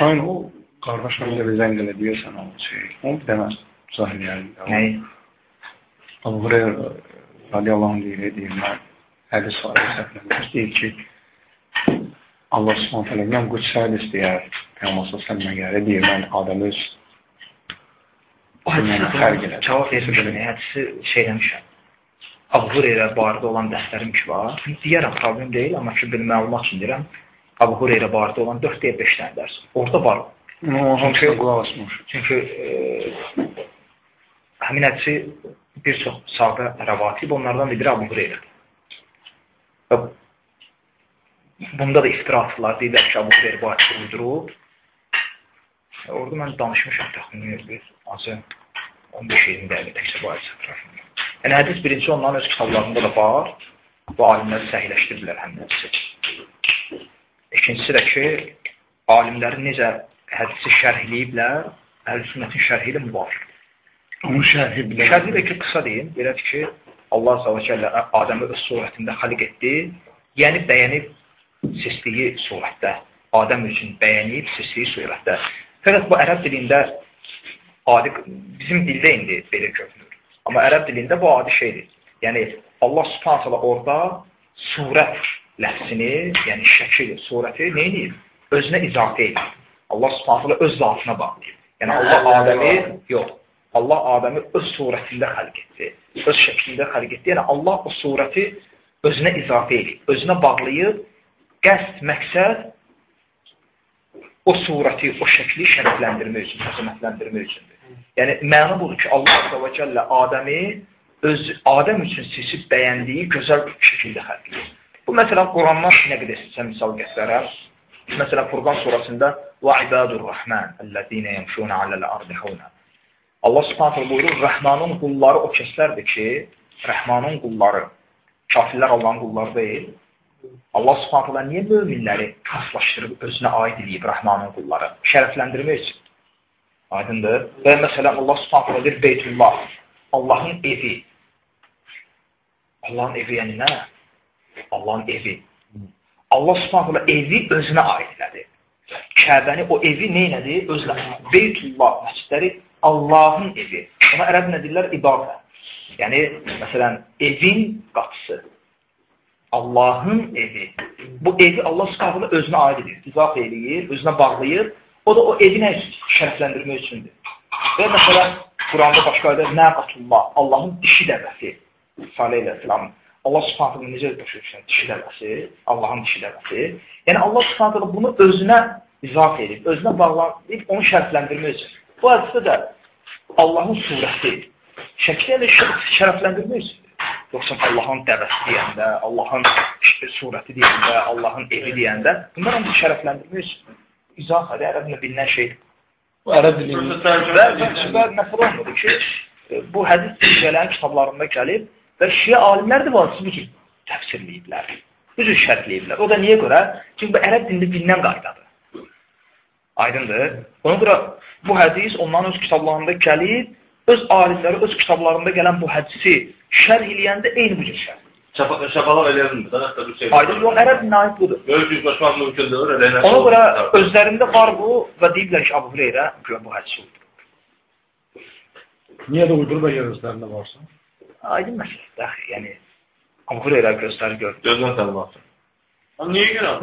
Aynen o kardeş öyle bir zengin ediyor sana o şey. O bir tane zahir yani. Nəyi? Abu Hureyre radiyallahu anh deyir, deyir, mən hədis var, səhvləmir. Deyir ki, Allah subhanət hələ, mən qüdsə hədis deyər, Peyğəmbər səlləmə gəlir, deyir, mən adamı öz O Bilmem, fərq hədisi elədi. cavab vermişəm, hədisi şey demişəm. Abu Hureyra barədə olan dərslərim ki var. Deyərəm, problem deyil, amma ki, bir məlumat üçün deyirəm. Abu Hureyra barədə olan 4 deyə 5 dənə dərs. Orada var. Hamısına qulaq asmış. Çünki e, həmin hədisi bir çox sahabə rəvat edib, onlardan biri Abu Hureyra. Və bunda da iftiraflar deyirlər ki, Abu Hureyra bu hədisi uydurub. E, Orada mən danışmışam təxminən bir azı 15-20 dəqiqə təkcə bu hədisi ətrafında. Yəni hədis birinci onların öz kitablarında da var. Bu alimlər səhihləşdiriblər həmin hədisi. İkincisi də ki, alimləri necə hədisi şərhləyiblər, əhl-sünnətin şərhi ilə müvafiqdir. Onun şərhi bilə. Şərhi də ki, qısa deyim, belədir ki, Allah Cəllə Adəmi öz surətində xaliq etdi, yəni bəyənib seçdiyi surətdə, Adəm üçün bəyənib seçdiyi surətdə. Fəqət bu ərəb dilində adi, bizim dildə indi belə görünür. Amma ərəb dilində bu adi şeydir. Yəni, Allah subhanət hala orada surət ləfsini, yəni şəkil, surəti neyniyib? Özünə izafə edib. Allah subhanət hala öz zatına bağlayıb. Yəni, Allah Adəmi, yox, Allah Adəmi öz surətində xəlq etdi. Öz şəklində xəlq etdi. Yəni Allah o surəti özünə izafə edib, özünə bağlayıb, qəsd, məqsəd o surəti, o şəkli şərəfləndirmək üçün, əzəmətləndirmək üçündür. Yəni məna budur ki, Allah Azza və Cəllə Adəmi öz Adəm üçün seçib bəyəndiyi gözəl bir şəkildə xəlq edir. Bu məsələn Qurandan nə qədər sizə misal gətirərəm. Məsələn Furqan surəsində "Və ibadur rahman ellezine yemşuna alel ardi hawna" Allah Subhanahu buyurur, Rəhmanın qulları o kəslərdir ki, Rəhmanın qulları, kafirlər Allahın qulları deyil. Allah Subhanahu niyə möminləri xaslaşdırıb özünə aid edib Rəhmanın qulları? Şərəfləndirmək üçün. Aydındır. Və məsələn Allah Subhanahu deyir Beytullah, Allahın evi. Allahın evi yəni nə? Allahın evi. Allah Subhanahu evi özünə aid elədi. Kəbəni o evi nə elədi? Özünə. Beytullah məscidləri Allahın evi. Ona ərəb nə deyirlər? İbadə. Yəni, məsələn, evin qapısı. Allahın evi. Bu evi Allah subhanələ özünə aid edir. İzaf eləyir, özünə bağlayır. O da o evi nə üçün? Şərəfləndirmək üçündür. Və məsələn, Quranda başqa ayda Nəqatullah, Allahın dişi dəvəsi. Salih ilə filan. Allah subhanələ necə başlayır? Dişi dəvəsi, Allahın dişi dəvəsi. Yəni, Allah subhanələ bunu özünə izaf edib, özünə bağlayıb, onu şərəfləndirmək üçün. Bu hədisdə də Allahın surəti, şəkli ilə şərəfləndirmək üçündür. Yoxsa Allahın dəvəsi deyəndə, Allahın surəti deyəndə, Allahın evi deyəndə, bunlar hamısı şərəfləndirmək üçün. İzah edə ərəblə bilinən şeydir. Bu ərəb dilinin Və, və, və məsələ olmadı ki, e, bu hədis şiələrin kitablarında gəlib və şiə alimlər də var, bu cür təfsirləyiblər, bu cür şərhləyiblər. O da niyə görə? Çünki bu ərəb dilində bilinən qaydadır. Aydındır. Ona görə bu hədis onların öz kitablarında gəlib, öz alimləri öz kitablarında gələn bu hədisi şərh eləyəndə eyni bu cür şərh. Şapalaq eləyərdin mi? Daha bir şey. Aydın yox, ərəb aid budur. Böyle yüzleşmek mümkün değil. Öyle Ona görə özlərində var bu və deyiblər ki, Abu Hüreyrə bu hədisi uydurub. niyə də uydurub əgər özlərində varsa? Aydın məsələdir. axı, Yəni Abu Hüreyrə gözləri gördü. Gözden tanımasın. Niye günah?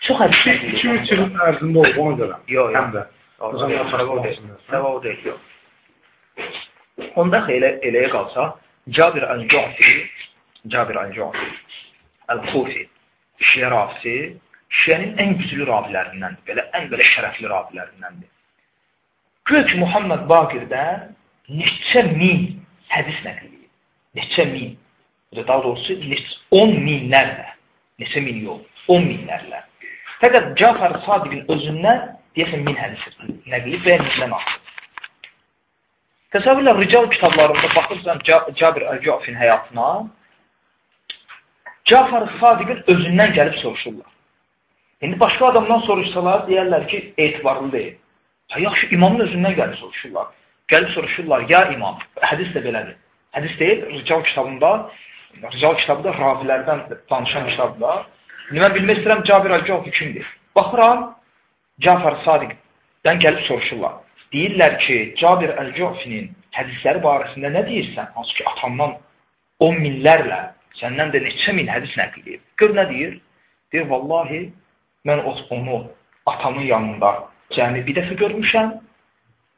Çox hədis 2-3 ilin ərzində olub ona görə. Yox, Həm də. Yox, yox, o deyil. Olmasın. Səbəb o deyil, yox. Onda elə, eləyə qalsa, Cabir Əl-Cu'fi, Cabir Əl-Cu'fi, Əl-Kufi, Şiə rafisi, Şiənin ən güclü ravilərindəndir, belə ən belə şərəfli ravilərindəndir. Güya ki, Muhammed Baqirdən neçə min hədis nəql edib. Neçə min. Daha doğrusu, neç- 10 minlərlə. Neçə min yox, 10 minlərlə. Fəqət Cafar Sadiqin özündən deyəsən min hədis nəqli və mindən artıq. Təsəvvürlə rical kitablarında baxırsan Ca- Cabir Əl-Cafin həyatına, Cafar Sadiqin özündən gəlib soruşurlar. İndi başqa adamdan soruşsalar, deyərlər ki, etibarlı deyil. Ha, yaxşı, imamın özündən gəlib soruşurlar. Gəlib soruşurlar, ya imam, hədis də belədir. Hədis deyil, rical kitabında, rical kitabında ravilərdən danışan kitabda, mən bilmək istəyirəm Cabir Əl-Cavfi kimdir? Baxıram, Cafar Sadiqdən gəlib soruşurlar. Deyirlər ki, Cabir Əl-Cafinin hədisləri barəsində nə deyirsən? Hansı ki, atamdan 10 minlərlə, səndən də neçə min hədis nəql edir. Gör nə deyir? Deyir, vallahi, mən onu atamın yanında cəmi bir dəfə görmüşəm,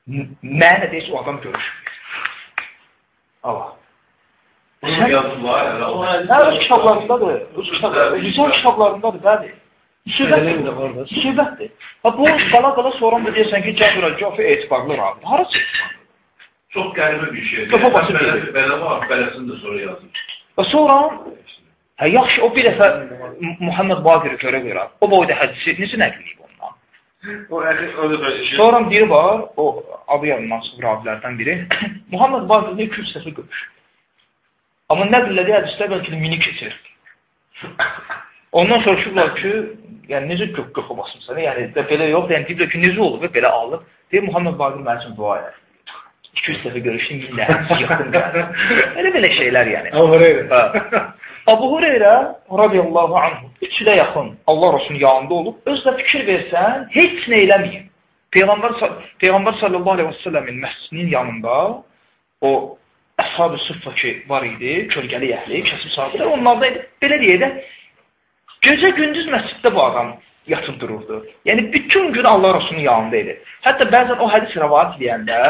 mənə deyir, o adam görüşmür. Allah. Bunun yazısı var. Hə, öz kitablarındadır. Öz kitablarındadır. Güzel kitablarındadır, bəli. Müsibətdir. Müsibətdir. Ha, bu qala-qala sonra da deyirsən ki, Cabir Əl-Cafi etibarlı ravi. Harası? Çox qəribə bir şeydir. Kafa basıb Belə, gedir. belə var, beləsini də sonra yazır. Və sonra, hə, yaxşı, o bir dəfə Muhammed Baqir görə görə, o boyda hədisi necə nəql edib ondan? O öyle bir şey. Sonra biri var, o adı yanından çıxır ravilərdən biri. Muhammed Baqirlə 200 dəfə görüşür. Amma nəql elədiyi hədislər bəlkə də mini keçir. Ondan soruşurlar ki, yəni necə gök gökə basmısan? Yəni də belə yox, yəni deyirlər ki, necə olub və belə alıb. Deyir Muhammed Baqir mənim üçün dua edir. 200 dəfə görüşdüm, minlə yıxdım gəldi. Elə belə şeylər yəni. Hə. Abu Hureyra radiyallahu anhu 3 ilə yaxın Allah Rasulunun yanında olub, özlə fikir versən, heç nə eləməyib. Peyğəmbər Peyğəmbər sallallahu əleyhi və səlləmin məscidinin yanında o əshab-ı sıffa ki var idi, kölgəli əhli, kəsib sahabilər, onlar da belə deyək də gecə gündüz məsciddə bu adam yatıb dururdu. Yəni bütün gün Allah Rasulunun yanında idi. Hətta bəzən o hədis rivayet edəndə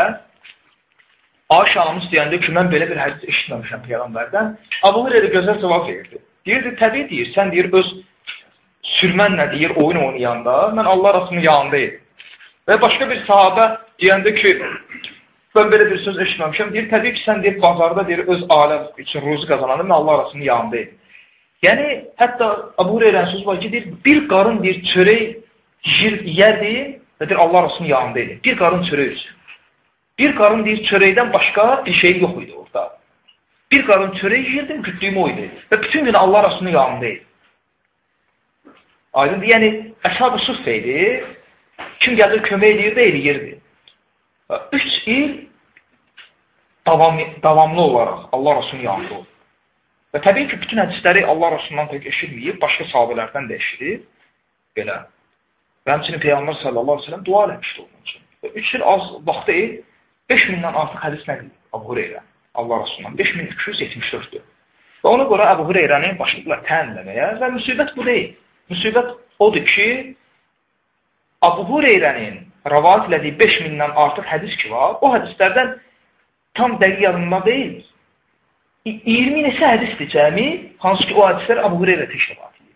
Ayşə anamız deyəndə ki, mən belə bir hədis eşitməmişəm Peyğəmbərdən. Abu Hureyra gözəl cavab verirdi. Deyirdi, təbii deyir, sən deyir, öz sürmənlə deyir, oyun oynayanda, mən Allah Rasulunun yanındayım. Və başqa bir sahabə deyəndə ki, mən belə bir söz eşitməmişəm, deyir, təbii ki, sən deyir, bazarda deyir, öz aləm üçün ruzu qazananda, mən Allah Rasulunun yanındayım. Yəni, hətta Abu Hureyra'n sözü var ki, deyir, bir qarın bir çörək yiyərdi və deyir, Allah Rasulunun yanındaydı. Bir qarın çörək üçün. Bir qarın deyir, çörəkdən başqa bir şey yox idi orada. Bir qarın çörək yiyirdi, gütdüyüm o idi. Və bütün gün Allah Rasulunun yanındaydı. Aydındır. Yəni, əshab-ı suff idi. Kim gəlir, kömək edirdi, eləyirdi. Üç il davam, davamlı olaraq Allah Rasulunun yanında oldu. Və təbii ki, bütün hədisləri Allah Rasulundan tək eşitməyib, başqa sahabələrdən də eşidib. Belə. Və həmçinin Peyğəmbər sallallahu aleyhi ve sellem dua eləmişdi onun üçün. Və üç il az vaxt deyil, 5000-dən artıq hədis nəql edib Abu Hureyra Allah Rasulundan 5274-dür. Və ona görə Əbu Hureyrəni başladılar tənləməyə və müsibət bu deyil. Müsibət odur ki, Əbu Hureyrənin rəvat elədiyi 5000-dən artıq hədis ki var, o hədislərdən tam dəqiq yadımda deyil. 20 neçə hədisdir cəmi, hansı ki o hədislər Əbu Hureyrə təşribat edir.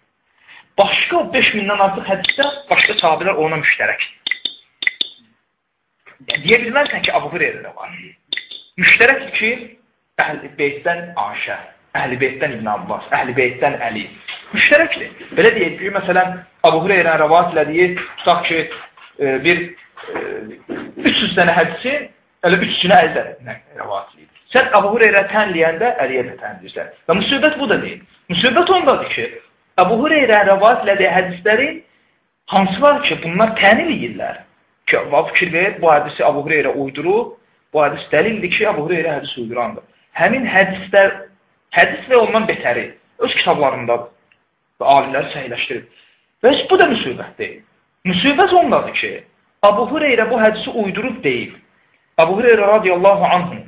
Başqa 5000-dən artıq hədislər başqa sahabələr ona müştərəkdir. Deyə bilməzsən ki, Əbu Hureyrə var. Müştərəkdir ki, Əhl-i Beytdən Aşə, Əhl-i Beytdən İbn Abbas, Əhl-i Beytdən Əli. Müştərəkdir. Belə deyək ki, məsələn, Əbu Hüreyrə rəvat elədiyi, tutaq ki, e, bir e, 300 dənə hədisi elə 3-cünə əldə rəvat edir. Sən Əbu Hüreyrə tənləyəndə Əliyə də tənləyirsən. Və müsibət bu da deyil. Müsibət ondadır ki, Əbu Hüreyrə rəvat elədiyi hədisləri hansı var ki, bunlar tən eləyirlər. Ki, və fikir ver, bu hədisi Əbu Hüreyrə uydurub, bu hədis dəlildir ki, Əbu Hüreyrə hədis uydurandır. Həmin hədislər, hədis və ondan betəri öz kitablarında alimlər səhiyləşdirib. Və heç bu da müsibət deyil. Müsibət ondadır ki, Əbu Hüreyrə bu hədisi uydurub deyib. Əbu Hüreyrə radiyallahu anhum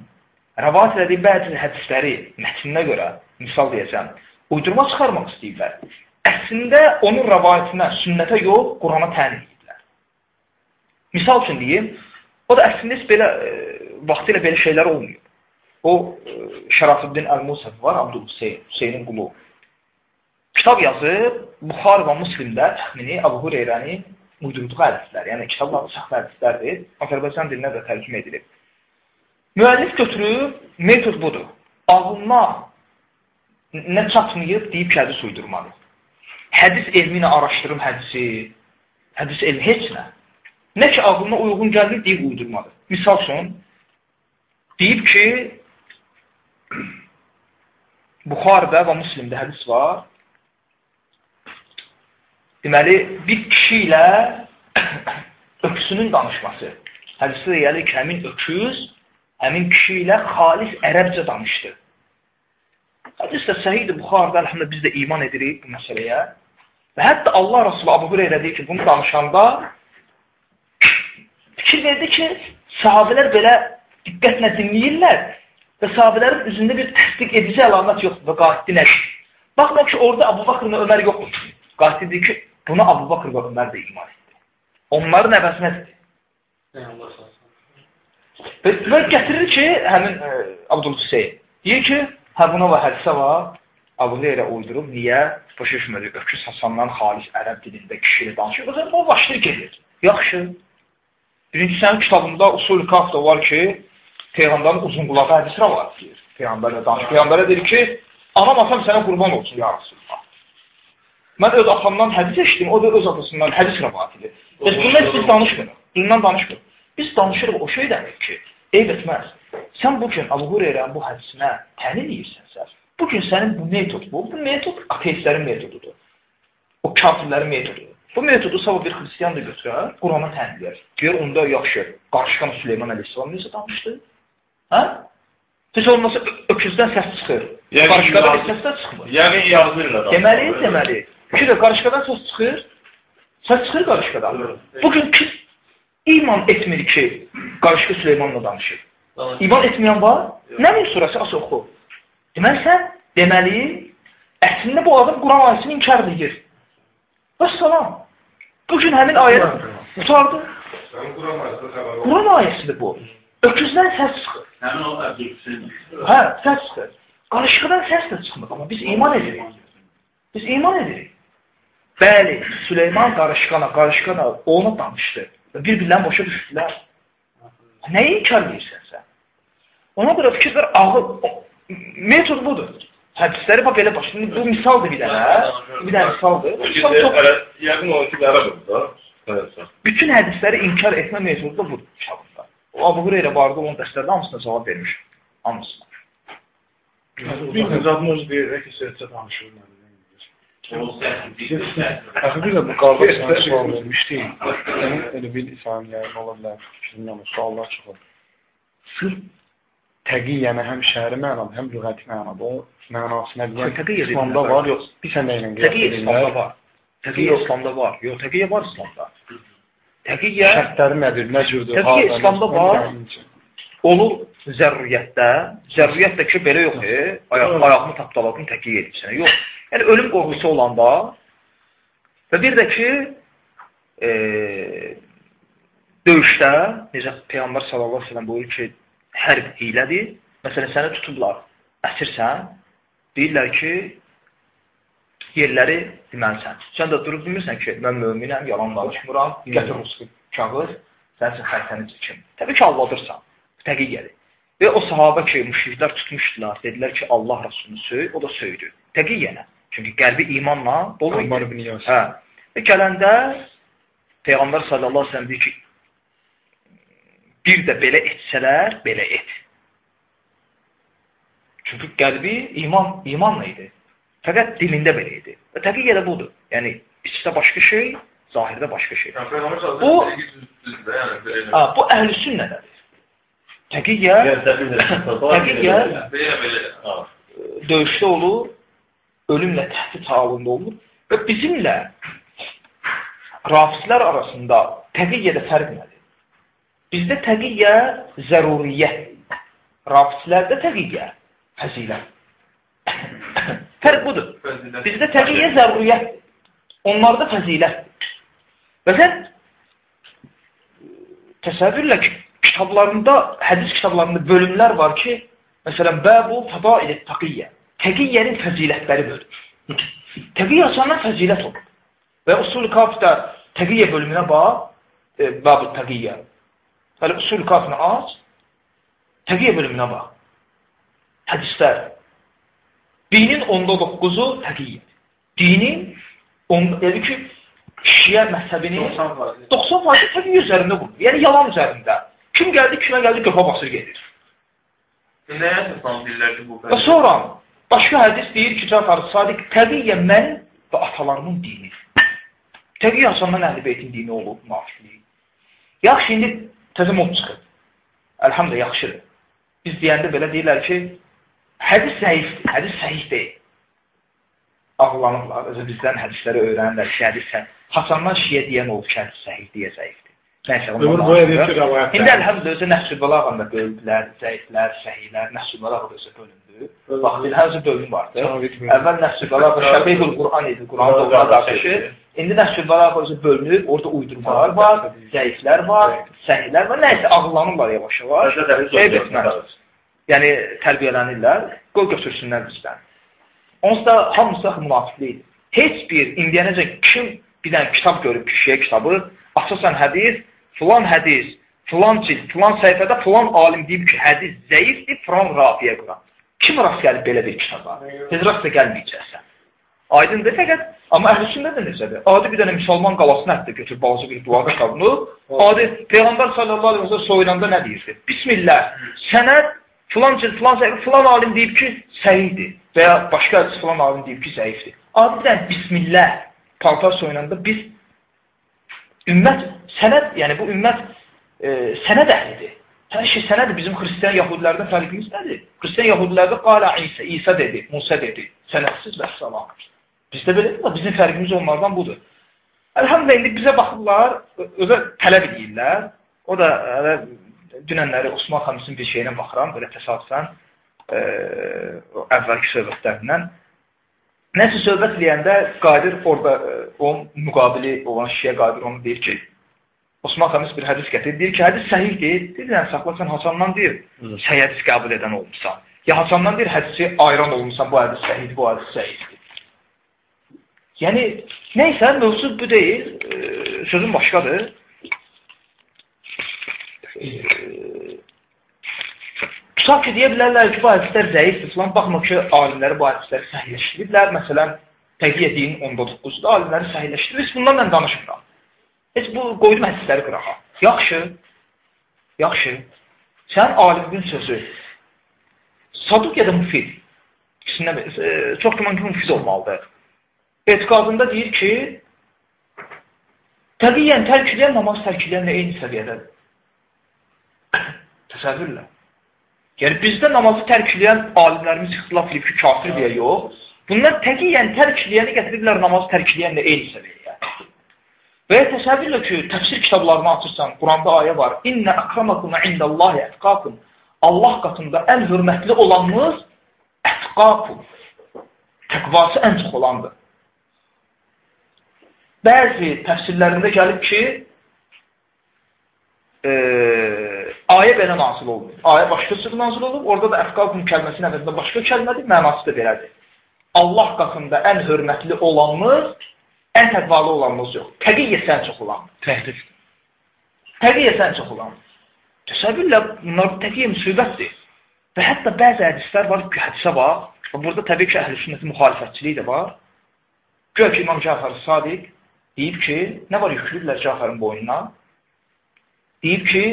rəvat elədiyi bəzi hədisləri mətninə görə, misal deyəcəm, uydurma çıxarmaq istəyirlər. Əslində onun rəvayətinə, sünnətə yox, Qurana təyin ediblər. Misal üçün deyim, o da əslində heç belə e, vaxtilə belə şeylər olmuyor. O e, Şərafüddin Əl-Musəf var, Abdül Hüseyin, Hüseynin qulu. Kitab yazıb, Buxar və Müslimdə təxmini Əbu Hureyrəni uydurduğu hədislər, yəni kitablarda saxta hədislərdir. Azərbaycan dilinə də tərcümə edilib. Müəllif götürüb, metod budur. Ağlına nə çatmayıb deyib ki, hədis uydurmalı. Hədis elminə araşdırım hədisi, hədis elmi heç nə. Nə ki, ağlına uyğun gəlir, deyib uydurmalı. Misal üçün, deyib ki, Buxarda və Müslimdə hədis var. Deməli, bir kişi ilə öküsünün danışması. Hədisdə deyəli ki, həmin öküz həmin kişi ilə xalis ərəbcə danışdı. Hədis də səhiydir Buxarda, əlhamdə biz də iman edirik bu məsələyə. Və hətta Allah Rasulü Abu Hüreyrə deyir ki, bunu danışanda fikir verdi ki, sahabələr belə diqqətlə dinləyirlər və sahabələrin üzündə bir təsdiq edici əlamət yoxdur və qasdi nədir? Baxmayaq ki, orada Abu Bakr və Ömər yoxdur. Qasdi deyir ki, buna Abu Bakr və Ömər də iman etdi. Onların əvəzinədir. Və, və gətirir ki, həmin ə, Abdul Hüseyin deyir ki, hə buna və hədisə var, Abu Heyrə uydurub, niyə? Başa düşmədi, öküz Hasandan xalis ərəb dilində kişilə danışır. O başlayır gedir. Yaxşı. Birinci sənin kitabında usul kafda var ki, Peyğəmbərin uzun qulağı hədis rəvat deyir. Peyğəmbərlə danışır. Peyğəmbərə deyir ki, anam atam sənə qurban olsun, ya Rasulullah. Mən öz atamdan hədis eşitdim, o da öz atasından hədis rəvat edir. Biz bundan biz danışmırıq. Bundan danışmırıq. Biz danışırıq o şeydən ki, eyb etməz. Sən bu gün Abu Hureyre'nin bu hədisinə tənin edirsənsə, bu gün sənin bu metod bu, bu metod ateistlərin metodudur. O kafirlərin metodudur. Bu metodu sabah bir xristiyan da götürər, Qurana təmin edər. Deyir, onda yaxşı, qarşıqan Süleyman Əleyhisselam necə danışdı? Hə? Heç olmasa öküzdən səs çıxır. Yəni, Qarışqadan yazı- səs də çıxmır. Yəni yazırlar. Deməli, deməli. Fikirlə, qarışqadan səs çıxır. Səs çıxır qarışqadan. Bugün kim iman etmir ki, qarışqa Süleymanla danışır? İman etməyən var? Nəmin surəsi as oxu. Deməli, sən deməli, əslində bu adam Quran ayəsini inkar edir. Və salam. Bugün həmin ayət qutardı. Quran ayəsidir bu. Öküzdən səs çıxır. Həmin o Əbdül Hüseyin. Hə, səs çıxır. Qarışıqdan səs də çıxmır, amma biz iman edirik. Biz iman edirik. Bəli, Süleyman qarışqana, qarışqana onu danışdı. Və bir-birlərini başa düşdülər. Nəyi inkar edirsən sən? Ona görə fikir ver, ağıl, o- metod budur. Hədisləri bax belə başlayın. Bu misaldır bir dənə. Bir dənə misaldır. Misal çox Yəqin o ki, ərəbdir da. Bütün hədisləri inkar etmə metodu da budur kitabında. O Abu Hureyra barədə onun dərslərdə hamısına cavab vermiş. Hamısına. Bilmiyorum, zaten öz bir rekisiyette danışırlar. O sən Axı bir də bu qardaş sana sual vermişdi. Elə bir İsa'nın yayını ola bilər. Fikrimdən o suallar çıxır. Sırf təqiyyəni həm şəhəri mənada, həm lüğəti mənada, o mənasına deyən Təqiyyə İslamda var, yox, bir sən də ilə Təqiyyə İslamda var. Təqiyyə İslamda var. Yox, təqiyyə var İslamda. Təqiyyə Şərtləri nədir, nə cürdür? Təqiyyə İslamda var. olur zərriyyətdə. Zərriyyət də ki, belə yox ki, ayaq, ayağımı tapdaladın, təqiyyə edirsən. Yox. Yəni, ölüm qorxusu olanda və bir də ki, e, döyüşdə, necə Peyğəmbər sallallahu aleyhi ve sellem buyurur ki, hərb hilədir. Məsələn, səni tutublar, əsirsən, deyirlər ki, yerləri deməlisən. Sən də durub demirsən ki, mən möminəm, yalan danışmıram, gətir ruski kağız, sən üçün xərtəni çəkim. Təbii ki, aldadırsan. Təqiyyədir. Və o sahabə ki, müşriklər tutmuşdular, dedilər ki, Allah Rasulunu söy, o da söydü. Təqiyyənə. Çünki qəlbi imanla dolu idi. Hə. Və gələndə Peyğəmbər sallallahu əleyhi və səlləm deyir ki, bir də belə etsələr, belə et. Çünki qəlbi iman imanla idi. Fəqət dilində belə idi. Və təqiyə də budur. Yəni içdə başqa şey, zahirdə başqa şey. Bu- Ha, bu əhl-i sünnədədir. Belə. Ha. döyüşdə olur, ölümlə təhdid halında olur və bizimlə rafislər arasında təqiyyədə fərq nədir? Bizdə təqiyyə zəruriyyət. Rafislərdə təqiyyə fəzilət. fərq budur. Bizdə təqiyyə zəruriyyət. Onlarda fəzilət. Və sən təsəvvürlə ki, kitablarında, hədis kitablarında bölümlər var ki, məsələn, bəbu fədail təqiyyə. Təqiyyənin fəzilətləri bölür. Təqiyyə açandan fəzilət olur. Və usul kafda təqiyyə bölümünə bax, e, bəbu təqiyyə. Hələ usul kafını aç, təqiyyə bölümünə bax. Hədislər. Dinin onda 9-u təqiyyə. Dinin onda, yəni ki, Şiə məzhəbinin 90% təqiyyə üzərində qurulur. Yəni yalan üzərində. Kim gəldi, kimə gəldi, qıfa basır gedir. Və sonra başqa hədis deyir ki, Cəfər Sadiq təqiyyə mən və atalarımın dini. Təqiyyə Hasandan əhl-i beytin dini olub, nafiqliyi. Yaxşı, indi təzə mod çıxır. Əlhamdə yaxşıdır. Biz deyəndə belə deyirlər ki, hədis zəifdir, hədis səhih deyil. Ağlanıblar, özü bizdən hədisləri öyrənirlər ki, hədis səhih. Hasandan şiyə deyən olub ki, hədis səhih deyə zəifdir. Nəysə, ondan rəvayət. İndi əlhəmdülillah özü Nəhsül Balağında bölündülər, zəiflər, səhilər, Nəhsül Balağ özü bölündü. Bax, bir həmzə bölüm vardı. Əvvəl Nəhsül Balağ Şəbihül Qur'an idi, Qur'an doğma qardaşı. İndi Balağ özü bölünüb, orada uydurmalar var, zəiflər var, səhilər var, nəysə ağıllanırlar yavaş-yavaş. Eyb etməz. Yəni tərbiyələnirlər, qoy götürsünlər bizdən. Onsuz da hamısı münafiqlik. Heç bir indiyənəcə kim bir dənə kitab görüb kişiyə kitabı, açırsan hədis, filan hədis, filan cild, filan səhifədə filan alim deyib ki, hədis zəifdir, filan rafiyə quran. Kim rast gəlib belə bir kitaba? Tez rast da gəlməyəcəksən. Aydındır fəqət, amma əhlüsündə də necədir? Adi bir dənə müsəlman qalasını hətta götür balaca bir dua kitabını. Adi Peyğəmbər sallallahu əleyhi və səlləm soyunanda nə deyirdi? Bismillah. Sənəd filan cild, filan səhifə, filan alim deyib ki, səhihdir və ya başqa hədis filan alim deyib ki, zəifdir. Adi bir dənə Bismillah paltar soyunanda biz ümmət sənəd, yəni bu ümmət e, sənəd əhlidir. Hər şey sənədir. Bizim xristiyan yahudilərdən fərqimiz nədir? Xristiyan yahudilərdə qala İsa, İsa dedi, Musa dedi. Sənədsiz və salam. Bizdə belədir, amma bizim fərqimiz onlardan budur. Əlhamdülillah indi bizə baxırlar, özə tələb edirlər. O da hələ dünənləri Osman xanımın bir şeyinə baxıram, belə təsadüfən e, o əvvəlki söhbətlərindən. Nəsə söhbət eləyəndə Qadir orada e, o müqabili olan şiyə Qadir onu deyir ki, Osman xanım bir hədis gətirir, deyir ki, hədis səhihdir. Deyirsən, saxla sən Hasandan deyir, səhi hədis qəbul edən olmusan. Ya Hasandan deyir, hədisi ayıran olmusan, bu hədis səhihdir, bu hədis səhihdir. Yəni, neysə, mövzu bu deyil, e, sözün başqadır. E, Tutaq ki, deyə bilərlər ki, bu hədislər zəifdir, filan baxma ki, alimləri bu hədisləri səhihləşdiriblər. Məsələn, Təqiyyə din 19-da alimləri səhihləşdirib. Biz bunlarla danışmırıq. Heç bu qoydum hədisləri qırağa. Yaxşı, yaxşı. Sən alimin sözü saduq ya da müfid. İkisindən e, çox güman ki, müfid olmalıdır. Etiqadında deyir ki, təqiyyən tərk edən namaz tərk edənlə eyni səviyyədədir. Təsəvvürlə. Yəni bizdə namazı tərk edən alimlərimiz ixtilaf edib ki, kafir deyə yox. Bunlar təqiyyən tərk edəni gətiriblər namazı tərk edənlə eyni səviyyəyə. Və ya təsəvvürlə ki, təfsir kitablarını açırsan, Quranda ayə var. İnnə əkramakum indallahi ətqakum. Allah qatında ən hörmətli olanınız ətqakum. Təqvası ən çox olandır. Bəzi təfsirlərində gəlib ki, e, ayə belə nazil olmuyor. Ayə başqa sırf nazil olub, orada da əfqakum kəlməsinin əvəzində başqa kəlmədir, mənası da belədir. Allah qatında ən hörmətli olanınız, ən təqvalı olanınız yox. Təqiyyə sən çox olan. Təhrif. Təqiyyə sən çox olan. Təsəvvürlə bunlar təqiyyə müsibətdir. Və hətta bəzi hədislər var hədisə var. Və burada təbii ki, əhl-i sünnətin müxalifətçiliyi də var. Gör ki, İmam Cəfər Sadiq deyib ki, nə var yüklüdürlər Cəfərin boynuna? Deyib ki,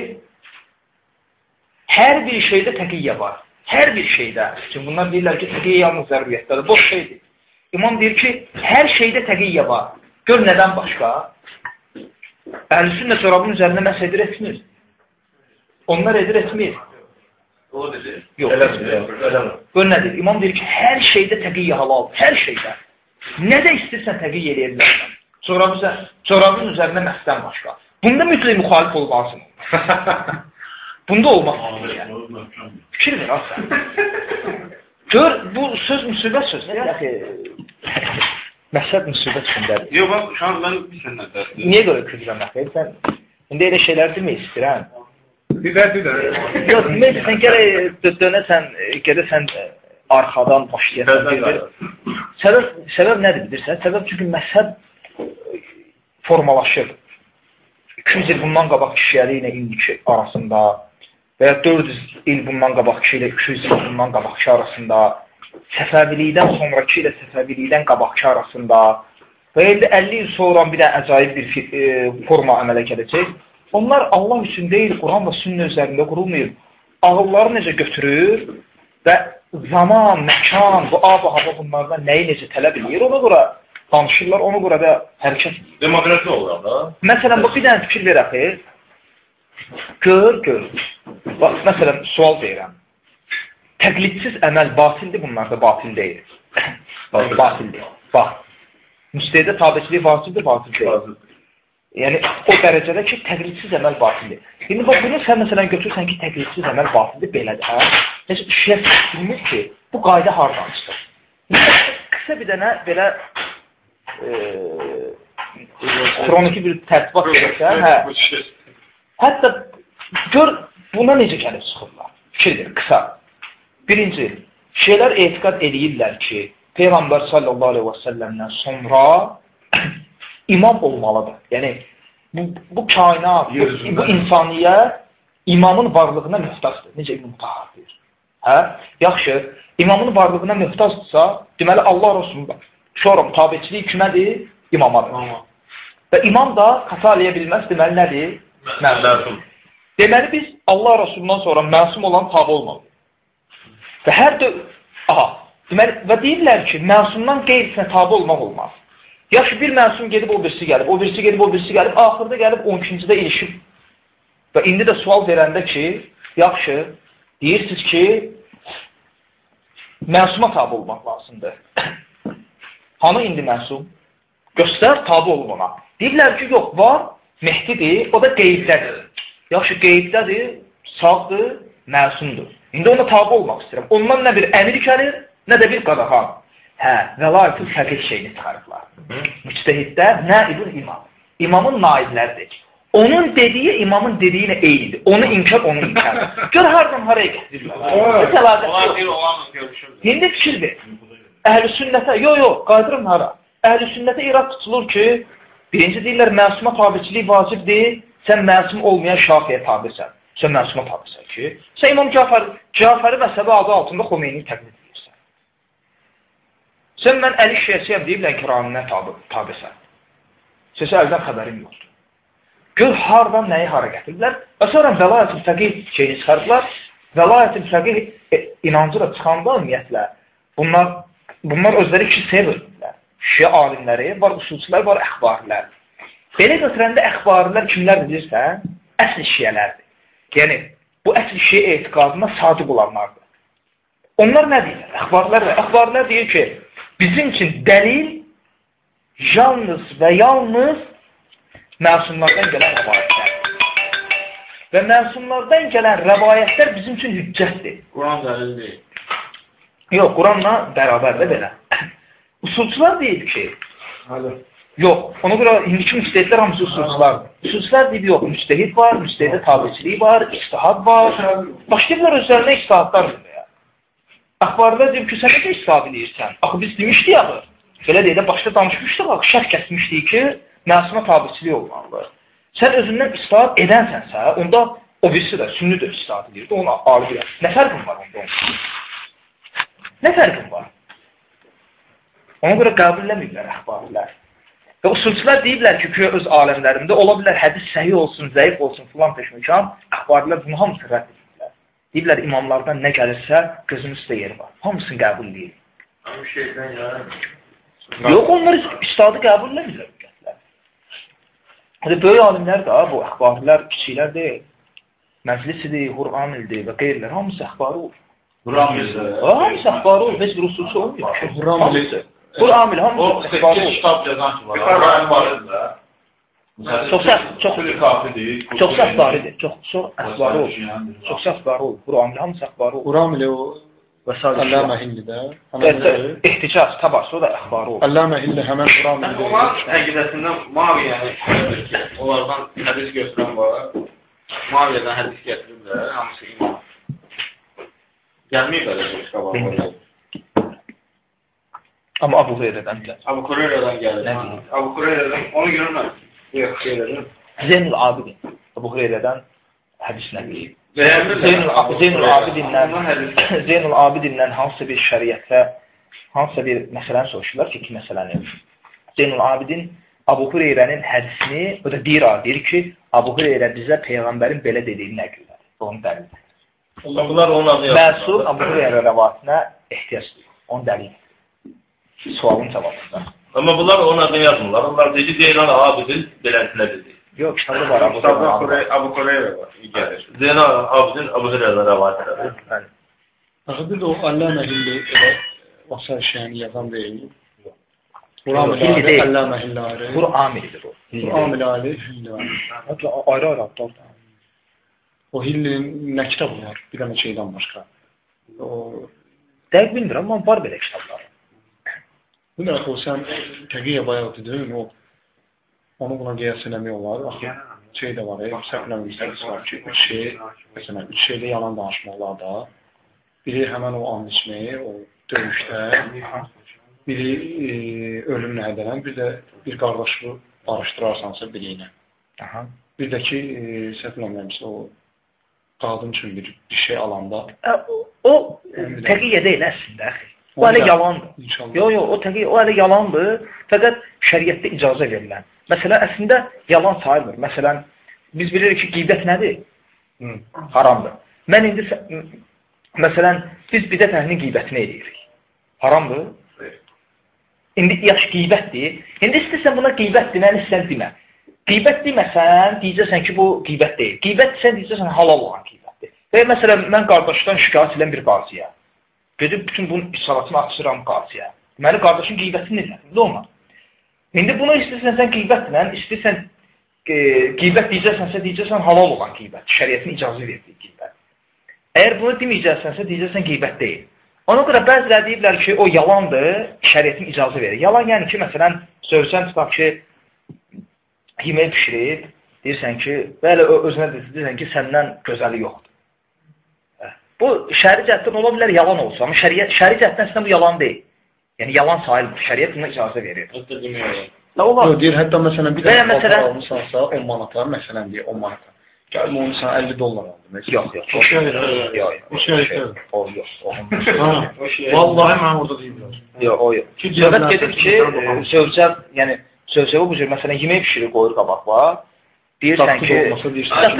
hər bir şeydə təqiyyə var. Hər bir şeydə. Çünki bunlar deyirlər ki, təqiyyə yalnız zəruriyyətdədir. Boş şeydir. İmam deyir ki, hər şeydə təqiyyə var. Gör nədən başqa? Əhl-i sünnə çorabın üzərində məhz edir etmir. Onlar edir etmir. O dedi. Yox. Gör nədir? İmam deyir ki, hər şeydə təqiyyə halal. Hər şeydə. Nədə istəyirsən təqiyyə eləyə bilərsən. Çorabın, üzər, çorabın üzərində məhzdən başqa. Bunda mütləq müxalif olmalısın. Bunda olmaz. Fikir ver az sən. Gör, bu söz müsibət sözdür. Yəni, məqsəd müsibət üçündədir. Yox, bax, şu an mən sənlə dərsdim. Niyə görə küfrən məxəl? Sən indi elə şeylər demək istəyirəm. Bir də, bir də. Yox, demək sən gərək dö- dönəsən, e, gedəsən e, arxadan başlayasan. Səbəb Səbəb, səbəb nədir bilirsən? Səbəb çünki e, formalaşır. 200 il bundan qabaq kişiləri ilə indiki arasında və ya 400 il bundan qabaq kişi ilə 200 il bundan qabaqki arasında Səfəvilikdən sonrakı ilə Səfəvilikdən qabaqki arasında və indi 50 il sonra bir də əcaib bir e, forma əmələ gələcək. Onlar Allah üçün deyil, Quran və sünnə üzərində qurulmayır. Ağılları necə götürür və zaman, məkan, bu ab hava bunlardan nəyi necə tələb edir, ona görə danışırlar, görə də hərəkət edir. Demokrasi olur da. Məsələn, bu bir dənə fikir ver axı. Gör, gör. Bax, məsələn, sual verirəm. Təqlidsiz əməl batildir, bunlar da batil deyil. Batil. batildir. Bax. Müstəhidə tabiçilik vacibdir, batil deyil. Lazım. Yəni o dərəcədə ki, təqlidsiz əməl batildir. İndi bax bunu sən məsələn götürsən ki, təqlidsiz əməl batildir, belədir, hə? Heç şiə bilmir ki, bu qayda hardan çıxır? Qısa bir dənə belə e, xroniki bir tərtibat verəsən, hə? Hətta gör buna necə gəlib çıxırlar. Fikirdir, qısa. Birinci, şeylər etiqad edirlər ki, Peyğəmbər sallallahu əleyhi və səlləmdən sonra imam olmalıdır. Yəni bu, bu kainat, bu, bu insaniyyət imamın varlığına möhtacdır. Necə İbn Tahir deyir. Hə? Yaxşı, imamın varlığına möhtacdırsa, deməli Allah Rasulullah sonra tabiçilik kimədir? İmamadır. Və imam da xəta eləyə bilməz, deməli nədir? Məsum. Deməli biz Allah Rasulundan sonra məsum olan tabi olmalıyıq. Və hər də aha, deməli və deyirlər ki, məsumdan qeyrisinə tabi olmaq olmaz. Yaxşı, bir məsum gedib, o birisi gəlib, o birisi gedib, o birisi gəlib, axırda gəlib 12-cidə ilişib. Və indi də sual verəndə ki, yaxşı, deyirsiniz ki, məsuma tabi olmaq lazımdır. Hanı indi məsum? Göstər, tabi olun ona. Deyirlər ki, yox, var, Mehdidir, o da qeybdədir. Yaxşı, qeybdədir, sağdır, məsumdur. İndi ona tabi olmaq istəyirəm. Ondan nə bir əmir gəlir, nə də bir qadağan. Hə, vəlayətul fəqih şeyini çıxarıblar. Müctəhidlər naibul imam. İmamın naibləridir. Onun dediyi imamın dediyi ilə eynidir. Onu inkar, onu inkar. Gör hardan haraya gətirirlər. Onlar yox. bir olanla görüşürlər. İndi fikir ver. Əhl-i sünnətə, yox, yox, qayıdırım hara? Əhl-i sünnətə irad tutulur ki, birinci deyirlər, məsuma tabiçilik vacibdir, sən məsum olmayan şafiyə tabisən. Sən məsuma tabisən ki, sən İmam Cafər, Cafəri məsəbə adı altında Xomeyni təqlid edirsən. Sən mən Əli Şiəsiyəm deyirlər ki, Raminə tabi, tabisən. Səsə əldən xəbərim yoxdur. Gör hardan nəyi hara gətiriblər və sonra vəlayət-ül fəqih şeyini çıxardılar. Vəlayət-ül fəqih e, inancı da çıxanda ümumiyyətlə bunlar bunlar özləri iki sevirlər. Şiə alimləri, var usulçular, var əxbarilər. Belə götürəndə əxbarilər kimlər bilirsən? Əsl şiələrdir. Yəni, bu əsl şiə etiqadına sadiq olanlardır. Onlar nə deyirlər? Əxbarilər, əxbarilər deyir ki, bizim üçün dəlil yalnız və yalnız məsumlardan gələn rəvayətlər. Və məsumlardan gələn rəvayətlər bizim üçün hüccətdir. Quran dəlil deyil. Yox, Quranla bərabərdə belə. Usulçular deyir ki, Hələ. yox, ona görə indiki müstəhidlər hamısı usulçulardır. Usulçular deyir, yox, müstəhid var, müstəhidə tabiçilik var, istihad var. Başlayırlar özlərinə istihadlar verməyə. Əxbarda deyib ki, sən necə istihad edirsən? Axı biz demişdik axı. Belə deyək də başda danışmışdıq, axı şərh kəsmişdik ki, məsuma tabiçilik olmalıdır. Sən özündən istihad edənsənsə, onda o birisi də sünni də istihad edirdi, ona alı bilər. Nə fərqin var onda onun? Nə fərqin var? Ona görə qəbul eləmirlər əxbarilər. Və usulçular deyiblər ki, ki, öz aləmlərində ola bilər hədis səhih olsun, zəif olsun, filan peşməkan, əxbarilər bunu hamısı rədd edirlər. Deyiblər imamlardan nə gəlirsə, gözün üstə yeri var. Hamısını qəbul edir. Ama şeyden ya. Yox, onlar istadı qəbul eləmirlər. Hətta böyük alimlər də bu əxbarilər kiçiklər deyil. Məclisidir, Qur'anildir və qeyrilər hamısı əxbarı olur. Ha, hamısı əxbarı olur, heç bir usulçu olmuyor. Quran Hamısı. Qur'an hamısı O əxbarı sekiz olur. kitap yazan ki var. Quran var da. Çox səs, çox kafidir. çox səsbaridir. Çox çox əxbarı olur. Çox səsbari olur. Qur'an hamısı əxbarı olur. Quran ile o sadəcə Allame Hilli'də. Evet, ehticaz, tabası o da əxbarı olur. Allame Hilli hemen Quran ile onlar əqidəsindən mavi yəni ki, onlardan hədis götürən var. Maviyədən hədis gətirirlər, hamısı imam. Gəlməyib belə bir qabaqlara. Amma Abu Hureyre'dən gəlir. Abu Kureyradan gəlir. Abu Kureyradan onu görməm. Yox, şeylərim. Zeynul Abidin. Abu Hureyre'dən hədis nəql edib. Bəyənmirlər. Zeynul, Zeynul hədis. Zeynul Abidinlə hansısa bir şəriətdə hansısa bir məsələni soruşurlar ki, iki məsələni. Zeynul Abidin Abu Hureyre'nin hədisini, o da deyir, deyir ki, Abu Hureyre bizə Peyğəmbərin belə dediyini nəql edir. Onun dəlili. Bunlar onun adını Məsud Abu Hureyre rəvatına ehtiyac duyur. Onun dəlili. Sualın cavabında. Amma bunlar onun adını yazmırlar. Onlar deyir ki, Zeynal Abidin beləsinə dedi. Yox, kitabda var Abu Kitabda Hureyre. Abu Kureyra var. iyi gəlir. Zeynal Abidin Abu Hureyradan rəvat edir. Bəli. Axı bir də o Allame Hilli elə vasar şeyini yazan deyil. Quran Hilli deyil. Allame Hilli ayrı. Qur'an amilidir o. Amil Ali, Hilli var. Hətta ayrı-ayrı adlar. O Hillinin nə kitabı var? Bir dənə şeydən başqa. O Dəqiq bilmirəm, amma var belə kitablar. Bu da o sən təqiyyə bayaq dedin, o onu buna qiyas eləmək olar. Axı şey də var, səhvlən bir var ki, üç şey, məsələn, üç şeydə yalan danışmaqlar da. Biri həmən o and içməyi, o döyüşdə, biri e, ölümlə hədələn, bir də bir qardaşlığı barışdırarsansa biri ilə. Aha. Bir də ki, e, səhvlənməmişsə o qadın üçün bir, bir şey alanda Ə, O, o təqiyyə deyil əslində. O hələ yalandır. inşallah. Yox, yox, o təqiyyə, o hələ yalandır. Fəqət şəriətdə icazə verilən. Məsələn, əslində yalan sayılmır. Məsələn, biz bilirik ki, qeybət nədir? Hı. Haramdır. Mən indi məsələn, biz bidət əhlinin qeybətini eləyirik. Haramdır? İndi yaş qeybətdir. İndi istəsən buna qeybət deməni istəsən demə. Qeybət deməsən, deyəcəksən ki, bu qeybət deyil. Qeybət sən deyəcəksən halal olan qeybətdir. Və məsələn, mən qardaşdan şikayət edən bir qaziyə gedib bütün bunun isalatını açıram qaziyə. Deməli qardaşın qeybətini elədim. Nə olmaz? İndi bunu istəsən sən qeybətlə, istəsən e, qeybət deyəcəksənsə deyəcəksən halal olan qeybət, şəriətin icazə verdiyi qeybət. Əgər bunu deməyəcəksənsə deyəcəksən qeybət deyil. Ona görə bəziləri deyiblər ki, o yalandır, şəriətin icazə verir. Yalan yəni ki, məsələn, sövsən tutaq ki, yemək bişirib, deyirsən ki, bəli o özünə deyirsən ki, səndən gözəli yoxdur. Hə. Bu şəri cəhətdən ola bilər yalan olsa, amma şəriət şəri cəhətdən əslində bu yalan deyil. Yəni yalan sayılmır. Şəriət buna icazə verir. Hətta demək olar. Nə olar? Deyir, hətta məsələn bir dənə məsələn- almısansa 10 manata, məsələn deyir 10 manata. Gəl onu sən 50 dollar aldın. Yox, yox. O şey, Yox, yox. o şey. O yox. Vallahi mən orada deyiblər. yox, o yox. Söhbət deyirlər, gedir ki, e, zövcə, yəni zövcəyə bu cür məsələn yemək bişirir, qoyur qabaqla. Deyirsən ki,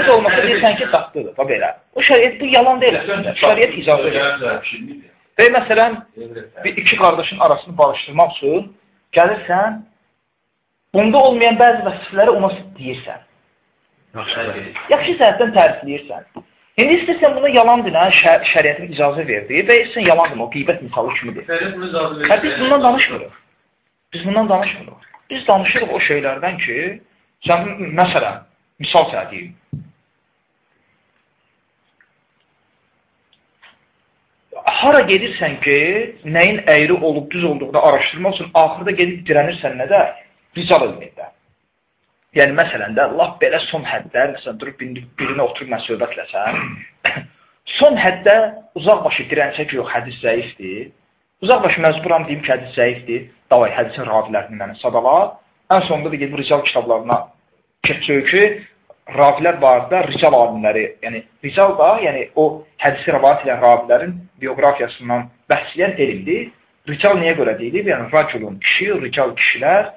da olmasa deyirsən. ki, dadlıdır. Və belə. O şəriət bu yalan deyil. Şəriət icazə verir. Və məsələn, bir iki qardaşın arasını barışdırmaq üçün gəlirsən, bunda olmayan bəzi vəsifləri ona deyirsən. Yaxşı cəhətdən tərifləyirsən. İndi istəsən buna yalan dinə, şə şəriətin icazə verdiyi və istəsən yalan demə, o qeybət misalı kimidir. Hə, biz bundan danışmırıq. Biz bundan danışmırıq. Biz danışırıq o şeylərdən ki, sən məsələn, misal sənə deyim. Hara gedirsən ki, nəyin əyri olub düz olduğunu araşdırmaq üçün axırda gedib dirənirsən nədə? Rical elmində. Yəni məsələn də lap belə son həddə, məsələn durub birini oturub mən söhbətləsən, son həddə uzaqbaşı dirənsə ki, yox, hədis zəifdir. Uzaqbaşı məcburam deyim ki, hədis zəifdir. Davay hədisin ravilərini mənə sadala. Ən sonunda da gedib rical kitablarına keçiyor ki, ravilər barədə rical alimləri, yəni rical da, yəni o hədisi rivayet edən ravilərin bioqrafiyasından bəhs edən elmdir. Rical niyə görə deyilir? Yəni raculun kişi, rical kişilər,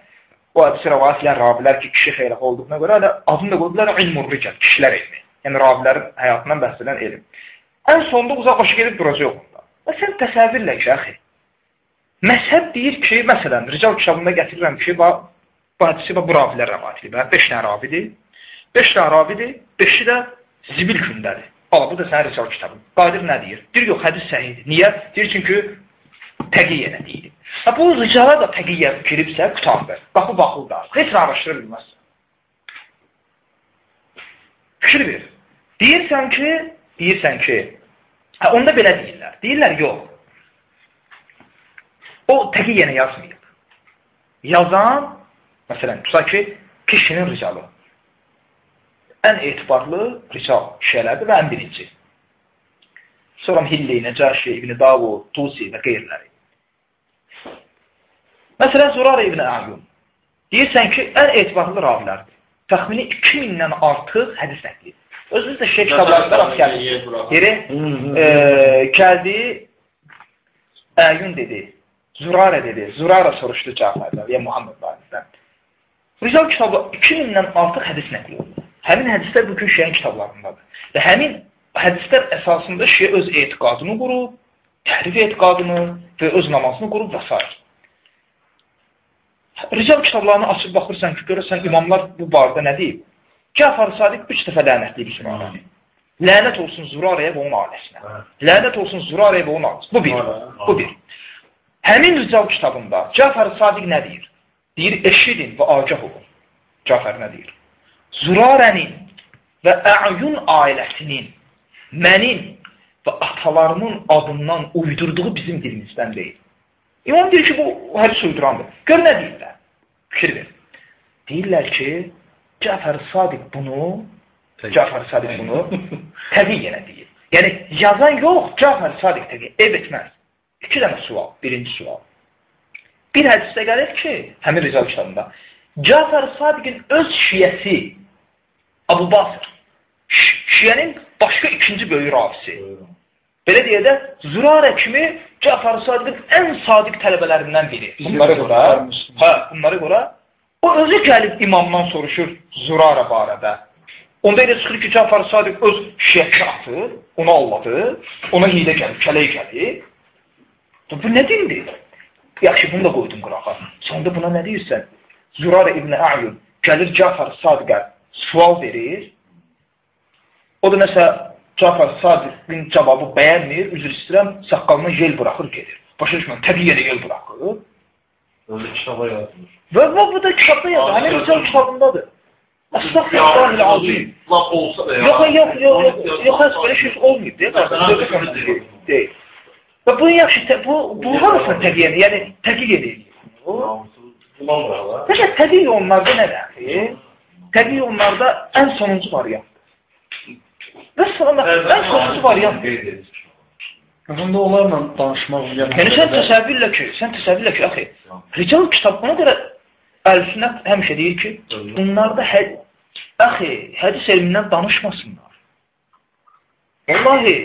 o hədisi rivayet edən ravilər ki, kişi xeyri olduğuna görə hələ adını da qoydular ilmur rical, kişilər elmi. Yəni ravilərin həyatından bəhs edən elm. Ən sonunda uzaqbaşı gedib duracaq onda. Və sən təsəvvürlə ki, axı, Məzhəb deyir ki, məsələn, Rical kitabında gətirirəm ki, bu hədisi bax, bu ravilər rəvat edib. 5 dənə ravidir. 5 dənə ravidir, 5-i də zibil kündədir. Ala, bu da sənin Rical kitabın. Qadir nə deyir? Deyir, yox, hədis səhihdir. Niyə? Deyir, çünki təqiyyə nə deyir? Ha, bu Ricala da təqiyyə giribsə, qutardır. Bax, bu baxıldır. Heç nə araşdıra bilməz. Fikir ver. Deyirsən ki, deyirsən ki, hə, onda belə deyirlər. Deyirlər, yox. O təqiyyəni yazmayıb. Yazan, məsələn, tutaq ki, kişinin ricalı. Ən etibarlı rical kişilərdir və ən birinci. Sonra Hilli, Nəcaşi, İbn Davud, Tusi və qeyriləri. Məsələn, Zurar İbn Əyyum. Deyirsən ki, ən etibarlı ravilərdir. Təxmini 2000-dən artıq hədis nəqliyir. Özünüz də şey kitablarında rast gəlir. Yeri e, gəldi, Əyyun dedi, Zurara dedi. Zurara soruşdu Cəfərdən, ya Muhammed Validdən. Rizal kitabı 2000-dən artıq hədis nəqli olunur. Həmin hədislər bugün şeyin kitablarındadır. Və həmin hədislər əsasında şey öz etiqadını qurub, təhrif etiqadını və öz namazını qurub və s. Rical kitablarını açıb baxırsan ki, görürsən imamlar bu barədə nə deyib? Cəfər Sadiq 3 dəfə lənətləyib Zurarəni. Lənət olsun Zurarəyə və onun ailəsinə. Lənət olsun Zurarəyə və onun ailəsinə. Bu bir. Bu bir. Həmin Rical kitabında Cəfər Sadiq nə deyir? Deyir, eşidin və agah olun. Cafər nə deyir? Zurarənin və Əyun ailəsinin mənim və atalarımın adından uydurduğu bizim dilimizdən deyil. İmam deyir ki, bu hədis uydurandır. Gör nə deyirlər? Fikir ver. Deyirlər ki, Cəfər Sadiq bunu, Cəfər Sadiq bunu təbiyyənə deyir. Yəni, yazan yox, Cəfər Sadiq təbiyyən, ev etməz. İki dənə sual, birinci sual. Bir hədisdə gəlir ki, həmin Rizal kitabında, Cəfər Sadiqin öz şiyəsi Abu Basır, şiyənin başqa ikinci böyük ravisi. Belə deyə də, Zürarə kimi Cəfər Sadiqin ən sadiq tələbələrindən biri. Bunlara görə, hə, bunlara görə o özü gəlib imamdan soruşur Zürarə barədə. Onda elə çıxır ki, Cəfər Sadiq öz şiyyətini atır, onu alladır, ona hilə gəlib, kələy gəlib. Bu nə dindir? Yaxşı, bunu da qoydum qırağa. Sonda buna nə deyirsən? Zürarə İbn A'yun gəlir Cəfər Sadiqə sual verir. O da nəsə Cafər Sadiqin cavabı bəyənmir, üzr istəyirəm, saqqalına yel buraxır, gedir. Başa düşmən, təbii yerə yel buraxır. Öyle kitaba yazılır. Və bu, bu da kitabda yazılır, həmin Rizal kitabındadır. Əstəğfirullahil azim. Laf olsa da ya. Yox, yox, yox, yox, yox, belə şey olmayıb, qarşı, deyil. Və bu yaxşı, bu, bu harasın təqiyyəni, yəni təqiq edir. Ulan bıraklar. Peki təqiq onlarda nədir? Təqiq onlarda ən sonuncu variantdır. Və sonra ən sonuncu variant. Onda onlarla danışmaq yəni. Yəni sən təsəvvürlə ki, sən təsəvvürlə ki, axı, rical kitabına görə Əl-Sünnət həmişə deyir ki, bunlarda həd axı, hədis elmindən danışmasınlar. Vallahi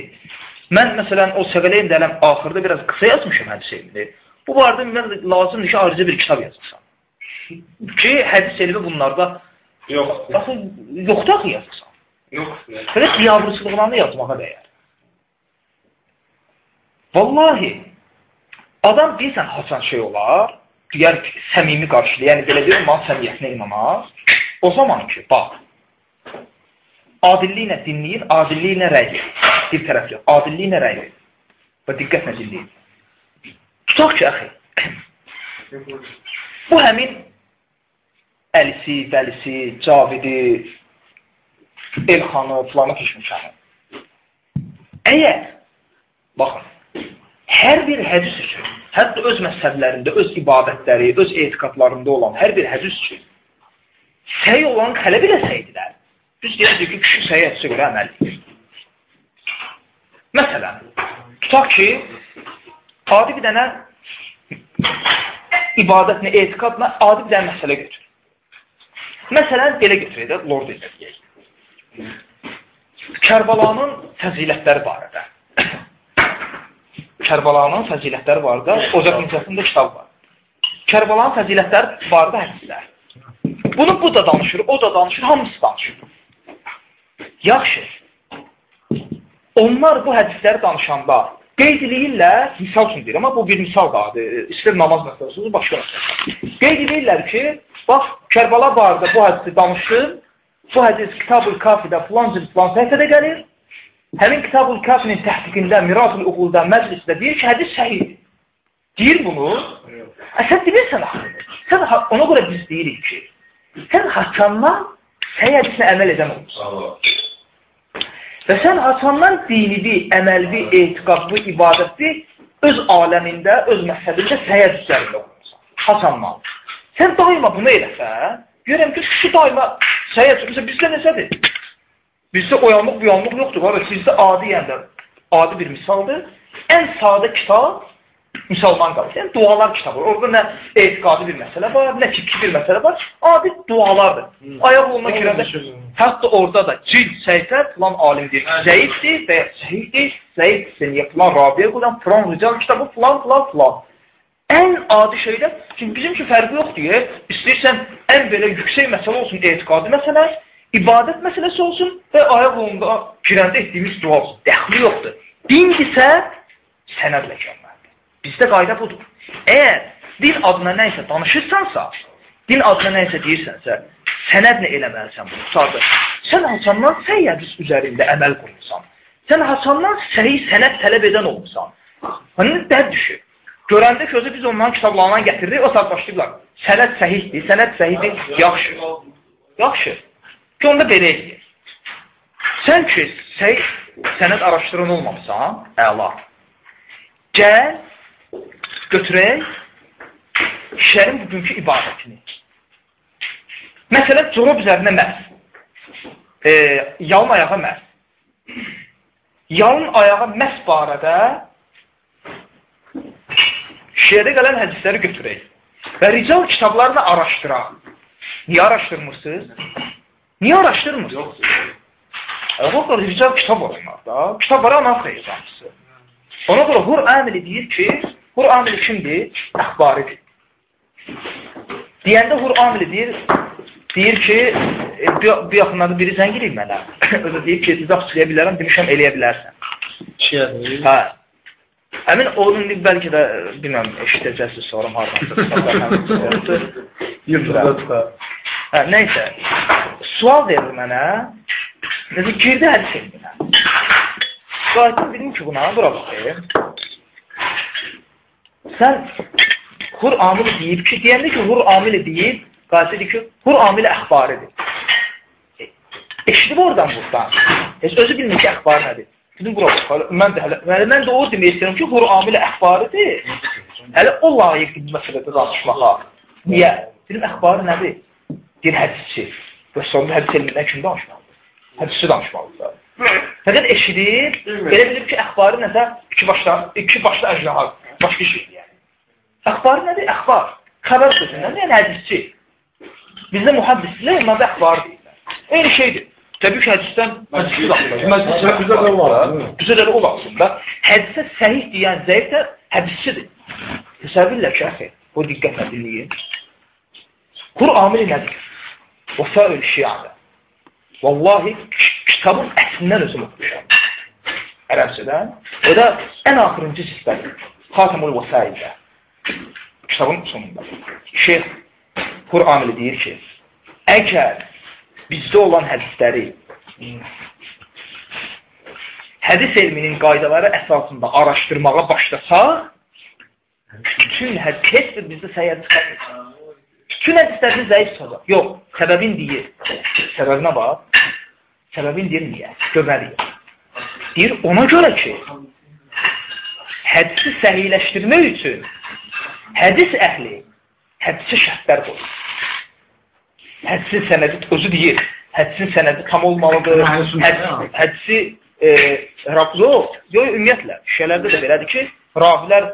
mən məsələn o Səqələyin dələm axırda biraz qısa yazmışam hədis elmini. Bu barədə mən lazımdır ki, ayrıca bir kitab yazılsın. Ki, hədis elmi bunlarda Yox. axı yoxdur axı yazılsın. Yox. Belə biabırçılıqlarını yazmağa dəyər. Vallahi, adam deyirsən hasan şey olar, deyər ki, səmimi qarşılı, yəni belə deyir, mal səmiyyətinə inanmaz. O zaman ki, bax, adilliylə dinləyin, adilliylə rəy verin. Bir tərəf yox, adilliylə rəy verin. Və diqqətlə dinləyin. Tutaq ki, əxi, bu həmin Əlisi, Bəlisi, Cavidi, Elxanı, filanı keçmişəni. Əgər, baxın, hər bir hədis üçün, hətta öz məzhəblərində, öz ibadətləri, öz etiqadlarında olan hər bir hədis üçün səy olan tələb eləsəydilər, biz deyəcək ki, kişi etsə görə əməl edir. Məsələn, tutaq ki, adi bir dənə ibadətlə, etiqadla adi bir dənə məsələ götür. Məsələn, belə götürək də, Lord edək. Kərbalanın fəzilətləri barədə. Kərbalanın fəzilətləri barədə Ocaq İncəsində kitab var. Kərbalanın fəzilətləri barədə hədislər. Bunu bu da danışır, o da danışır, hamısı danışır. Yaxşı. Onlar bu hədisləri danışanda qeyd edirlər, misal üçün deyir, amma bu bir misal dadır. İstər namaz məsələsidir, başqa məsələ. Qeyd edirlər ki, bax, Kərbala barədə bu hədisi danışdım, bu hədis Kitab-ül Kafidə filan cür filan səhifədə gəlir. Həmin Kitab-ül Kafinin təhqiqində, Miratul Uqulda, məclisdə deyir ki, hədis səhihdir. Deyir bunu. Ə, sən bilirsən axı. Sən ona görə biz deyirik ki, sən haçandan səy hədisinə əməl edən olursan. Və sən haçandan dinivi, əməlvi, etiqadlı, ibadətli öz aləmində, öz məhzəbində səy hədis üzərində olursan. Haçandan. Sən daima bunu eləsən, görəm ki, şu daima səy hədis, məsələn, bizdə necədir? Bizdə oyanlıq, buyanlıq yoxdur. Sizdə adi yəni, adi bir misaldır. Ən sadə kitab müsəlman qalır. Yəni, dualar kitabı. Orada nə etiqadi bir məsələ var, nə fikri bir məsələ var. Adi dualardır. Ayaq yoluna girəndə, hətta orada da cild səhifə filan alim deyir ki, zəifdir və ya səhifdir, zəifdir, niyə filan Rabiyə qudan, filan rical kitabı, filan, filan, filan. Ən adi şeydə, çünki bizim üçün fərqi yoxdur. İstəyirsən, ən belə yüksək məsələ olsun, etiqadi məsələ, ibadət məsələsi olsun və ayaq yolunda girəndə etdiyimiz dua olsun. Dəxli yoxdur. Dindirsə, sənədlə gəlməlidir. Bizdə qayda budur. Əgər din adına nə isə danışırsansa, din adına nə isə deyirsənsə, sənədlə eləməlisən bunu. Sadə. Sən haçandan səy hədis üzərində əməl qurursan. Sən haçandan səhi sənəd tələb edən olursan. Hani dərd düşür. Görəndə ki, özü biz onların kitablarından gətiririk, o saat başlayıblar. Sənəd səhihdir, sənəd səhihdir, yaxşı. Yaxşı. Ki, onda belə edir. Sən ki, səy, sənəd araşdıran olmamısan, əla. Gəl, götürək şərin bugünkü ibadətini. Məsələn, corab üzərinə məhz. E, yalın ayağa məhz. Yalın ayağa məhz barədə şiədə gələn hədisləri götürək və rical kitablarını araşdıraq. Niyə araşdırmırsınız? Niyə araşdırmırsınız? Yox, rical kitab var onlarda. Kitablara ana xeyircançısı. Ona görə Əmili deyir ki, Əmili kimdir? Əxbaridir. Deyəndə Amili deyir, deyir ki, e, bir yaxınlarda biri zəng edib mənə. Özü deyir ki, izah çıxıya bilərəm, demişəm, eləyə bilərsən. Şiədir. Hə. Həmin onun bəlkə də, bilməm, eşidəcəksiniz sonra hardansa. YouTube'da Hə, nəysə, sual verir mənə, dedi, girdi hədis elminə. Qayıtım dedim ki, buna, bura baxayım. Sən Hur amili deyib ki, deyəndə ki, hur amili deyib, qayıtdı ki, hur amili əxbaridir. E, eşidib oradan buradan. Heç özü bilmir ki, əxbar nədir. Dedim, bura bax, mən də, hələ, mən də o demək istəyirəm ki, hur amili əxbaridir. Hələ o layiqdir bu məsələdə danışmağa. Niyə? Dedim, əxbarı nədir? Deyir, hədisçi. Və sonunda hədis elmindən kim danışmalıdır? Hədisçi danışmalıdır. Fəqət eşidib, elə bilib ki, əxbarı nəsə iki başlı, iki başlı əjdaha, başqa şey deyər. Əxbar nədir? Əxbar. Xəbər sözündən, yəni hədisçi. Bizdə mühaddislər, onlarda əxbar deyirlər. Eyni şeydir. Təbii ki, hədisdən hədisçi daxildir. Bizdə də var. Bizdə də o vaxtında hədisə səhih deyən zəif də hədisçidir. Təsəvvürlə ki, əxi, bu diqqətlə dinləyin. Qur'amili nədir? Və fəül şiadə. Vallahi kitabın əslindən özüm oxumuşam. Ərəbcədən. O da ən axırıncı hissədir. Xatamul Vəsaildə kitabın sonunda Şeyx Qur'anlı deyir ki, əgər bizdə olan hədisləri hədis elminin qaydaları əsasında araşdırmağa başlasaq, bütün hədis, heç bir bizdə səhih hədis qalmayacaq. Bütün hədislərini zəif çıxacaq. Yox, səbəbin deyir. Səbəbinə bax. Səbəbin deyir niyə? Görməliyik. Deyir, ona görə ki, hədisi səhiləşdirmək üçün Hədis əhli hədisi şərtlər qoyur. Hədisin sənədi özü deyir. Hədisin sənədi tam olmalıdır. Hədisi, hədisi e, yox, ümumiyyətlə, şişələrdə də belədir ki, ravilər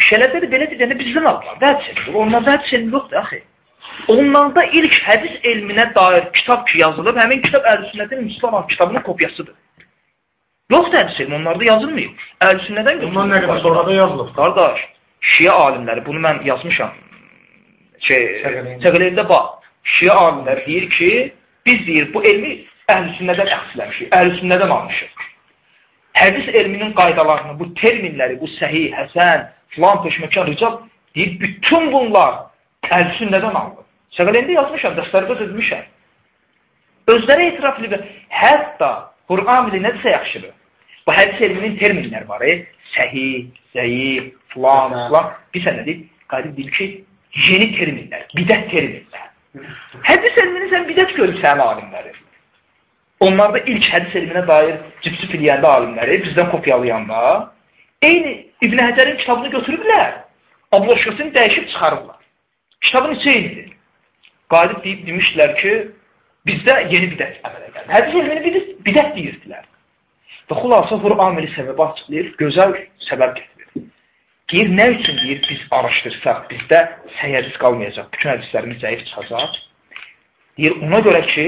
şişələrdə də belədir, yəni bizdən alırlar. Hədis. Onlarda hədis yoxdur, axı. Onlarda ilk hədis elminə dair kitab ki yazılıb, həmin kitab Əhl-Sünnətin Müsəlman kitabının kopyasıdır. Yoxdur hədis elmi, onlarda yazılmayıb. Əhl-Sünnədən Ondan nə qədər sonra da yazılıb. Qardaş, Şiə alimləri, bunu mən yazmışam, şey, Səqələyində bax, Şiə alimləri deyir ki, biz deyir, bu elmi əhl-sünnədən əxsləmişik, əhl-sünnədən almışıq. Hədis elminin qaydalarını, bu terminləri, bu səhih, həsən, filan, peşməkan, rical, deyir, bütün bunlar əhl-sünnədən alınır. Səqələyində yazmışam, dəstərdə düzmüşəm. Özləri etiraf edir, hətta Qur'an bilir nədirsə yaxşıdır. Bu hədis elminin terminləri var, e? səhih, zəif, filan, filan. Bir sənə deyib, qarib deyib ki, yeni terminlər, bidət terminlər. Hədis elmini sən bidət görürsən alimləri. Onlarda ilk hədis elminə dair cipsip eləyəndə alimləri, bizdən kopyalayanda, eyni İbn Həcərin kitabını götürüblər, abloşkasını dəyişib çıxarırlar. Kitabın içi eynidir. Qalib deyib demişlər ki, bizdə yeni bidət əmələ gəldi. Hədis elmini bidət, deyirdilər. Və xulasa Hur amili səbəbi açıqlayır, gözəl səbəb gətirir. Deyir, nə üçün deyir, biz araşdırsaq, bizdə hədis qalmayacaq, bütün hədislərimiz zəif çıxacaq. Deyir, ona görə ki,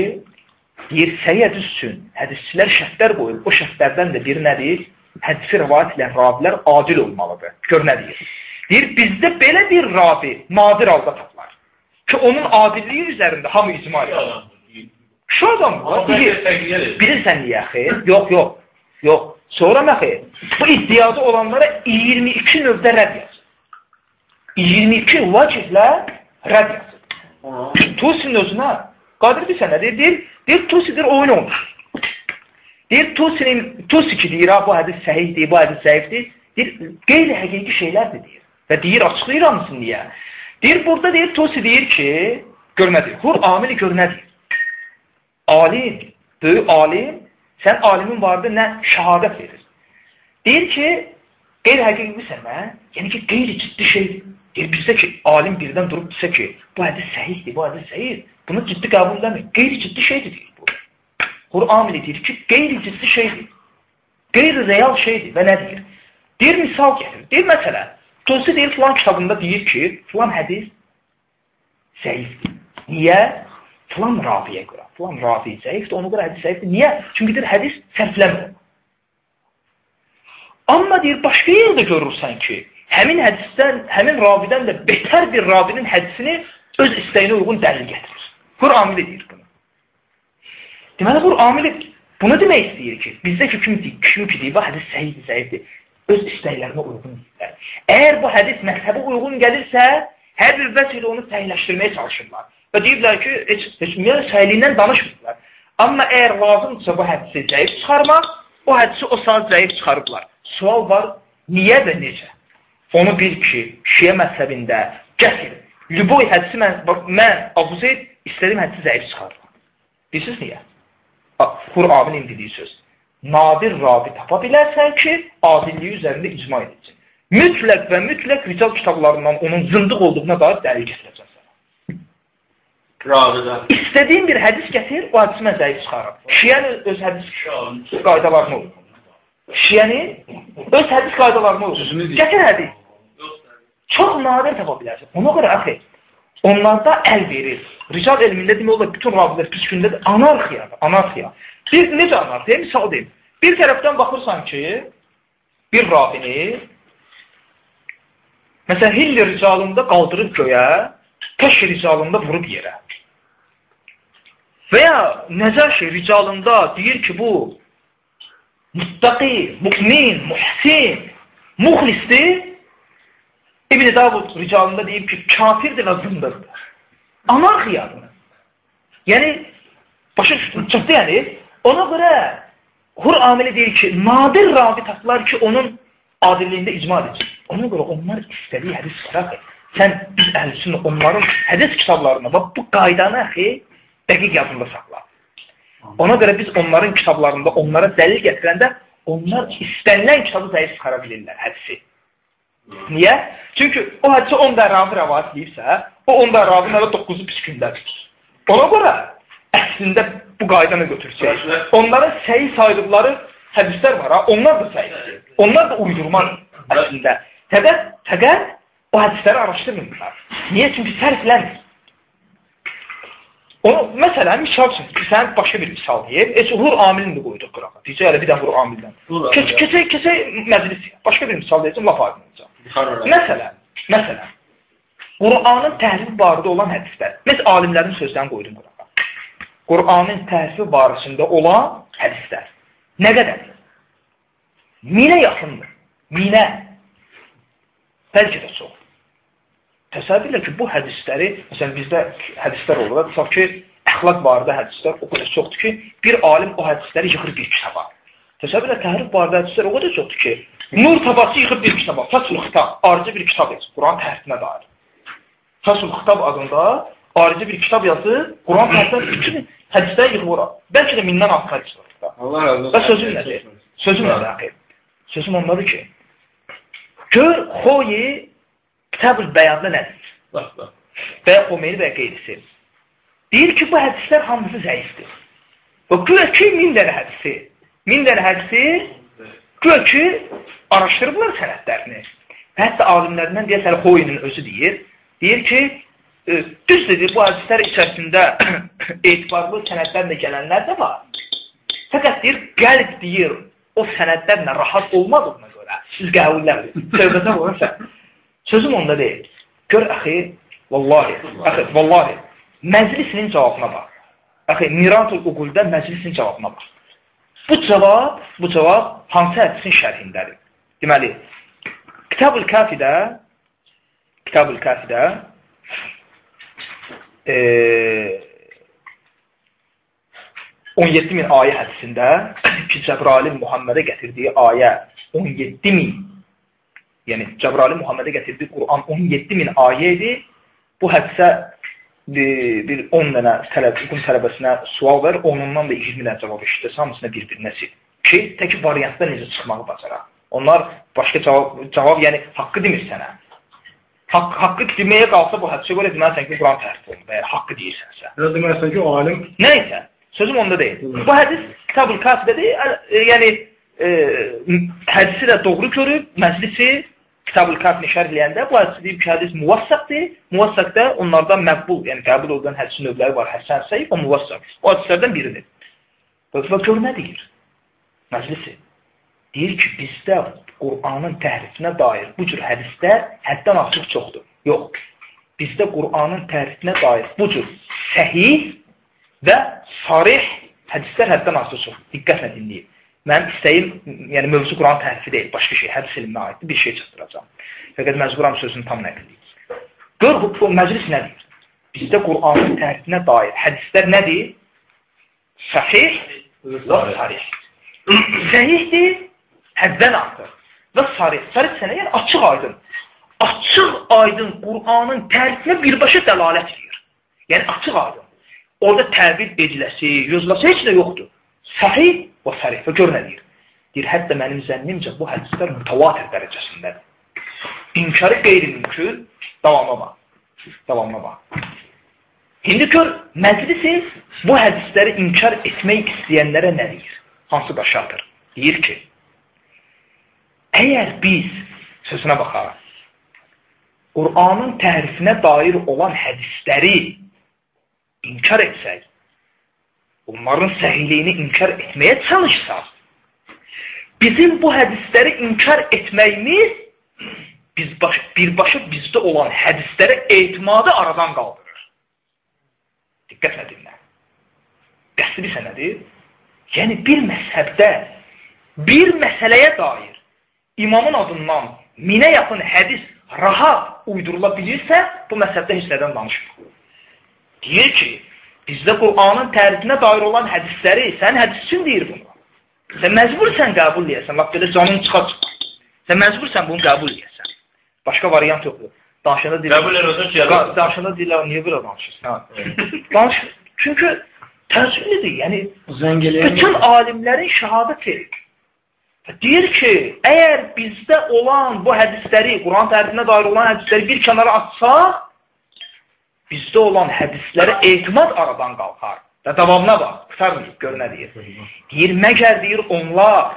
deyir, səhiy hədis üçün hədisçilər şərtlər qoyur. O şərtlərdən də biri nədir? Hədisi rivayət edən ravilər adil olmalıdır. Gör nə deyir? Deyir, bizdə belə bir ravi nadir halda tapılar. Ki, onun adilliyi üzərində hamı icma edir. Şu adam bilirsən niyə xeyr? Yox, yox. Yox. Sonra xeyr? Bu iddiada olanlara 22 növdə rədd yazır. 22 vaciblə rədd yazır. Tusinin özünə qadir bir sənə deyir, deyir, deyir Tusidir oyun olmuş. Deyir Tusinin, Tusi ki deyir, bu hədis səhihdir, bu hədis zəifdir. Deyir, qeyri-həqiqi şeylərdir deyir. Və deyir, açıqlayır hamısını niyə? Deyir, burada deyir, Tusi deyir ki, Gör nə deyir? Hur amili gör nə deyir? Alim, böyük alim, sən alimin vardı nə şəhadət verir. Deyir ki, qeyri-həqiqisən mən, yəni ki, qeyri-ciddi şeydir. Deyir, bizdə ki, alim birdən durub desə ki, bu hədis səhihdir, bu hədis səhih, bunu ciddi qəbul edəmir. Qeyri-ciddi şeydir, deyir bu. Qur'an deyir ki, qeyri-ciddi şeydir. Qeyri-real şeydir və nə deyir? Deyir, misal gətirir. Deyir, məsələn, Tosi deyir, filan kitabında deyir ki, filan hədis zəifdir. Niyə? Filan raviyə görə. Filan ravi zəifdir, ona görə hədis zəifdir. Niyə? Çünki deyir, hədis sərflənmir. Amma deyir, başqa yerdə görürsən ki, həmin hədisdən, həmin ravidən də betər bir ravinin hədisini öz istəyinə uyğun dəlil gətirir. Qur'an deyir bunu. Deməli, Qur'an bunu demək istəyir ki, bizdə ki, kim, kim ki deyir, hədis səhiddir, zəifdir, öz istəklərinə uyğun deyirlər. Əgər bu hədis məzhəbə uyğun gəlirsə, hər bir vəs ilə onu səhiyləşdirməyə çalışırlar. Və deyirlər ki, heç, heç ümumiyyətlə səhiyliyindən danışmırlar. Amma əgər lazımdırsa bu hədisi zəif çıxarmaq, o hədisi o saat zəif çıxarıblar. Sual var, niyə və necə? Onu bil ki, şiə məzhəbində gətir. Lüboy hədisi mən, mən Abu Zeyd istədiyim hədisi zəif çıxarıram. Bilirsiniz niyə? Qur'anın indidiyi söz. Nadir ravi tapa bilərsən ki, adilliyi üzərində icma edilsin. Mütləq və mütləq rical kitablarından onun zındıq olduğuna dair dəlil gətirəcəksən. Ravidən. İstədiyin bir hədis gətir, o hədisi mən zəif çıxarım. Şiənin öz hədis qaydalarına uyğun. Şiənin öz hədis qaydalarına uyğun. Gətir hədis. Çox nadir tapa bilərsən. Ona görə axı, onlarda əl verir. Rical elmində demək olar, bütün ravilər pis gündədir. Anarxiyadır, anarxiya. Bir, necə anarxiya? Misal deyim. Bir tərəfdən baxırsan ki, bir ravini, məsələn, Hilli ricalında qaldırıb göyə, Kəşr ricalında vurub yerə. Və ya Nəcəşi ricalında deyir ki, bu muttaqi, mümin, muhsin, muxlisdir. İbn-i Davud ricalında deyib ki, kafirdir və zındırdır. Anarxiyadır. Yəni, başa düşdün, çıxdı yəni. Ona görə Hur amili deyir ki, nadir ravi tapılar ki, onun adilliyində icma edəcək. Ona görə onlar istədiyi hədis çıxaraq sən biz əhlüsünə onların hədis kitablarına bax bu qaydanı axı dəqiq yadında saxla. Ona görə biz onların kitablarında onlara dəlil gətirəndə onlar istənilən kitabı zəif çıxara bilirlər hədisi. Niyə? Çünki o hədisi 10 da ravi rəvayət deyirsə, o 10 da ravinin hələ 9-u pis gündədir. Ona görə əslində bu qaydanı götürsək, onların səyi saydıqları hədislər var ha, onlar da səyidir. Onlar da uydurmadır əslində. Fəqət, fəqət o hədisləri araşdırmırlar. Niyə? Çünki sərflənir. Onu, məsələn, misal üçün, sən başqa bir misal deyib, heç hur amilini də qoyduq qırağa. Deyəcək, elə bir də hur amildən. Keç, keçək, keçək məclis, başqa bir misal deyəcəm, laf aydın olacaq. Məsələn, məsələn, Qur'anın təhrifi barədə olan hədislər. Mēs alimlərin sözlərini qoydum qırağa. Qur'anın təhrifi barəsində olan hədislər. Nə qədərdir? Minə yaxındır. Minə. Bəlkə də çox. Təsəvvür elə ki, bu hədisləri, məsələn, bizdə hədislər olur, tutaq ki, əxlaq barədə hədislər o qədər çoxdur ki, bir alim o hədisləri yığır bir kitaba. Təsəvvür elə təhrif barədə hədislər o qədər çoxdur ki, Nur tabası yığır bir kitaba, Fəsul Xitab, ayrıca bir kitab yazır, Quran tərhifinə dair. Fəsul Xitab adında ayrıca bir kitab yazır, Quran tərhifinə bütün hədisləri yığır ora. Bəlkə də mindən artıq hədis var. Allah razı olsun. Və sözüm nədir? Sözüm nədir? Sözüm ondadır ki, gör xoyi Kitab-ül Bəyanda nədir? Bax, bax. Və Xomeyni və qeyrisi. Deyir ki, bu hədislər hamısı zəifdir. Və güya ki, min dənə hədisi. Min dənə hədisi güya ki, araşdırıblar sənətlərini. Hətta alimlərindən deyəsən Xoyinin özü deyir. Deyir ki, e, düzdür, bu hədislər içərisində etibarlı sənətlərlə gələnlər də var. Fəqət deyir, qəlb deyir, o sənətlərlə rahat olmadığına görə siz qəbulləmir. Tövbədən olursa, Sözüm onda deyil. Gör, əxi, vallahi, əxi, vallahi, məclisinin cavabına bax. Əxi, Miratul Uqulda məclisinin cavabına bax. Bu cavab, bu cavab hansı hədisin şərhindədir? Deməli, Kitab-ül Kafidə, Kitab-ül Kafidə e, 17 min ayə hədisində ki, Cəbrailin Muhammedə gətirdiyi ayə 17 min yəni Cəbrali Muhammedə gətirdiyi Quran 17 min ayə idi. Bu hədisə bir, bir 10 dənə tələb, hüquq tələbəsinə sual ver, onundan da 20 dənə cavab eşitdir, hamısına bir-birinə sil. Ki, təki variantda necə çıxmağı bacara. Onlar başqa cavab, cavab yəni haqqı demir sənə. Haqq, haqqı deməyə qalsa bu hədsə görə deməlisən ki, Quran tərif olunur, əgər haqqı deyirsənsə. Ya deməlisən ki, o alim Nəysə, sözüm onda deyil. Bu hədis Kitab-ül Kafidədir, yəni e, hədisi də doğru görüb, məclisi Kitab-ül Kafini şərh eləyəndə bu hədis deyib ki, hədis muvassaqdır. Muvassaqda onlardan məqbul, yəni qəbul olunan hədis növləri var, həsən səhih, o muvassaq. O hədislərdən biridir. Və gör nə deyir? Məclisi. Deyir ki, bizdə Qur'anın təhrifinə dair bu cür hədislər həddən artıq çoxdur. Yox. Bizdə Qur'anın təhrifinə dair bu cür səhih və sarih hədislər həddən artıq çoxdur. Diqqətlə dinləyin. Mənim istəyim, yəni mövzu Quran təhrifi deyil, başqa şey, hədis ilminə aiddir, bir şey çatdıracağam. Fəqət məcburam sözünü tam nəql edeyim. Gör, bu məclis nə deyir? Bizdə Qur'anın təhrifinə dair hədislər nədir? Sahih və sarih. Səhihdir, həddən artıq. Və sarih. Sarih sənə yəni açıq aydın. Açıq aydın Qur'anın tərifinə birbaşa dəlalət edir. Yəni açıq aydın. Orada təbir ediləsi, yazılası heç nə yoxdur. Sahih və sarih. Və gör nə deyir? Deyir, hətta mənim zənnimcə bu hədislər mütəvatir dərəcəsindədir. İnkarı qeyri-mümkün. Davama bax. İndi gör, məclisin bu hədisləri inkar etmək istəyənlərə nə deyir? Hansı başa atır? Deyir ki, əgər biz, sözünə baxaraq, Qur'anın tərifinə dair olan hədisləri inkar etsək, onların səhiyliyini inkar etməyə çalışsaq, bizim bu hədisləri inkar etməyimiz biz baş, birbaşa bizdə olan hədislərə etimadı aradan qaldırır. Diqqətlə dinlə. Qəsdi sənədir. Yəni bir məzhəbdə bir məsələyə dair imamın adından minə yaxın hədis rahat uydurula bilirsə, bu məzhəbdə heç nədən danışmır. Deyir ki, bizdə Qur'anın tərifinə dair olan hədisləri, sən hədis üçün deyir bunu. Sən məcbursən qəbul edəsən, laf belə canın çıxa çıxa. Sən məcbursən bunu qəbul edəsən. Başqa variant yoxdur. Danışanda deyirlər. Qəbul eləsən ki, danışanda deyirlər, niyə belə danışırsan? Hə. Danış. Çünki təəccüblüdür. Yəni zəng eləyən bütün alimlərin şahadət verir. Deyir ki, əgər bizdə olan bu hədisləri, Quran tərifinə dair olan hədisləri bir kənara atsaq, bizdə olan hədislərə etimad aradan qalxar. Və davamına bax, qıtarmayıb, gör nə deyir. Deyir, məgər deyir onlar,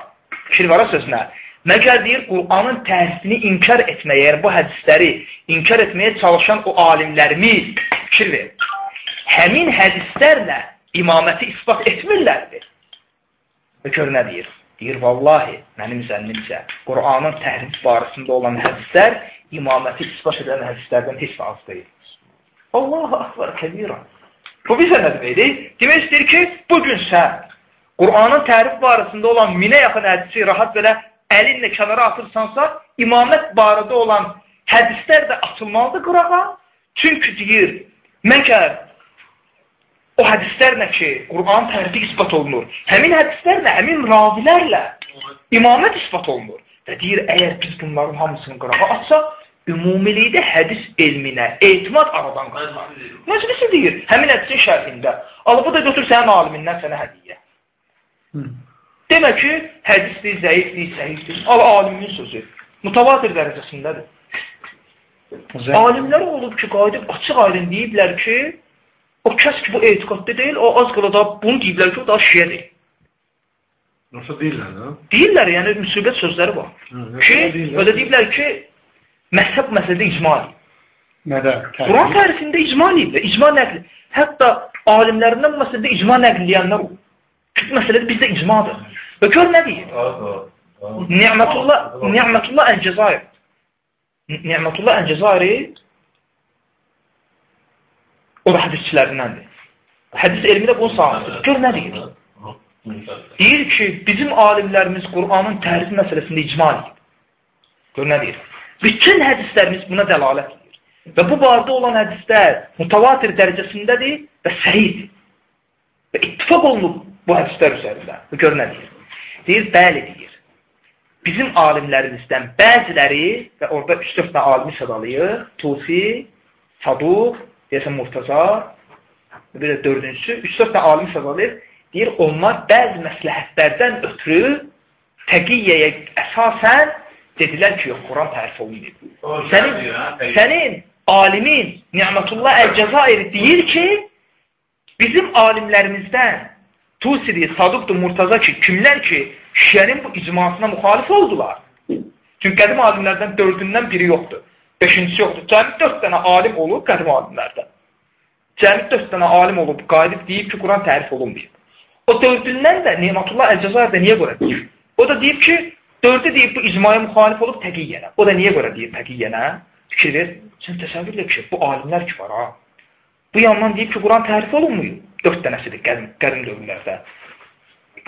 fikir var sözünə, məgər deyir Qur'anın tərifini inkar etməyə, yəni bu hədisləri inkar etməyə çalışan o alimlərimiz, fikir ver, həmin hədislərlə imaməti ispat etmirlərdir. Və gör nə deyir? Deyir, vallahi, mənim zənnimcə, Qur'anın təhrif barəsində olan hədislər imaməti ispat edən hədislərdən heç az deyil. Allahu akbar kəbira. Bu bizə nə deməkdir? Demək istəyir ki, bugün sən Qur'anın tərif barəsində olan minə yaxın hədisi rahat belə əlinlə kənara atırsansa, imamət barədə olan hədislər də atılmalıdır qırağa. Çünki deyir, məgər o hədislərlə ki, Qur'an tərifi ispat olunur, həmin hədislərlə, həmin ravilərlə imamət ispat olunur. Və deyir, əgər biz bunların hamısını qırağa atsaq, ümumilikdə hədis elminə etimad aradan qalır. Məclisi deyir, həmin hədisin şərhində. Al, bu da götür sənin alimindən sənə hədiyyə. Demək ki, hədisdir, zəifdir, səhifdir. Al, alimin sözü. Mutavatir dərəcəsindədir. Alimlər olub ki, qayıdıb açıq aydın deyiblər ki, o kəs ki, bu etiqadda deyil, o az qala da bunu deyiblər ki, o da şiədir. Nasıl deyirlər, ha? Deyirlər, yəni müsibət sözləri var. Hı, Ki, deyirlər. ödə deyiblər ki, məzhəb məsələdə icma edib. Nədə? Quran tərifində icma edib icma nəqli. Hətta alimlərindən bu məsələdə icma nəqlləyənlər olub. Ki, bu məsələdə bizdə icmadır. Və gör nə deyir? Ni'mətullah, Ni'mətullah Əl-Cəzair. Ni'mətullah Əl-Cəzairi o da hədisçilərindəndir. Hədis elmi də bunu sağlayır. Gör nə deyir? Deyir ki, bizim alimlərimiz Qur'anın tərif məsələsində icma edib. Gör nə deyir? Bütün hədislərimiz buna dəlalət edir. Və bu barədə olan hədislər mutavatir dərəcəsindədir və səhihdir. Və ittifaq olunub bu hədislər üzərində. Bu gör nə deyir? Deyir, bəli deyir. Bizim alimlərimizdən bəziləri və orada 3-4 dənə alimi sadalayır, Tusi, Saduq, deyəsən Murtaza, bir də dördüncüsü, üç-dörd dənə alim səzalayır, deyir, onlar bəzi məsləhətlərdən ötürü təqiyyəyə əsasən dedilər ki, yox, Quran tərif olunmayıb. Sənin, sənin alimin Ni'matullah Əl-Cəzairi deyir ki, bizim alimlərimizdən Tusiri, Saduqdur, Murtaza ki, kimlər ki, şiənin bu icmasına müxalif oldular. Çünki qədim alimlərdən dördündən biri yoxdur. Beşincisi yoxdur. Cəmi dörd dənə alim olub qədim alimlərdən. Cəmi dörd dənə alim olub, qayıdıb deyib ki, Quran tərif olunmayıb. O dördündən də Nematullah Əl-Cəzairdə niyə görə deyir? O da deyib ki, dördü deyib bu icmaya müxalif olub təqiyyənə. O da niyə görə deyib təqiyyənə? Fikir ver. Sən təsəvvür elə ki, bu alimlər ki var ha. Bu yandan deyib ki, Quran tərif olunmuyor. Dörd dənəsidir qədim, qədim dövrlərdə.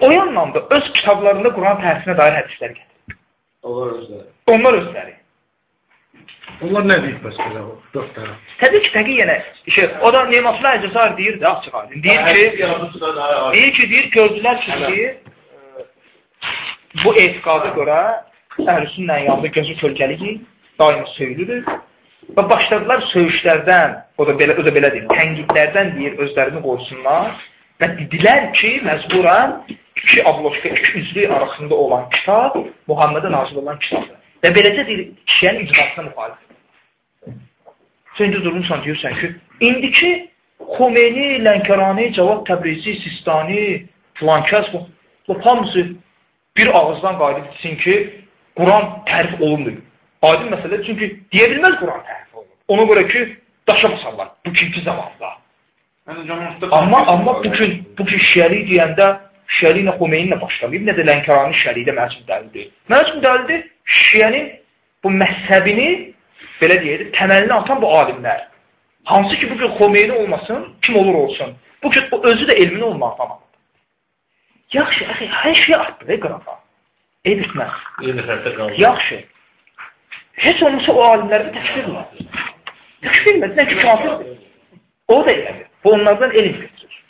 O yandan da öz kitablarında Quran tərifinə dair hədislər gətirir. Onlar özləri. Onlar özləri. Onlar nə deyir bəs belə o? Dörd dənə. Təbii ki, təqiyyənə, şey, o da Nematullah Əcəzar deyir də, açıq aydın. Deyir ki, deyir ki, deyir, gördülər ki, bu etiqada görə əhlüsünlə yanında gözü kölgəlidir, daima söyülür və başladılar söyüşlərdən, o da belə, o da belə deyir, tənqidlərdən deyir, özlərini qoysunlar və dedilər ki, məcburən iki abloşka, iki üzlük arasında olan kitab Muhammedə nazil olan kitabdır. Və beləcə deyir, kişiyyənin icmasına müxalif. Sən indi durmuşsan deyirsən ki, indiki Xomeyni, Lənkərani, Cavad Təbrizi, Sistani, filankəs bu hamısı bir ağızdan qayıdıb desin ki, Quran tərif olunmuyor. Aydın məsələ, çünki deyə bilməz Quran tərif olunur. Ona görə ki, daşa basanlar bu kinki zamanda. Amma, amma bu gün, bu gün şiəli deyəndə şiəli ilə Xomeyni ilə başlamayıb, nə də Lənkərani şiəlidə mənim üçün dəlildir. Mənim üçün dəlildir, şiənin bu məhzəbini belə deyək, təməlini atan bu alimlər. Hansı ki, bu gün Xomeyni olmasın, kim olur olsun. Bu gün o özü də elmini olmaq tamamdır. Yaxşı, əxi, hər şey atdı qırafa. Eyb etməz. Yaxşı. Heç olmasa o alimləri təkfir etməz. Təkfir etməz, nə ki, kafirdir. O da elədir. Bu onlardan elm götürür.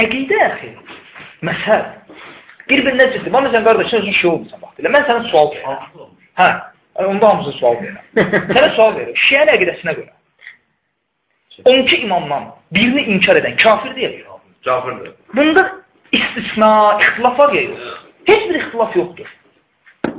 Əqidə əxi, məzhəb, bir-birinə ciddi. Amma sən qardaş, sən şey olmuşsan vaxt elə. Mən sənə sual verirəm. Hə, onda hamısı sual verirəm. sənə sual verirəm. Şiənin əqidəsinə görə. 12 imamdan birini inkar edən kafir deyil. Kafirdir. Bunda istisna, ixtilaf var ya yox. Heç bir ixtilaf yoxdur.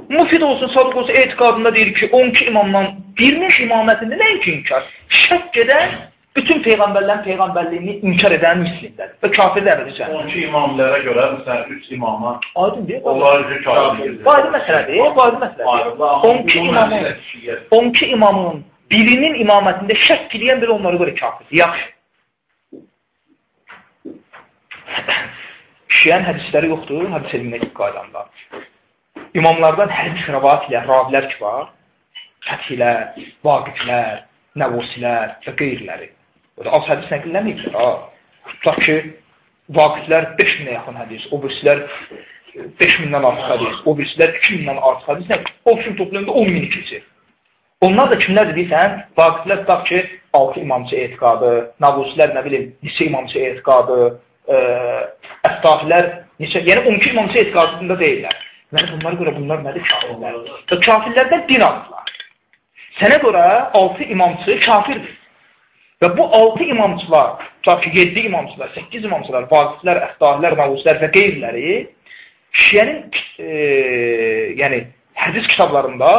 Mufid olsun, Sadık olsun, etiqadında deyir ki, 12 imamdan birinin imamətində nəinki inkar? Şək edən bütün peyğəmbərlərin peyğəmbərliyini inkar edən müslimlər və kafirlər də cəhənnəm. 12 imamlara görə məsələn 3 imama Aydın deyil. onlar üçün kafirdir. Bu aydın məsələdir. Bu aydın məsələdir. 12 imamın, 12 imamın birinin imamətində şək edən biri onlara görə kafirdir. Yaxşı. Şiən hədisləri yoxdur, hədis elminə qaydanda. İmamlardan hədis rəvat ilə ravilər ki var, fəthilər, vaqiflər, nəvusilər və qeyriləri. O da az hədis nəqilləməyibdir. Ha. Tutaq ki, vaqiflər 5 minə yaxın hədis, o birisilər 5 mindən artıq hədis, o birisilər 2 mindən artıq hədis? O üçün toplayanda 10 mini keçir. Onlar da kimlərdir deyirsən? Vaqiflər tutaq ki, 6 imamçı etiqadı, navusilər, nə bilim, neçə imamçı etiqadı, ə, əftafilər, neçə, yəni 12 imamçı etiqadında deyirlər. Yəni bunlara görə bunlar nədir? Kafirlər. Və kafirlərdən din alırlar. Sənə görə 6 imamçı kafirdir. Və bu 6 imamçılar, tutaq ki, 7 imamçılar, 8 imamçılar, vaqiflər, əxtarilər, navuslər və qeyriləri şiənin e, yəni hədis kitablarında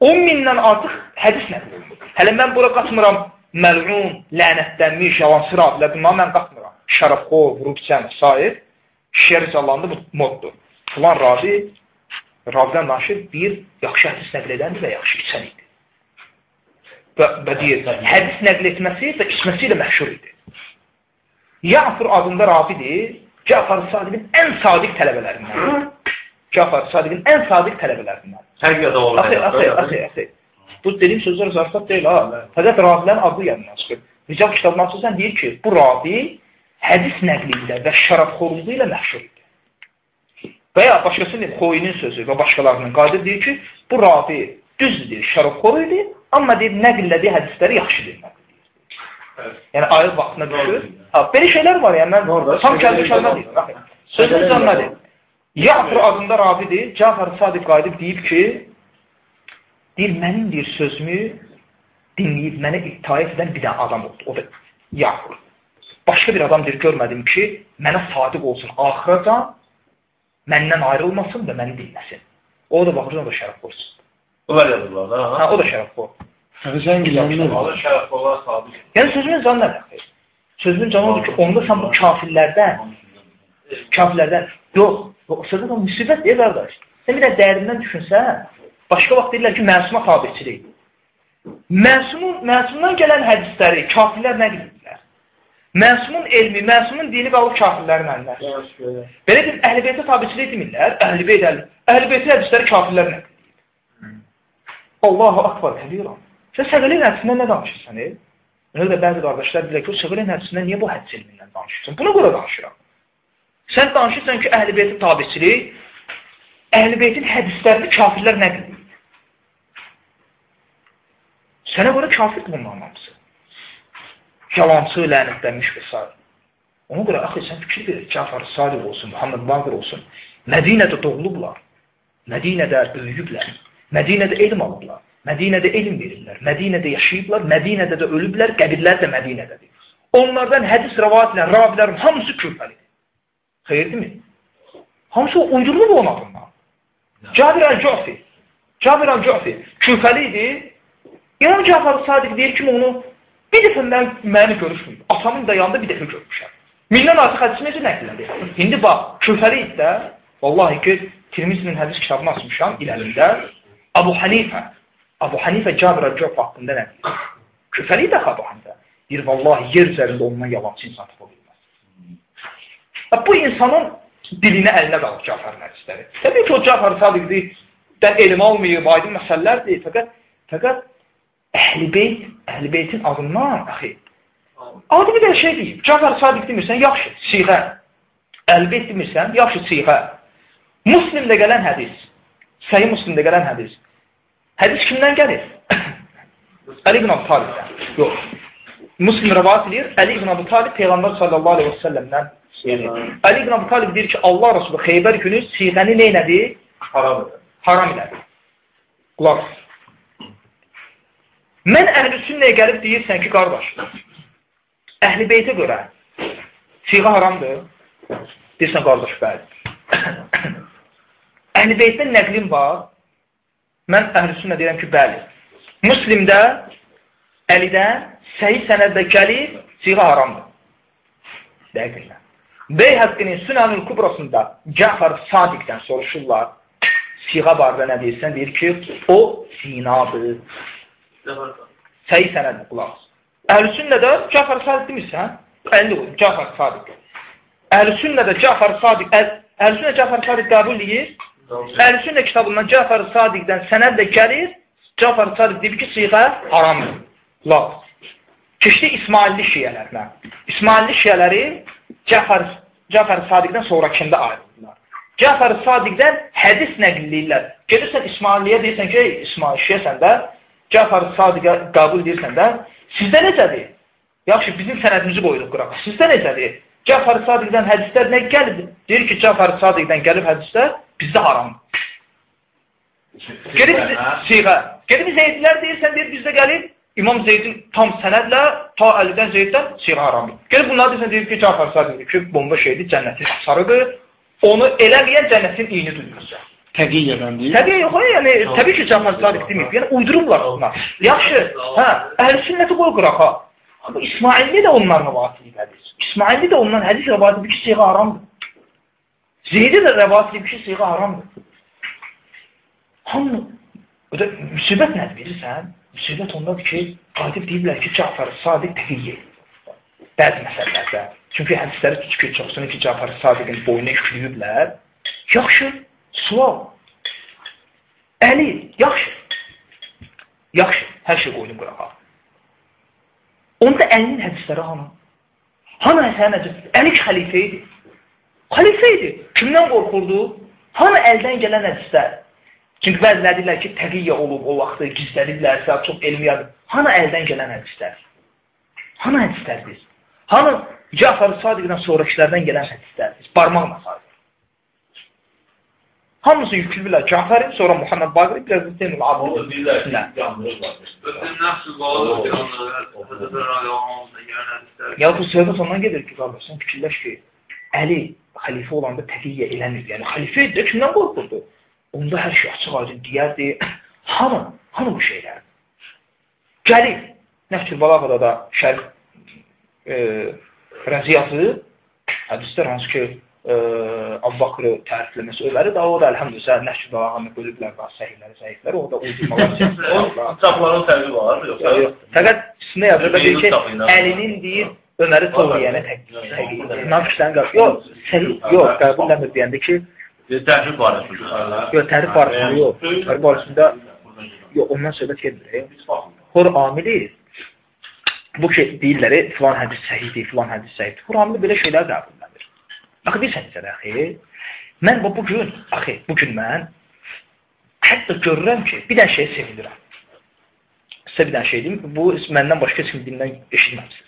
10 mindən artıq hədis nəql olunur. Hələ mən bura qatmıram məl'un, lənətlənmiş, yalansır adilər, bundan mən qatmıram. Şərəfxor, rubçən, sair. Şiə ricallarında bu moddur. Filan ravi, ravidən danışır, bir yaxşı hədis nəql edəndir və yaxşı içən idi. Və, və deyir, hədis nəql etməsi və içməsi ilə məşhur idi. Ya'fur adında ravidir, Cəfər Sadiqin ən sadiq tələbələrindən. Cəfər Sadiqin ən sadiq tələbələrindən. Həqiqətən olur. Axı, axı, axı, axı. Bu dediyim sözlər zarfat deyil ha. Fəqət ravilərin adı yadından çıxır. Rical kitabını açırsan deyir ki, bu ravi hədis nəqlində və şərəfxorluğu ilə məşhur idi. Və ya başqası deyir, Xoyinin sözü və başqalarının qadir deyir ki, bu ravi düzdür, şərəfxor idi, amma deyir, nəqillədiyi hədisləri yaxşı deyir. Yəni ayıq vaxtına düşür. Ha, belə şeylər var, yəni mən tam kəlmə kəlmə deyirəm. Sözün zənmədir. Ya'fur adında ravidir. Cəfər Sadiq qayıdıb deyib ki, deyir, mənim deyir sözümü dinləyib mənə itaət edən bir dənə adam oldu. O da Yaqub. Başqa bir adam deyir, görmədim ki, mənə sadiq olsun axıracan, məndən ayrılmasın və məni dinləsin. O da baxır, o da şərəf qoysun. O da. Hə, o da şərəf olar sabit. Yəni sözümün canı nədir? Sözümün canı odur ki, onda sən bu kafirlərdən, kafirlərdən, yox, o müsibət deyil, qardaş. Sən bir də dərindən düşünsən, başqa vaxt deyirlər ki, məsuma tabiçilik. Məsumun, məsumdan gələn hədisləri kafirlər nə bilirlər? Məsumun elmi, məsumun dini qalıb kafirlərin əlində. Belə deyim, əhl-i tabiçilik demirlər, əhl-i beyt, əhl-i hədisləri kafirlər nə bilirlər? Allahu akbar, kəbirəm. Sən səqələyin hədisindən nə danışırsan, e? Ona da bəzi qardaşlar deyirlər ki, o səqələyin hədisindən niyə bu hədis elmindən danışırsan? Buna görə danışıram. Sən danışırsan ki, əhl-i beytin tabiçilik, əhl-i beytin hədislərini kafirlər nə bilirlər? Sənə görə kafirdir bunların hamısı. Yalancı, lənətlənmiş və s. Ona görə axı sən fikir verir, Cafar Sadiq olsun, Muhammed Baqir olsun. Mədinədə doğulublar. Mədinədə böyüyüblər. Mədinədə elm alıblar. Mədinədə elm verirlər. Mədinədə yaşayıblar. Mədinədə də ölüblər. Qəbirlər də Mədinədədir. Onlardan hədis rəvayətlər, ravilərin hamısı küfəlidir. Xeyirdirmi? Hamısı uydurulub onun adından. Cabir Əl-Cafi. Cabir Əl-Cafi küfəli idi. İmam Cəfər Sadiq deyir ki, onu bir dəfə mən, məni görüşməyib. Atamın da yanında bir dəfə görmüşəm. Mindən artıq hədisi necə nəqlədi? İndi bax, küfəli idi də, vallahi ki, Tirmizinin hədis kitabını açmışam iləlində. Abu Hanifə, Abu Hanifə Cabir Əl-Cəf haqqında nə deyir? Küfəli idi Abu Hanifə. Deyir, vallahi yer üzərində ondan yalancı insan tapa bilməz. Bu insanın dilinə əlinə qalıb Cəfərin hədisləri. Təbii ki, o Cəfər Sadiqdir, dən elm almayıb, aydın məsələlərdir. Fəqət, fəqət Əhl-i-Beyt, Əhl-i-Beytin adından, axı, adi bir şey deyib, Cəfər Sadiq demirsən, yaxşı, siğə. Əhl-i-Beyt demirsən, yaxşı, siğə. Muslimdə gələn hədis, Səyi Muslimdə gələn hədis. Hədis kimdən gəlir? Əli ibn Abu Talibdən. Yox. Muslim rəvat edir, Əli ibn Abu Talib Peyğəmbər sallallahu aleyhi və səlləmdən Əli ibn Abu Talib deyir ki, Allah Rasulü Xeybər günü siğəni neynədi? Haram edir. Haram elədi. Qulaq. Mən əhl-i sünnəyə gəlib deyirsən ki, qardaş, əhl-i beytə görə siğə haramdır. Deyirsən, qardaş, bəli. əhl-i beytdən nəqlim var. Mən əhl-i sünnə deyirəm ki, bəli. Müslimdə, Əlidən, səhih sənəddə gəlir, siğə haramdır. Dəqiqlə. Beyhəqqinin Sünanül Kubrasında Cəfər Sadiqdən soruşurlar. Siğa barədə nə deyirsən? Deyir ki, o sinadır. Səhih sənəddir, qulaq. Əhl-i sünnədə Cəfər Sadiq demirsən? 50 qoyun, Cəfər Sadiq. Əhl-i sünnədə Cəfər Sadiq, Əhl-i sünnə Cəfər Sadiq qəbul edir. Əhl-i sünnə kitabından Cəfər Sadiqdən sənəd də gəlir. Cəfər Sadiq deyir ki, siğə haramdır. Qulaq. Keçdi İsmailli şiyələrinə. İsmailli şiyələri Cəfər, Cəfər Sadiqdən sonrakında ayrıldılar. Cəfər Sadiqdən hədis nəqlləyirlər. Gedirsən İsmailliyə deyirsən ki, İsmail şiyəsən də, Cəfər Sadiqə qəbul edirsən də, sizdə necədir? Yaxşı, bizim sənədimizi qoyuruq qırağa. Sizdə necədir? Cəfər Sadiqdən hədislər nə gəlib? Deyir ki, Cəfər Sadiqdən gəlib hədislər bizdə haramdır. Gedib siğə. Gedib Zeydlər deyirsən, deyir bizdə gəlib İmam Zeydin tam sənədlə ta Əlidən Zeyddən siğə haramdır. Gəlib bunlar deyirsən, deyir ki, Cəfər Sadiqdir ki, bomba şeydir, cənnətin sarıdır. Onu eləməyən cənnətin iyini duyuracaq. Təqiyyədən deyil. Təbii yox, yəni təbii ki, Cəfər Sadiq deməyib. Yəni uydururlar ona. Yaxşı, hə, əhl-i sünnəti qoy qırağa. Amma İsmailli də onların rəvayət edib hədis. İsmailli də ondan hədis rəvayət edib ki, siğə haramdır. Zeydi də rəvayət edib ki, siğə haramdır. Hamı, müsibət nədir bilirsən? Müsibət ondadır ki, qayıdıb deyiblər ki, Cəfər Sadiq təqiyyə bəzi məsələlərdə. Çünki hədisləri çıxır çoxsunu ki, Cəfər Sadiqin boyuna yüklüyüblər. Yaxşı, sual. Əli, yaxşı. Yaxşı, hər şey qoydum qırağa. Onda Əlinin hədisləri hanı? Hanı Həsən Əcəb? Əli xəlifə idi. Xəlifə idi. Kimdən qorxurdu? Hanı əldən gələn hədislər? Çünki bəziləri deyirlər ki, təqiyyə olub o vaxtı, gizlədiblərsə, çox elmi yadır. Hanı əldən gələn hədislər? Hanı hədislərdir? Hanı Cəfər Sadiqdən sonrakilərdən gələn hədislərdir? Barmaqla sayılır. Hamısı yüklülər Caferin, sonra Muhammed Baqir, biraz da Orada Abidin. deyirlər ki, Nə? yandırırlar. Ötən nəfsi onları radiyalarında gələn Ya bu söhbət ondan gedir ki, qardaş, sən fikirləş ki, Əli xəlifə olanda təqiyyə eləmir. Yəni xəlifə idi, kimdən qorxurdu? Onda hər şey açıq aydın deyərdi. Hamı, hamı bu şeylər. Gəlir. Nəfsül Balağada da şərif e, rəziyyatı hədislər hansı ki e, Abbaqırı tərifləməsi öləri də o da əlhamdülillah Nəfsül Balağanı bölüblər və səhihləri, zəifləri, o da uydurmalar çəkirlər. Kitabların fərqi var, yoxsa? Yox, yox. Fəqət üstünə yazır da deyir ki. Əlinin deyir Öməri toğrayana təqdir. Naqşdan qal. Yox, səhih, yox, qəbulləmir deyəndə ki, Təhrif barəsində. yox, tərif barəsində yox. Tərif barəsində yox, ondan söhbət gedir. Hor amili bu ki deyirlər, filan hədis səhihdir, filan hədis səhihdir. Hor amili belə şeylər qəbulləmir. Axı bilirsən necə axı? Mən bu bu gün, axı, bu gün mən hətta görürəm ki, bir dənə şeyə sevinirəm. Sizə bir dənə şey deyim, bu məndən başqa kim dindən eşitməmisiniz.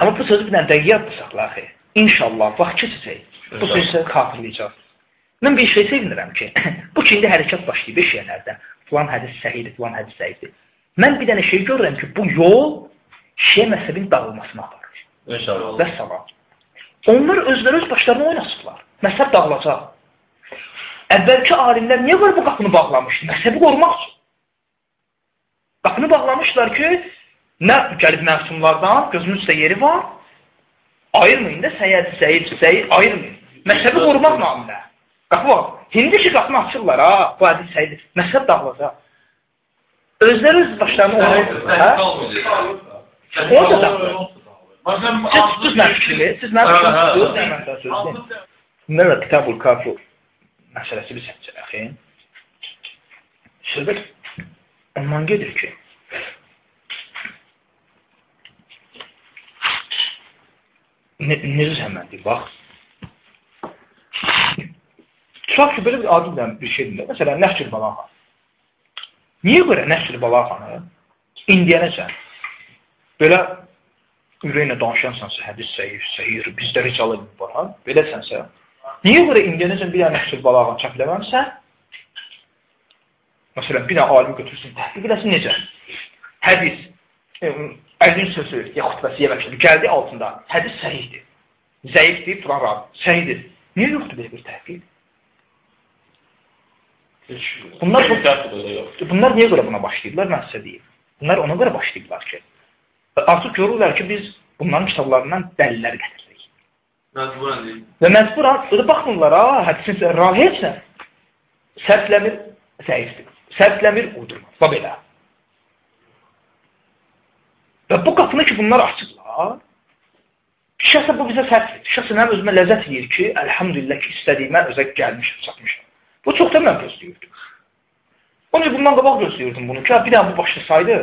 Amma bu sözü bir dənə dəqiq yadda axı. İnşallah vaxt keçəcək. Bu sözü sizə xatırlayacaqsınız. Mən bir şey sevinirəm ki, bu ki indi hərəkət başlayıb beş yerlərdə. Filan hədis səhihdir, filan hədis səhihdir. Mən bir dənə şey görürəm ki, bu yol şiə məzhəbinin dağılmasına aparır. İnşallah. Və salam. Onlar özləri öz başlarına oynasıblar. Məzhəb dağılacaq. Əvvəlki alimlər niyə var bu qapını bağlamışdı? Məzhəbi qorumaq üçün. Qapını bağlamışlar ki, nə gəlib məsumlardan gözünün üstə yeri var, ayırmayın da səyəd, səyid, səyid, ayırmayın. Məzhəbi qorumaq naminə. Qapı var. Hindi ki, qapını açırlar, ha, bu hədis səyid. Məzhəb dağılacaq. Özləri öz başlarına oynasıblar. Hə? O da. Siz tutdunuz mənim fikrimi, siz mənim fikrimi tutdunuz, nə mən sənə söyləyeyim. Bunlar da Kitab-ül Kafir məsələsi bir səhcə əxi. Söhbət ondan gedir ki, ne, necə səməndir, bax. Tutaq ki, belə bir adillə bir şey deyilər. Məsələn, Nəhcül Balağa. Niyə görə Nəhcül Balağanı indiyənəcən belə ürəklə danışansansa, hədis səhih, səhih, bizdə ricalı var, ha? Beləsinsə, niyə görə indiyənəcən bir dənə Nəhcül Balağanı çap eləməmsən? Məsələn, bir dənə alim götürsün, təhqiq eləsin necə? Hədis, e, əhlin sözü, ya xutbəsi, ya bəşədi, gəldi altında, hədis səhihdir, zəifdir, filan rahat, səhihdir. Niyə yoxdur belə bir təhqiq? Bunlar, bu, bunlar niyə görə buna başlayırlar, mən sizə deyim. Bunlar ona görə başlayırlar ki, artıq görürlər ki, biz bunların kitablarından dəlillər gətiririk. Məcburan deyil. Və məcburan, baxmırlar, ha, hədisin rahi etsə, sərfləmir, zəifdir. Sərfləmir, uydurmaz. Və belə. Və bu qapını ki, bunlar açıqlar, şəxsə bu bizə sərfdir. Şəxsə mənim özümə ləzzət edir ki, əlhamdülillah ki, istədiyimə özə gəlmişəm, çatmışam. Bu çoxdan mən gözləyirdim. Onu bundan qabaq gözləyirdim bunu ki, bir daha bu başlasaydı,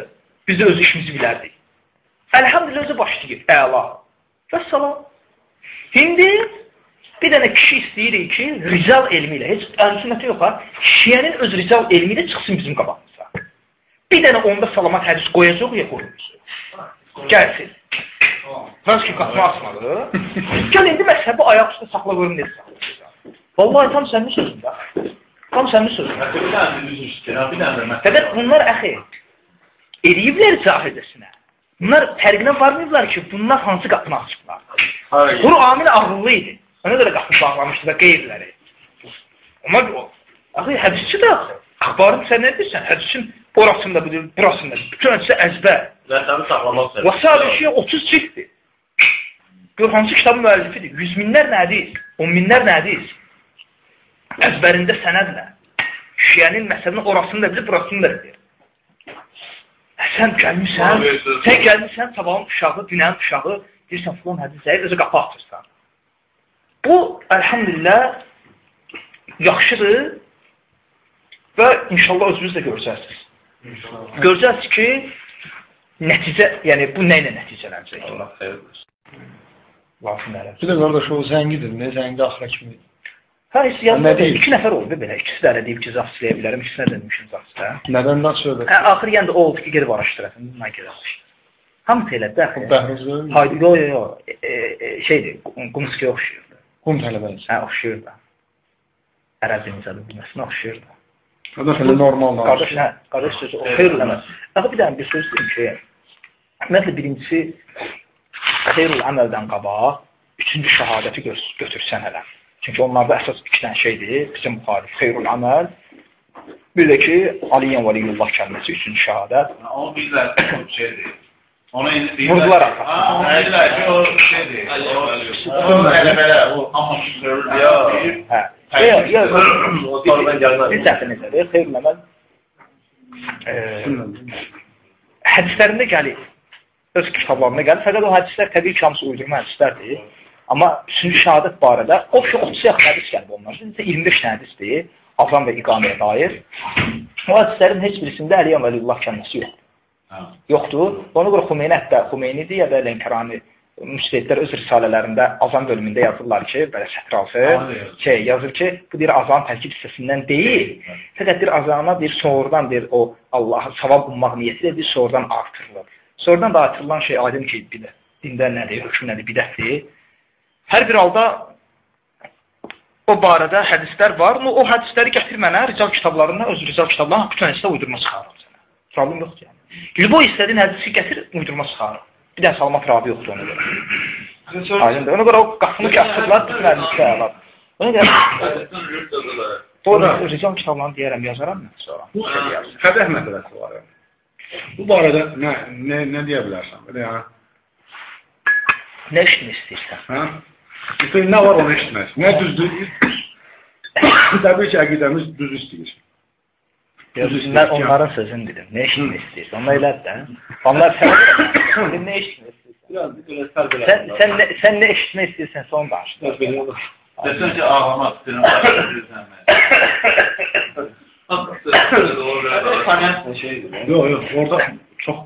biz də öz işimizi bilərdik. Əlhamdülillah özü başlayır, əla. Və salam. İndi bir dənə kişi istəyirik ki, rical elmi ilə, heç əl-sünnəti yox ha, şiənin öz rical elmi ilə çıxsın bizim qabağımıza. Bir dənə onda salamat hədis qoyacaq ya qoymuyor. Gəlsin. Hansı ki, qapını açmadı. Gəl indi məzhəbi ayaq üstə saxla görüm necə saxlayacaq. Vallahi tam sənin sözündə. Tam sənin sözündə. Fəqət bunlar əxi eləyiblər cahidəsinə. Bunlar fərqinə varmayıblar ki, bunlar hansı qapını açıblar. Quru amil ağıllı idi. Ona görə qapını bağlamışdı və qeyriləri. Ona o. Axı hədisçi də axı. Axbarın sən nə deyirsən? Hədisin orasında bilir, burasında bilir. Bütün hədisi əzbər. Vətəni saxlamaq Və sadəcə şey 30 ciltdir. Gör hansı kitabın müəllifidir? Yüz minlərlə hədis, on minlərlə hədis. Əzbərində sənədlə. Şiənin məsələni orasını da bilir, burasını da bilir. Sən gəlmişsən, sən gəlmişsən sabahın uşağı, dünənin uşağı, deyirsən filan hədis zəyir, özü qapı açırsan. Bu, əlhamdülillah, yaxşıdır və inşallah özünüz də görəcəksiniz. Görəcəksiniz ki, nəticə, yəni bu nə ilə nəticələnəcək? Allah xeyir olsun. Lazım ərəm. Bir də qardaş o zəngidir, nə zəngi axıra kimi. Hə, heç Nə deyil? iki nəfər oldu belə. İkisi də elə deyib ki, zaxslaya bilərəm, ikisinə də demişim zaxsla. Nədən söhbət? Hə, axır yəni də oldu ki, gedib araşdırasın, gedib araşdırasın. Hamısı elədi də axı. Bəhruz deyil mi? Haydi, yo, yo, yo. E, e, şeydir, Qumskiyə oxşuyurdu. Qum tələbəsi. Hə, oxşuyurdu. ərəb dilində bilməsinə oxşuyur da. Qardaş, normal Qardaş, hə, qardaş sözü o xeyr eləməz. Axı bir dənə bir söz deyim ki, ümumiyyətlə birincisi xeyrul əməldən qabaq üçüncü şəhadəti gö götürsən hələ. Çünki onlarda əsas iki dənə şeydir. Bizim Buxari xeyrul əməl bir də ki, Aliyyən Valiyullah kəlməsi üçüncü şəhadət. Onu bizlər şeydir. Ona indi deyirlər. Vurdular Ha, arxasına. ona deyirlər ki, o şeydir. O elə belə, o amma görür ya. Hə. O sonradan gəlməz. bir dəfə necədir? Xeyrul əməl e, hədislərində gəlir. Öz kitablarında gəlir. Fəqət o hədislər təbii ki, hamısı uydurma hədislərdir. Amma üçüncü şəhadət barədə o ki 30 yaxın hədis gəldi onlardan. Necə 25 dənə hədisdir. Azan və iqaməyə dair. O hədislərin heç birisində Əli Əməlillah kəlməsi yoxdur. Yoxdur. Ona görə Xumeyni hətta Xumeynidir ya da Lənkərani müstəhdlər öz risalələrində azan bölümündə yazırlar ki, belə sətrası şey yazır ki, bu deyir azan tərkib hissəsindən deyil. Fəqət deyir azana bir sonradan deyir o Allaha savab ummaq niyyəti ilə deyir sonradan artırılır. Sonradan da artırılan şey aydın ki, bidə dində nədir, hökm nədir, bidətdir. Hər bir halda o barədə hədislər var. O, o hədisləri gətir mənə rical kitablarından, öz rical kitablarından bütün hədislər uydurma çıxarım sənə. Problem yoxdur yəni. Lübo istədiyin hədisi gətir, uydurma çıxarım. Bir dənə salamat ravi yoxdur ona görə. Aydındır. Ona görə o qapını bütün hədislər əlat. Ona görə o rical kitablarını deyərəm, yazaram mən sonra. Qədəh məsələsi var. yəni. Bu barədə nə nə nə deyə bilərsən? Belə ya. Nə eşitmək istəyirsən? Hə? İşte nə var onu eşitmək. Nə düzdür? Təbii ki, əqidəmiz düz istəyir. Yox, mən onların sözünü dedim. Nə eşitmək istəyirsən? Onlar elədir də. Onlar sən sən nə eşitmək istəyirsən? Sən sən nə, sən nə eşitmək istəyirsən onu danış. Desən ki, ağlamaq istəyirəm. Yox, yox, orada çox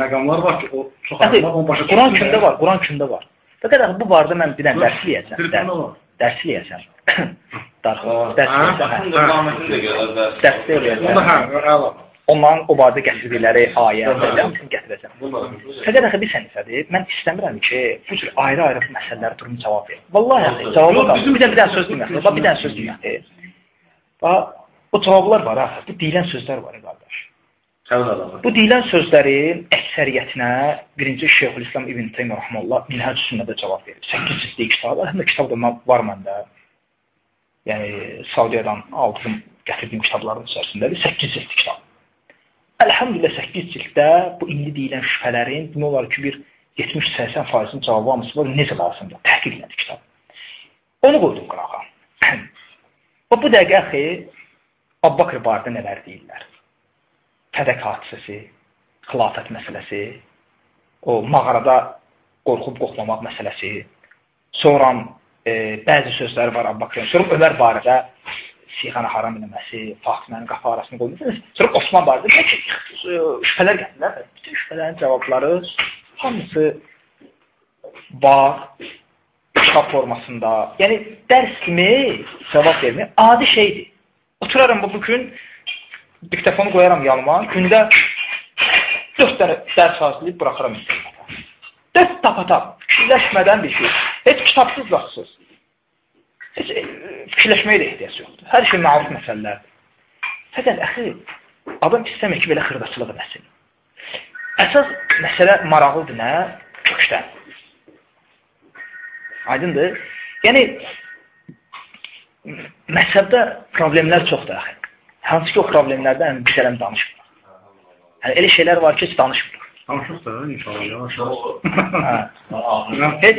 məqamlar var ki, o çox adamlar onu başa Quran kimdə var? Quran kimdə var? Fəqət bu barədə mən bir dənə dərs eləyəcəm. Dərs eləyəcəm. Ha? eləyəcəm. Onların o barədə gətirdikləri ayə, hamısını gətirəcəm. Fəqət axı bir sənədir. Mən istəmirəm ki, bu cür ayrı-ayrı məsələlərə durub cavab verim. Vallahi axı cavabı var. bizim- Bir dənə bir dənə söz demək. Bax bir dənə söz demək. Bax o cavablar var ha. Bu deyilən sözlər var qardaş. Bu deyilən sözlərin əksəriyyətinə birinci Şeyxülislam İbn Teymiyyə rahmetullah Minhaj Sünnədə cavab verir. 8 cildlik kitab var, həm də kitab da var məndə. Yəni Saudiyadan aldığım, gətirdiyim kitabların içərisindədir 8 cildlik kitab. Əlhamdülillah 8 cilddə bu indi deyilən şübhələrin demək olar ki, bir 70-80%-in cavabı hamısı var, necə lazımdır? Təhqiq elədi kitab. Onu qoydum qırağa. Və bu dəqiqə axı Abbaqır barədə nələr deyirlər? Fədək hadisəsi, xilafət məsələsi, o mağarada qorxub qorxmamaq məsələsi, sonra bəzi sözləri var Abbaqırın, sonra Ömər barədə siğanı haram eləməsi, Fatimənin qapı arasını qoyması, sonra Osman barədə peki şübhələr gətirdilər. Bütün şübhələrin cavabları hamısı var kitab formasında. Yəni dərs kimi cavab vermək adi şeydir. Oturaram bu gün diktofonu qoyaram yanıma, gündə 4 dənə dərs hazırlayıb buraxıram internetə. 4 tapatap, fikirləşmədən bir şey. Heç kitabsız zatsız. Heç e, fikirləşməyə də ehtiyac yoxdur. Hər şey məlum məsələlərdir. Fəqət əxi, adam istəmir ki, belə xırdaçılıq eləsin. Əsas məsələ maraqlıdır nə? Kökdən. Aydındır? Yəni məzhəbdə problemlər çoxdur axı. Hansı ki o problemlərdən bir şeylər danışmır. Yəni elə şeylər var ki, heç danışmır. Danışıq da inşallah yavaş-yavaş. Hə. Heç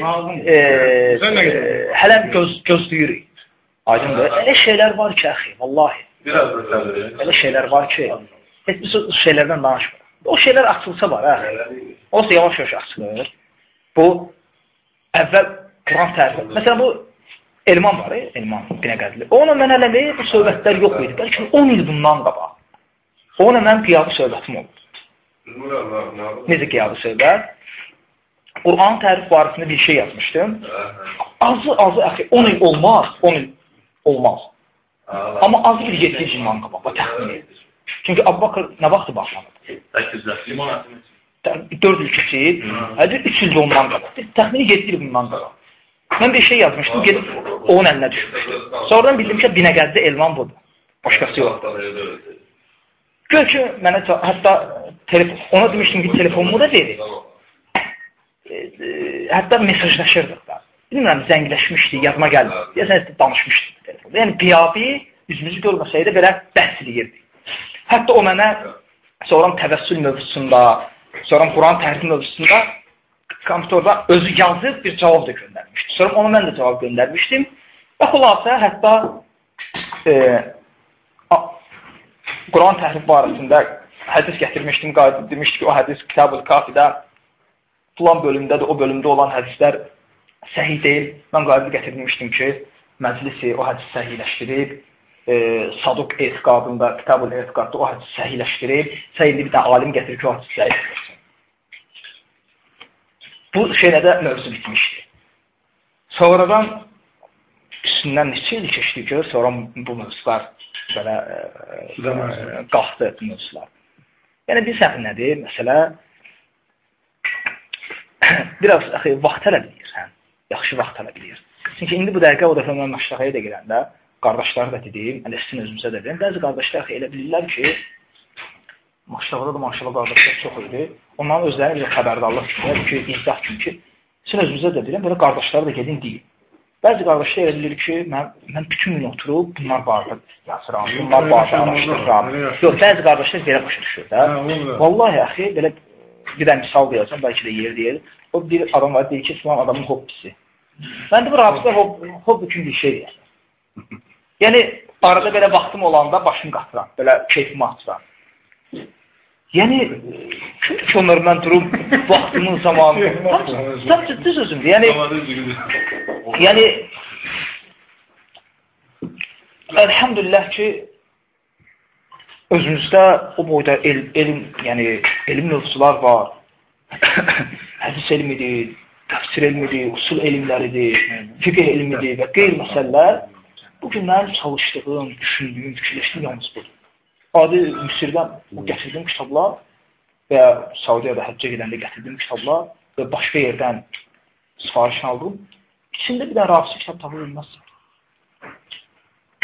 hələ göz gözləyirik. Aydındır? Elə şeylər var ki, axı, vallahi. Biraz da səvd Elə şeylər var ki, heç biz o şeylərdən danışmır. O şeylər açılsa var, hə. Olsa yavaş-yavaş açılır. Bu əvvəl Quran tərifi. Məsələn bu Elman var, Elman Binəqədli. Ona mən hələ bu söhbətlər yox idi. Bəlkə 10 il bundan qabaq. Ona mən qiyabi söhbətim oldu. Necə qiyabi söhbət? Quran tərif barəsində bir şey yazmışdım. Azı azı əxi 10 il olmaz, 10 il olmaz. Amma azı bir 7 il bundan qabaq, bax təxmin edir. Çünki Abbaqır nə vaxt başladı? 4 il keçib, hələ 3 il də ondan qabaq. Təxmini 7 il bundan qabaq. Mən bir şey yazmışdım, gedib onun əlinə düşmüşdü. Sonradan bildim ki, Binəqədidə Elvan budur. Başqası yoxdur. Gör ki, mənə hətta telefon, ona demişdim ki, telefonumu da verir. Hətta mesajlaşırdıq da. Bilmirəm, zəngləşmişdi, yadıma gəldi. Deyəsən, danışmışdı telefonda. Yəni, qiyabi üzümüzü görməsəydi belə bəhs edirdi. Hətta o mənə sonra təvəssül mövzusunda, sonra Quran tərcümə mövzusunda kompüterdə özü yazıb bir cavab da göndərmişdi. Sonra ona mən də cavab göndərmişdim. Və xülasə hətta e, Quran təhrif barəsində hədis gətirmişdim, demişdi ki, o hədis Kitab-ül Kafidə filan bölümdədir, o bölümdə olan hədislər səhih deyil. Mən qayıdıb gətirmişdim ki, məclisi o hədisi səhihləşdirib, e, Saduq etiqadında, Kitab-ül Etiqadda o hədisi səhihləşdirib, səhihli bir də alim gətirir ki, o hədisi səhihləşdirsin. Bu şeylədə mövzu bitmişdi. Sonradan üstündən neçə il keçdi ki, sonra bu mövzular belə e, e, qalxdı mövzular. Yəni bir səfər nədir? Məsələ biraz axı vaxt tələb edir, hə? Yaxşı vaxt tələb edir. Çünki indi bu dəqiqə o dəfə mən Maşraqaya da gələndə qardaşları da dedim, elə sizin özünüzə də dedim. Bəzi qardaşlar axı elə bilirlər ki, Maşraqada da maşallah qardaşlar çox idi. Onların özləri bir xəbərdarlıq istəyir ki, izah üçün ki, sizin özünüzə də deyirəm, belə qardaşları da gedin deyin. Bəzi qardaşlar elə bilir ki, mən, mən bütün gün oturub bunlar barədə yazıram, bunlar barədə araşdırıram. Yox, bəzi qardaşlar belə başa düşür də. Vallahi axı, belə bir dənə misal deyəcəm, bəlkə də yer deyir. O bir adam var, deyir ki, filan adamın hobbisi. Mən də bu rabitə hob hobbi üçün bir şey deyirəm. Yəni, arada belə vaxtım olanda başımı qatıram, belə keyfimi atıram. Yəni, çünki onları mən durub vaxtımın zamanı, tam ciddi sözümdür. Yəni, yəni, əlhamdülillah ki, özümüzdə o boyda el, elm, yəni elm mövzular var. Hədis elmidir, təfsir elmidir, usul elmləridir, fiqh elmidir və qeyr məsələlər bu gün mənim çalışdığım, düşündüyüm, fikirləşdiyim yalnız budur. Adi Misirdən bu gətirdiyim kitablar və Saudiyada həccə gedəndə gətirdiyim kitablar və başqa yerdən sifariş aldım. İçində bir dənə rafisi kitab tapı bilməzsən.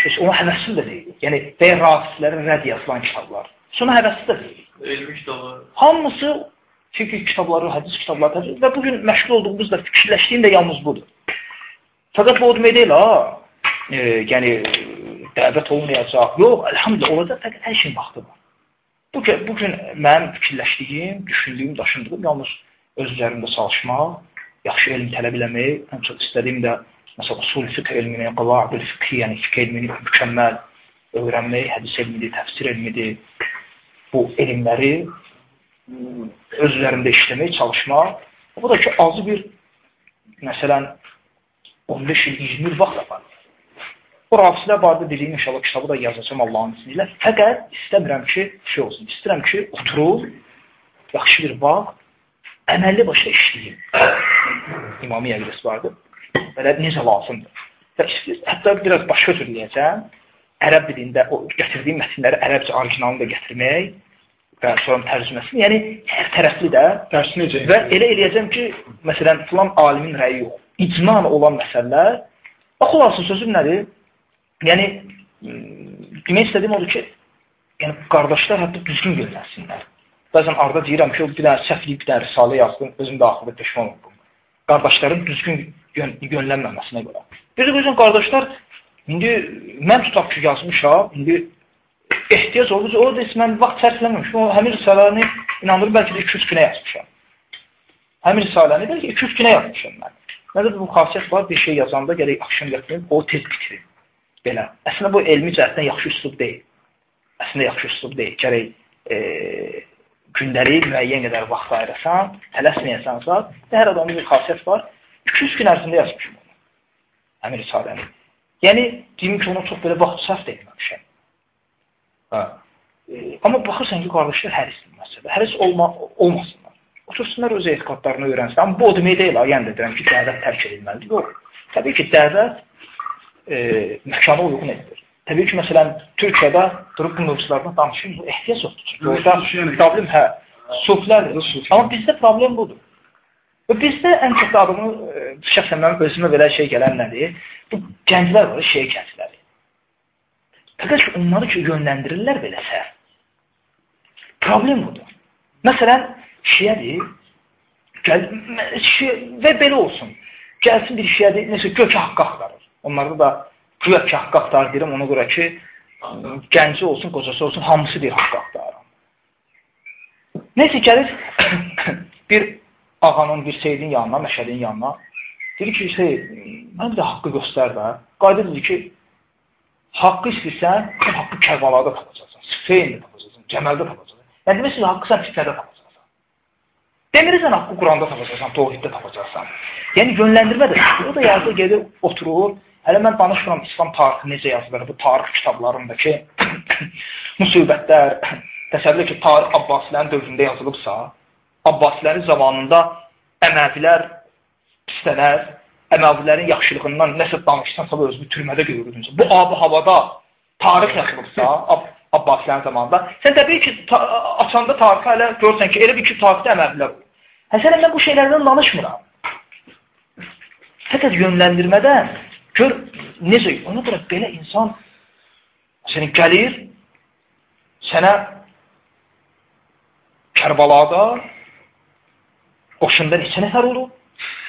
Heç ona həvəsli də deyil. Yəni, və rafislərin rəd yazılan kitablar. Sonra həvəsli də deyil. Elmi kitablar. Hamısı fiqh kitabları, hədis kitabları və bugün məşğul olduğumuz da fikirləşdiyim də yalnız budur. Fəqət bu o demək deyil, ha, e, yəni dəvət olmayacaq. Yox, əlhamdülillah, orada fəqət hər şeyin vaxtı var. Bu, bu gün mənim fikirləşdiyim, düşündüyüm, daşındığım yalnız öz üzərimdə çalışmaq, yaxşı elm tələb eləmək, ən çox istədiyim də məsələn usul fiqh elmini, qavaidul fiqh, yəni fiqh elmini mükəmməl öyrənmək, hədis elmidir, təfsir elmidir. Bu elmləri öz üzərində işləmək, çalışmaq. Bu da ki, azı bir, məsələn, 15 il, 20 il vaxt aparır. Bu rafislər barədə dediyim inşallah kitabı da yazacağım Allahın izni ilə. Fəqət istəmirəm ki, şey olsun, istəyirəm ki, oturub, yaxşı bir vaxt, əməlli başa işləyim. İmami Əqrəs vardır. Belə necə lazımdır. Və hətta biraz başqa cür deyəcəm. Ərəb dilində o gətirdiyim mətnləri ərəbcə orijinalını da gətirmək və sonra tərcüməsini, yəni hər tərəfli də necə? Və elə eləyəcəm ki, məsələn, filan alimin rəyi yox. İcman olan məsələlər. Bax, xülasə sözüm nədir? Yəni demək istədiyim odur ki, yəni qardaşlar hətta düzgün yönlənsinlər. Bəzən arada deyirəm ki, bir dənə səhvli bir dənə risalə yazdım, özüm də axırda peşman oldum. Qardaşların düzgün yön yönlənməməsinə görə. Bir də gözün qardaşlar indi mən tutaq ki, yazmışam, indi ehtiyac olur. O da mən vaxt sərfləməmişəm. O həmin risaləni inanırım bəlkə də 2-3 günə yazmışam. Həmin risaləni bəlkə 2-3 günə yazmışam mən. Məndə bu xasiyyət var, bir şey yazanda gərək axşam yatmayım, o tez bitirir. Belə. Əslində bu elmi cəhətdən yaxşı üslub deyil. Əslində yaxşı üslub deyil. Gərək e, gündəlik müəyyən qədər vaxt ayırasan, tələsməyəsənsə, hər adamın bir xasiyyət var. 200 gün ərzində yazmışam onu. Həmin risaləni. Yəni, deyim ki, ona çox belə vaxt sərf etməmişəm. Hə. E, amma baxırsan ki, qardaşlar hərisdir məsələ. Həris olma, olmasınlar. Otursunlar öz etiqadlarını öyrənsin. Amma bu o demək deyil, yəni deyirəm ki, dəvət tərk edilməlidir. Yox. Təbii ki, dəvət e, məkana uyğun edilir. Təbii ki, məsələn, Türkiyədə durub bu mövzulardan danışır, ehtiyac yoxdur. Çünki orada problem hə, suflərdir. Amma bizdə problem budur. Və bizdə ən çox da adamı, e, şəxsən mənim özümə belə şey gələn nədir? Bu gənclər var, şey gəncləri. Fəqət ki, onları ki, yönləndirirlər beləsə, problem budur. Məsələn, şiyədir, gəl, şiyə, və belə olsun, gəlsin bir şiyədir, nəsə gök haqqı axtarır. Onlarda da gök haqqı axtarır deyirəm, ona görə ki, gənci olsun, qocası olsun, hamısı deyir haqqı axtarır. Neysə, gəlir bir ağanın, bir seydin yanına, məşədin yanına. Deyir ki, şey, mən bir də haqqı göstər də. Qayda dedi ki, haqqı istəyirsən, sən haqqı Kərbalada tapacaqsan, Sifeyndə tapacaqsan, Cəməldə tapacaqsan. Yəni demək istəyir, haqqı sən fitnədə tapacaqsan. Demirsən, haqqı Quranda tapacaqsan, Tohiddə tapacaqsan. Yəni yönləndirmə də, o da yazır, gedir, oturur. Hələ mən danışmıram İslam tarixi necə yazılır, bu tarix kitablarındakı müsibətlər, təsəvvür ki, tarix Abbasilərin dövründə yazılıbsa, Abbasilərin zamanında Əməvilər pislələr, Əməvilərin yaxşılığından nəsə danışsansa özünü türmədə görürdünüz. Bu abi havada tarix yazılıbsa, Ab Abbasilərin zamanında, sən təbii ki, ta açanda tarixi hələ görsən ki, elə bir ki, tarixdə Əməvilər. Həsən mən bu şeylərdən danışmıram. Fəqət yönləndirmədən gör necə, ona görə belə insan səni gəlir, sənə Kərbalada Qoşunda neçə nəfər olub?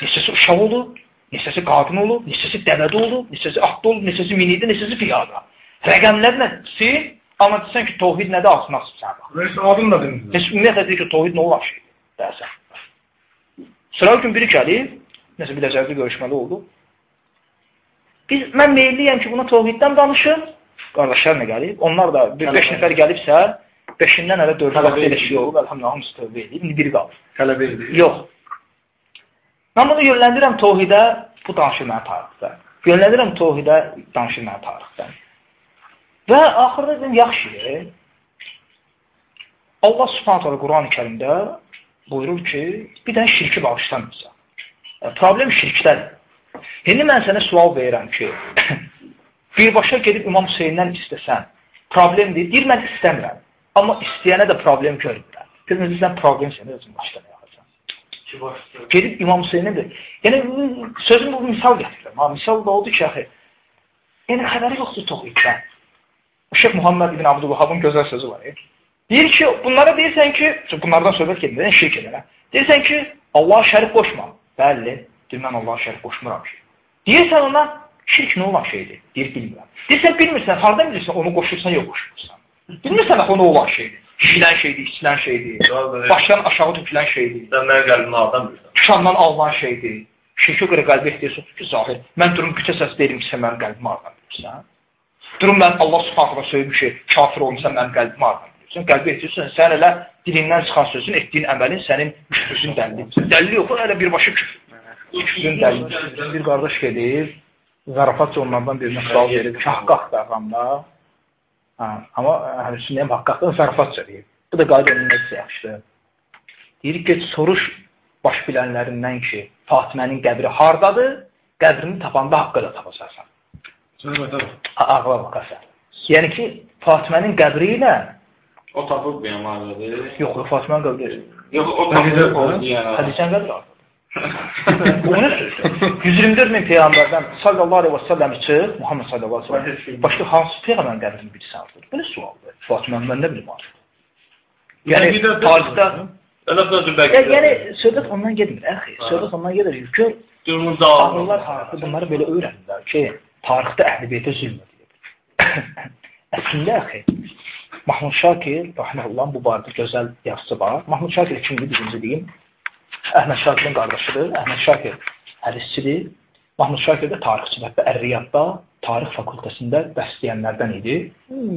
Neçəsi uşaq olub? Neçəsi qadın olub? Neçəsi dəvədə olub? Neçəsi atda olub? Neçəsi minidə? Neçəsi piyada? Rəqəmlər nədir? Amma desən ki, tohid nədir? Asına asıbsan. Bəs adım da demirsən. Heç ümumiyyətlə deyir ki, tohid nə olan şey? Dərsən. Sıra gün biri gəlib, nəsə bir dəcərdə görüşməli oldu. Biz, mən meyilliyəm ki, buna tohiddən danışım. Qardaşlarla gəlib. Onlar da bir beş nəfər gəlibsə, beşindən hələ dördü vaxt elə şey olub, əlhamdülillah, hamısı tövbə edib, indi biri qalır. Tələbə edir. Yox. Mən bunu yönləndirəm tohidə, bu danışır mənə tarixdə. Yönləndirəm tohidə, danışır mənə tarixdən. Və axırda dedim, yaxşı, Allah subhanət hala Quran-ı kərimdə buyurur ki, bir dənə şirki bağışlamırsa. E, problem şirkdədir. İndi mən sənə sual verirəm ki, birbaşa gedib İmam Hüseyndən istəsən, problem deyil, deyir, mən istəmirəm. Amma istəyənə də problem görmürəm. Dedim, sən problem səni özün başdan yaxacaq. Gedib İmam Hüseynə də, yəni sözüm bu misal gətirirəm. Ha, misal da oldu ki, axı, yəni xəbəri yoxdur toxuyubdan. Şeyh Muhammed ibn Abdülvahabın gözəl sözü var. E? Deyir ki, bunlara deyirsən ki, bunlardan söhbət gedir, şirk edənə. Deyirsən ki, Allah şərif qoşma. Bəli, deyir, mən Allah şərif qoşmuram ki. Deyirsən ona, şirk nə olan şeydir? Deyir, bilmirəm. Deyirsən, bilmirsən, hardan bilirsən, onu qoşursan, yox qoşursan. Bilmirsən, o nə olan şeydir? Yiyilən şeydir, içilən şeydir, başdan aşağı tökülən şeydir. Sən mənim qəlbimi aldan bilirsən. Şandan alınan şeydir. Şirkə görə qəlbi ehtiyac ki, zahir. Mən durum küçə səs deyirəm ki, sən mənim qəlbimi aldan bilirsən. Durum mən Allah subhanətlə söyləmişim, kafir olmuşsan mənim qəlbimi aldan bilirsən. Qəlbi ehtiyac sən elə dilindən çıxan sözün, etdiyin əməlin sənin küfrüsün dəlilidir. Dəlili yox, elə birbaşa küfür. Küfrün dəlili. Bir qardaş gedir, zarafatça onlardan birinə sual verir, şahqa axtarğanda, Hə, amma hələ sünnəyəm haqqaqdan zarafatça deyir. Bu da qayda onun necə yaxşıdır. Deyir ki, soruş baş bilənlərindən ki, Fatimənin qəbri hardadır? Qəbrini tapanda haqqı da tapacaqsan. Ağla bakasan. Yəni ki, Fatimənin qəbri ilə O tapıb bir əməlidir. yox, yox, Fatimənin qəbri. Yox, o tapıb o yəni. Hədicən qəbri hardadır? Bu nə sözdür? 124 min peyğəmbərdən sallallahu əleyhi və səlləm çıx, Muhammed sallallahu əleyhi və səlləm. Başqa hansı peyğəmbərin qəbrini bilirsən? Bu nə sualdır? Fatimə mən bilim artıq. Yəni tarixdə yəni söhbət ondan getmir, əxi. Söhbət ondan gedir. Gör, dağılması. tarixdə bunları belə öyrənirlər ki, tarixdə əhl-i zülm edilib. Əslində əxi, Mahmud Şakir, rahmehullah bu barədə gözəl yazısı var. Mahmud Şakir kimdir birinci deyim? Əhməd Şakirin qardaşıdır. Əhməd Şakir hədisçidir. Mahmud Şakir də tarixçidir. Və Ər-Riyadda tarix fakültəsində bəsləyənlərdən idi.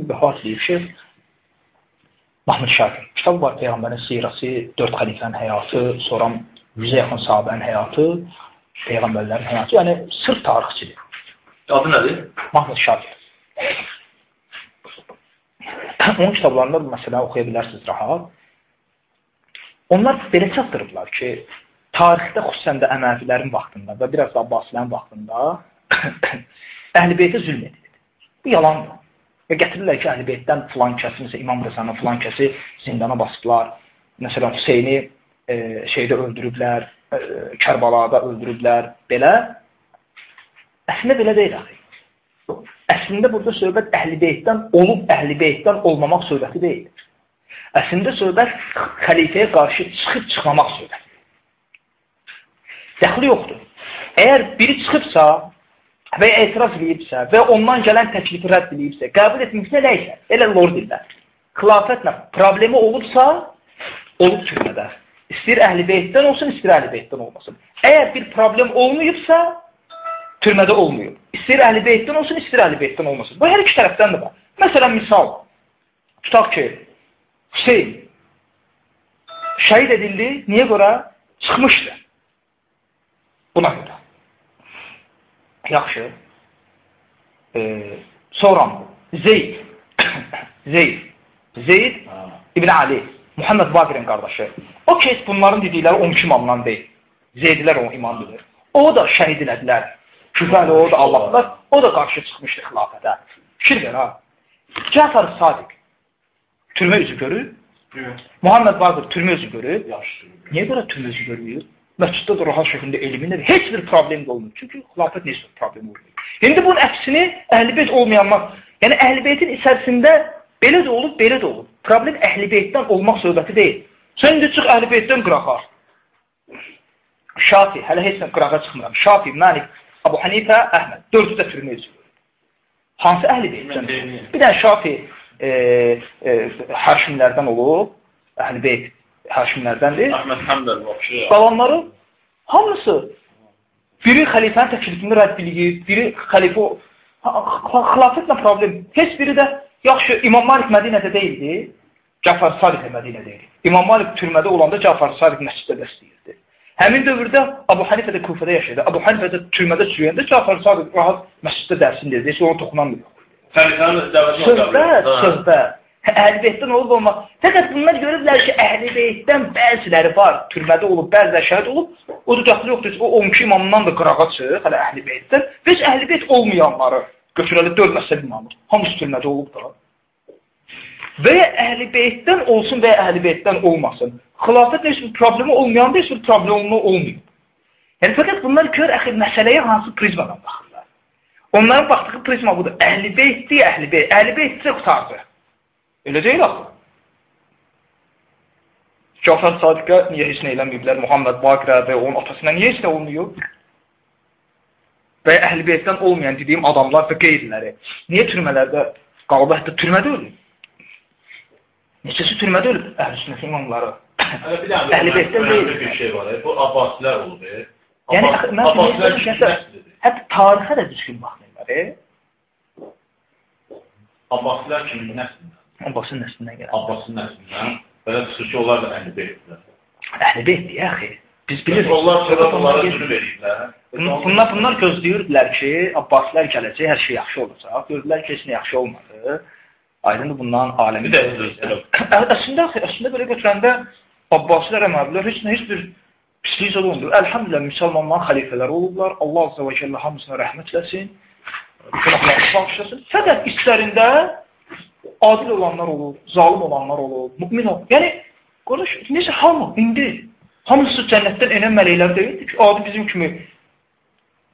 Vəfat edib şeyx Mahmud Şakir. Kitab var Peyğəmbərin sirası, 4 xəlifənin həyatı, sonra 100-ə yaxın sahabənin həyatı, peyğəmbərlərin həyatı. Yəni sırf tarixçidir. Adı nədir? Mahmud Şakir. Onun kitablarında məsələ oxuya bilərsiniz rahat. Onlar belə çatdırıblar ki, tarixdə xüsusən də Əməvilərin vaxtında və biraz da Abbasilərin vaxtında Əhl-i zülm edilib. Bu yalandır. Və gətirirlər ki, Əhl-i filan kəsi, məsələn İmam Rəzanın filan kəsi zindana basıblar. Məsələn Hüseyni e, şeydə öldürüblər, ə, Kərbalada öldürüblər, belə. Əslində belə deyil axı. Əslində burada söhbət əhl-i beytdən olub, əhl-i beytdən olmamaq söhbəti deyil. Əslində söhbət xəlifəyə qarşı çıxıb çıxmamaq söhbətidir. Dəxli yoxdur. Əgər biri çıxıbsa və ya etiraz edibsə və ondan gələn təklifi rədd edibsə, qəbul etmişsə nəysə, elə lord dillər. Xilafətlə problemi olubsa, olub türmədə. İstəyir əhl-i beytdən olsun, istəyir əhl-i beytdən olmasın. Əgər bir problem olmayıbsa, türmədə olmuyor. İstəyir əhl-i beytdən olsun, istəyir əhl-i beytdən olmasın. Bu hər iki tərəfdən də var. Məsələn, misal, tutaq ki, Hüseyin şəhid edildi, niyə görə? Çıxmışdı. Buna görə. Yaxşı. Ee, sonra Zeyd. Zeyd. Zeyd İbn Ali. Muhammed Baqirin qardaşı. O kes bunların dedikləri 12 imamdan deyil. Zeydilər o imam bilir. O da şəhid elədilər. Küfəli o da Allahlar. O da qarşı çıxmışdı xilafətə. Fikir ver ha. Cəfər Sadiq türmə üzü görür. Muhammed Baqir türmə üzü görür. Niyə görə türmə üzü görmüyor? Məsciddə də rahat şəkildə elminə heç bir problem də olmur. Çünki xilafət bir problem olmuyor. İndi bunun əksini əhl-i olmayanlar, yəni əhl-i içərisində belə də olub, belə də olub. Problem əhl-i olmaq söhbəti deyil. Sən indi çıx əhl-i beytdən qırağa. Şafi, hələ heç nə qırağa çıxmıram. Şafi, Malik, Abu Hanifə, Əhməd. Dördü də türmə üzvü. Hansı əhl-i beytdən? Bir dənə Şafi e, e, Haşimlərdən olub, əhl-i beyt Haşimlərdəndir. Əhməd Həmdəl vəbşi. Qalanları hamısı biri xəlifənin təklifini rədd eləyir, biri xəlifə xilafətlə problem. Heç biri də yaxşı İmam Malik Mədinədə deyildi. Cəfər Sadiq Mədinədə idi. İmam Malik türmədə olanda Cəfər Sadiq məsciddə dəstəyirdi. Həmin dövrdə Abu Hanifə də Kufədə yaşayırdı. Abu Hanifə də türmədə çürüyəndə Cəfər Sadiq rahat məsciddə dərsin dedi. Heç onu toxunamıyor. Söhbət, söhbət. Əhl-i beytdən olub olmaq. Fəqət bunlar görüblər ki, əhl-i beytdən bəziləri var, türmədə olub, bəziləri şəhid olub. O da gətirir yoxdur, o 12 imamdan da qırağa çıx, hələ əhl-i beytdən. Biz əhl-i beyt olmayanları götürəli 4 məsəl imamı. Hamısı türmədə olub da və ya əhl-i beytdən olsun və ya əhl-i beytdən olmasın. Xilafət heç bir problemi olmayanda heç bir problemi olmuyor. Yəni, fəqət bunlar gör, əxi, məsələyə hansı prizmadan baxırlar. Onların baxdığı prizma budur. Əhl-i beytdir, əhl-i beyt. Əhl-i beytsə qutardı. Elə deyil axı. Cafər Sadiqə niyə heç nə eləməyiblər? Muhammed Baqirə və onun atasına niyə heç nə olmuyor? Və əhl-i beytdən olmayan dediyim adamlar və qeyriləri. Niyə türmələrdə qalıb, hətta türmədə ölür? Neçəsi türmədə ölüb əhl-i imamları. Əhl-i beytdən deyil. Bir şey var, bu Abbasilər olub. Yəni, mən Abbasilər? Hətta tarixə də düzgün baxmırlar. Abbasilər kimin nəslindən? Abbasın nəslindən gəlir. Abbasın nəslindən. Belə çıxır ki, onlar da əhl-i beytdirlər. Əhl-i beytdir, yaxı. Biz bilirik. Onlar sonra onlara sürü verirlər. Bunlar, bunlar gözləyirdilər ki, Abbasilər gələcək, hər şey yaxşı olacaq. Gördülər ki, heç nə yaxşı olmadı. Aydındır bundan aləmi də əslində əslində belə götürəndə Abbasilər Əməvilər heç nə heç bir pislik zad olmuyor. Elhamdülillah müsəlmanların xəlifələri olublar. Allah azza və cəllə hamısına rəhmət eləsin. Günahlarını bağışlasın. Fəqət işlərində adil olanlar olur, zalim olanlar olur, mümin olur. Yəni qardaş, necə hamı indi hamısı cənnətdən enən mələklər deyildi ki, adi bizim kimi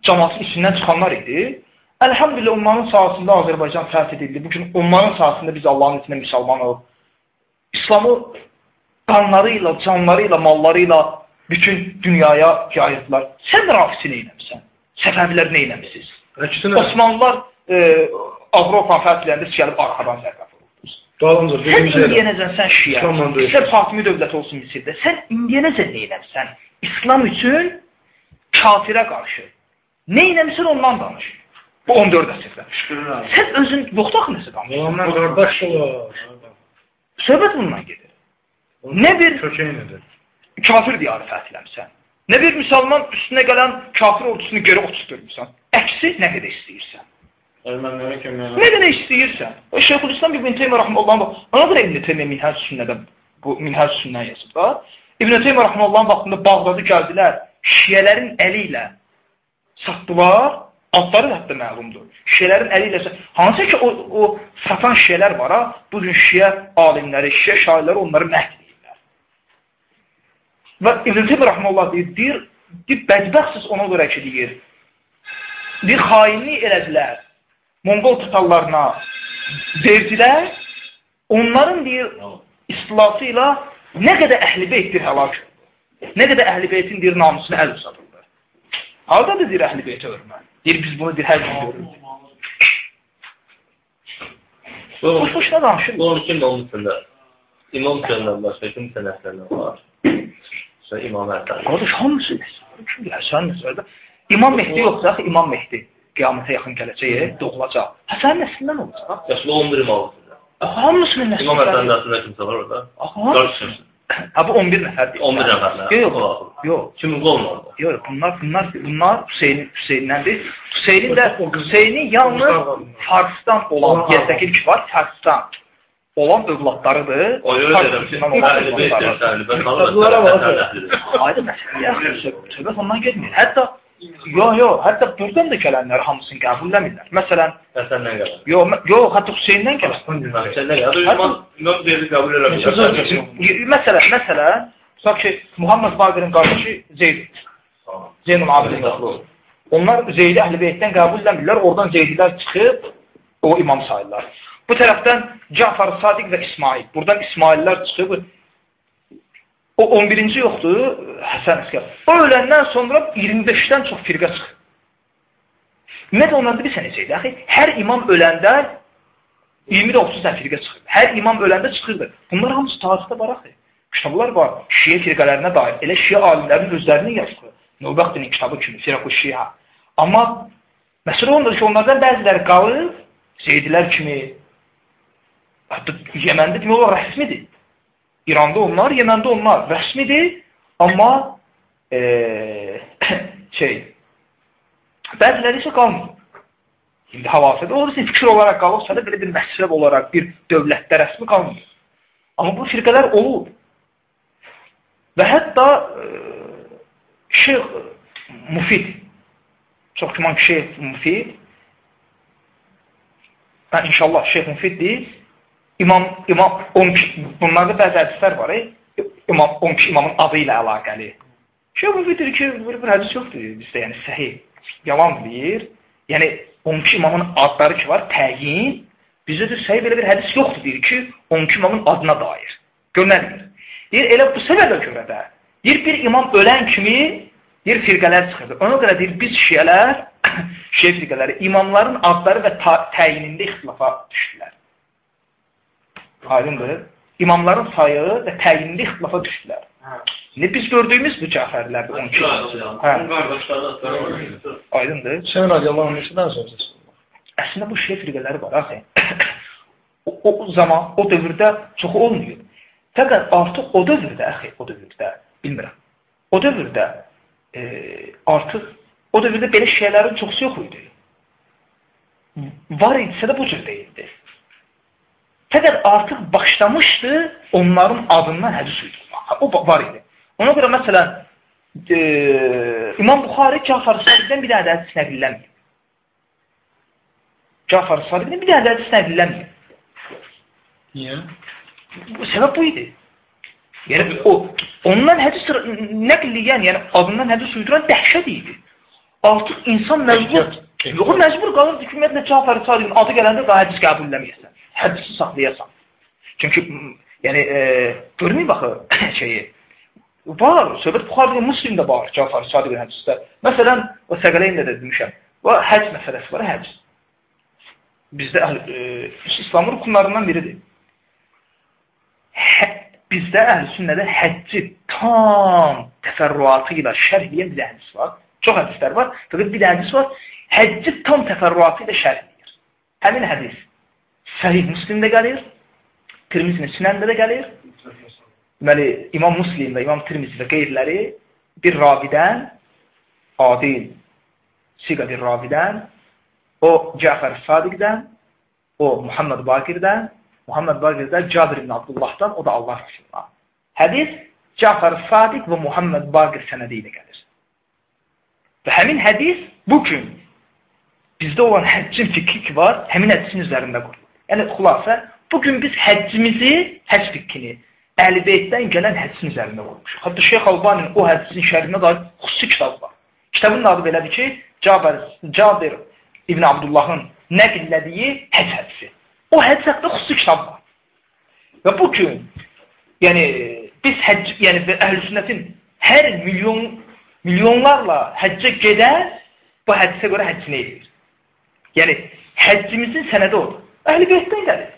cəmaatın içindən çıxanlar idi. Əlhamdülillah onların sahəsində Azərbaycan fəth edildi. Bugün onların sahəsində biz Allahın içində müsəlmanıq. İslamı qanları ilə, canları ilə, malları ilə bütün dünyaya yayırdılar. Sən rafisi neynəmsən? Səfəvilər neynəmsiniz? Osmanlılar e, Avropa fəthlərində gəlib arxadan zərbəf olurdunuz. Dalınca Sən indiyənəcən sən şiə, sən Fatimi dövləti olsun Misirdə. Sən indiyənəcən neynəmsən? İslam üçün kafirə qarşı. Neynəmsən ondan danış. Bu 14 əsrdə. Sən özün yoxdur axı nəsə danışırsan. Onlar qardaş olar. Söhbət bundan gedir. Nə bir kökeynidir. Kafir diyarı fəthiləmsən. Nə bir müsəlman üstünə gələn kafir ordusunu geri oturturmuşsan. Əksi nə qədər istəyirsən. Nə qədər istəyirsən. O Şeyxülislam İbn Teymiyyə rahmeullah ona görə İbn Teymiyyə Minhaj Sünnədə bu Minhaj Sünnə yazıb da. İbn Teymiyyə rahmeullah vaxtında Bağdadı gəldilər. Şiyələrin əli ilə satdılar adları hətta məlumdur. Şiələrin əli ilə hansı ki o, o satan şiələr var ha, bu gün şiə alimləri, şiə şairləri onları məhv. Və İbn Teymiyyə rəhməhullah deyir, deyir, deyir bədbəxtsiz ona görə ki, deyir, deyir, xainlik elədilər, Monqol tutallarına verdilər, onların deyir, istilası ilə nə qədər əhl-i beytdir həlak nə qədər əhl-i beytin deyir, namusunu əl uzadırlar. Haradadır deyir əhl-i beytə örmə? Deyir, biz bunu deyir, hər gün görürük. Boş-boşuna danışır. Bu 12 olmuşsun da. İmam senden başka kim senetlerden var? Sen İmam Ertan. Qardaş, hamısı kimdir? Həsən nəsərdə. İmam Mehdi yoxsa, İmam Mehdi qiyamətə yaxın gələcək, doğulacaq. Həsən nəslindən olacaq. Yaşlı 11 imam olsun. Hamısının nəslindən. İmam Ertan'ın arasında kimse var orada? Aha. 4 kişi. Ha bu 11 nəfərdir. 11 nəfərlə. Yox, yox. Yox. Kimin qolun orada? Yox, bunlar bunlar bunlar Hüseyn Hüseyndəndir. Hüseynin də Hüseynin yalnız Farsdan olan yerdəki ki var, Farsdan olan övladlarıdır. O öyle dedim ki. Aydın məsələ. Söhbət ondan getmir. Hətta Yox, yox, hətta buradan da gələnlər hamısını qəbulləmirlər. Məsələn, Həsəndən gələn. yox, yox, hətta Hüseyndən gələn. Həsəndən gələn. İmam, imam deyirdi qəbul eləmir. Məsələn, məsələn, tutaq ki, Muhammed Baqirin qardaşı Zeyd. Zeynul Abidin oğlu. Onlar Zeydi Əhl-i Beytdən qəbul eləmirlər, oradan Zeydilər çıxıb o imam sayırlar. Bu tərəfdən Cafar Sadiq və İsmail. Buradan İsmaillər çıxıb O 11-ci yoxdur, Həsən Əskər. O öləndən sonra 25-dən çox firqə çıxır. Ümumiyyətlə onlarda bir sənə şeydir. Axı, hər imam öləndə 20-30 firqə çıxır. Hər imam öləndə çıxırdı. Bunlar hamısı tarixdə var axı. Kitablar var. Şiə firqələrinə dair. Elə şiə alimlərinin özlərinin yazdığı. Növbəxtinin kitabı kimi, Firaqu Şiə. Amma məsələ ondadır ki, onlardan bəziləri qalır, Zeydilər kimi, hətta Yəməndə demək olar rəsmidir. İranda onlar, Yeməndə onlar rəsmidir, amma e, şey, bəziləri isə qalmır. İndi havasıda olur ki, fikir olaraq qalıbsa da belə bir məsələb olaraq bir dövlətdə rəsmi qalmır. Amma bu firqələr olur. Və hətta e, Şeyx Mufid, çox güman ki, Şeyx Mufid, hə, inşallah Şeyx Mufid deyil, İmam, imam 10 kişi, bunlarda bəzi hədislər var, e? İmam 10 kişi imamın adı ilə əlaqəli. Şeyh Müfidir ki, böyle bir hədis yoxdur bizdə, yəni səhih. Yalan deyir. Yəni 10 kişi imamın adları ki var, təyin. Bizdə də səhih belə bir hədis yoxdur deyir ki, 10 kişi imamın adına dair. Gör nə deyir? Deyir, elə bu səbəbə görə də, deyir, bir imam ölən kimi, deyir, firqələr çıxırdı. Ona görə deyir, biz şiyələr, şiə firqələri, imamların adları və təyinində ixtilafa düşdülər. Aydındır. İmamların sayı və təyinində ixtilafa düşdülər. İndi biz gördüyümüz bu cəfərlərdir 12 Hə. Aydındır. Sən radiyallahu anh neçədən sonra Əslində bu şiə firqələri var axı. O, o zaman, o dövrdə çox olmuyor. Fəqət artıq o dövrdə axı, o dövrdə, bilmirəm. O dövrdə e, artıq o dövrdə belə şiələrin çoxsu yox idi. Var idisə də bu cür deyildi. Fəqət artıq başlamışdı onların adından hədis uydurmağa. O var idi. Ona görə məsələn e, İmam Buxari Cafar Sadiqdən bir dənə hədis nəqilləmir. Cafar Sadiqdən bir dənə hədis nəqilləmir. Niyə? Səbəb bu idi. Yəni o ondan hədis nəqlləyən, yəni adından hədis uyduran dəhşət idi. Artıq insan məcbur, yox məcbur qalırdı ki, ümumiyyətlə Cafar Sadiqin adı gələndə daha hədis qəbul eləməyəsən hədisi saxlayasan. Çünki yəni e, görməyib baxı şeyi. Var, söhbət Buxarıda, Müslimdə var, Cafar Sadiq hədisdə. Məsələn, o Səqələyində də demişəm. Və həc məsələsi var, həc. Bizdə e, İslamın rukunlarından biridir. Hə, bizdə əhl sünnədə həcci tam təfərrüatı ilə şərh edən bir hədis var. Çox hədislər var. Fəqət bir hədis var, həcci tam təfərrüatı ilə şərh edir. Həmin hədis Səhih Müslimdə gəlir, Tirmizinin Sünəndə də gəlir. Deməli, İmam Müslim və İmam Tirmizi və qeyriləri bir ravidən, adil, siqa bir ravidən, o Cəfər Sadiqdən, o Muhammed Bakirdən, Muhammed Bakirdən Cabir ibn Abdullahdan, o da Allah Resulullah. Hədis Cəfər Sadiq və Muhammed Bakir sənədi ilə gəlir. Və həmin hədis bugün bizdə olan həccin fikri ki var, həmin hədisin üzərində qurulur. Yəni xülasə, bugün biz həccimizi, həcc fikkini Əli Beytdən gələn hədisin üzərində qoymuşuq. Hətta Şeyx Albanin o hədisin şərhinə dair xüsusi kitab var. Kitabın adı belədir ki, Cabir, Cabir İbn Abdullahın nəql elədiyi həc hədisi. O hədis haqqında xüsusi kitab var. Və bu gün yəni biz həcc, yəni əhl-sünnətin hər milyon milyonlarla həccə gedən bu hədisə görə həccini edir. Yəni həccimizin sənədi odur. Əhl-i Beytdən gəlir.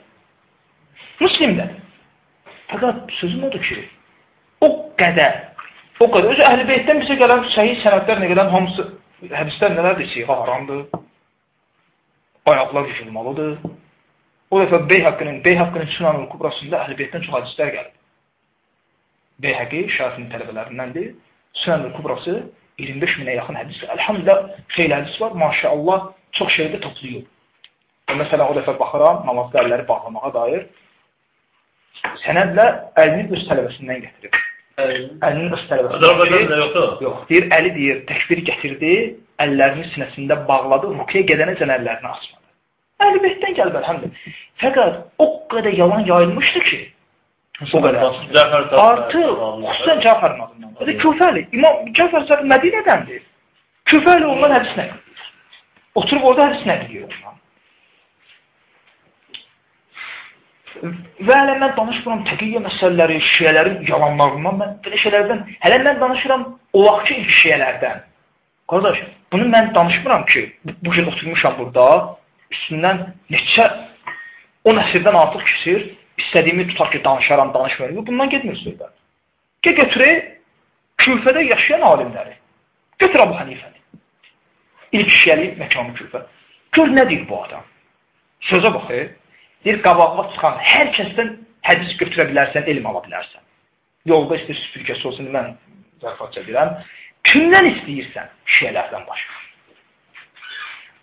Müslimdən. Fəqət sözüm odur ki, o qədər, o qədər, özü əhl-i beytdən bizə gələn səhih sənədlər nə gələn hamısı, hədislər nələrdir? Siyha haramdır, ayaqlar yıkılmalıdır. O dəfə bey haqqının, bey haqqının sünanın kubrasında əhl-i beytdən çox hədislər gəlir. Beyhəqi şərfinin tələbələrindəndir. Sünanın kubrası 25 minə yaxın hədisdir. Elhamdülillah xeyli hədis var. Maşallah çox şeydə toplayıb. Məsələn, o dəfə baxıram, namazda əlləri bağlamağa dair sənədlə əlini öz tələbəsindən gətirib. Əlinin öz tələbəsindən yoxdur. Yox, deyir, əli deyir, təkbir gətirdi, əllərini sinəsində bağladı, rukiyə gedənəcən əllərini açmadı. Əli beytdən gəlib, əlhəmdülillah. Fəqət o qədər yalan yayılmışdı ki, o qədər. Artıq, xüsusən Cəfərin adından. O da Küfəli. İmam Cəfər Səhəb Mədinədəndir. Küfəli ondan hədis nəql. Oturub orada hədis nəql edir ondan. Və hələ mən danışmıram təqiyyə məsələləri, şiyələrin yalanlarından, mən belə şeylərdən, hələ mən danışıram o vaxtki ilk şiyələrdən. Qardaş, bunu mən danışmıram ki, bu gün oturmuşam burada, üstündən neçə 10 əsrdən artıq keçir, istədiyimi tutar ki, danışaram, danışmıram. Bundan getmir söhbət. Gəl götürək Küfədə yaşayan alimləri. Götür Abu Hanifəni. İlk şiyəli məkanı Küfə. Gör nə deyir bu adam? Sözə baxır. Deyir, qabağıma çıxan hər kəsdən hədis götürə bilərsən, elm ala bilərsən. Yolda istəyir süpürgəsi olsun, mən zərfat çəkirəm. Kimdən istəyirsən? Şiələrdən başqa.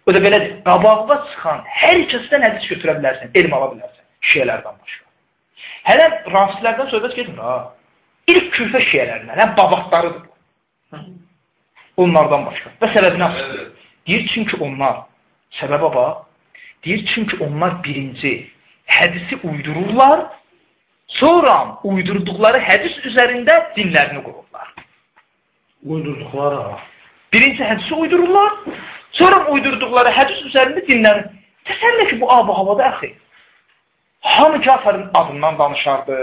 O da belədir. Qabağıma çıxan hər kəsdən hədis götürə bilərsən, elm ala bilərsən. Şiələrdən başqa. Hələ rafislərdən söhbət getmir ha. İlk küfə şiələrindən, həm babatlarıdır. Onlardan başqa. Və səbəbi nədir? Deyir, çünki onlar, səbəbə bax, deyir, çünki onlar birinci, hədisi uydururlar, sonra uydurduqları hədis üzərində dinlərini qururlar. Uydurduqları? Birinci hədisi uydururlar, sonra uydurduqları hədis üzərində dinlərini. Təsəllə ki, bu ab-ı havada əxi. Hamı Caferin adından danışardı.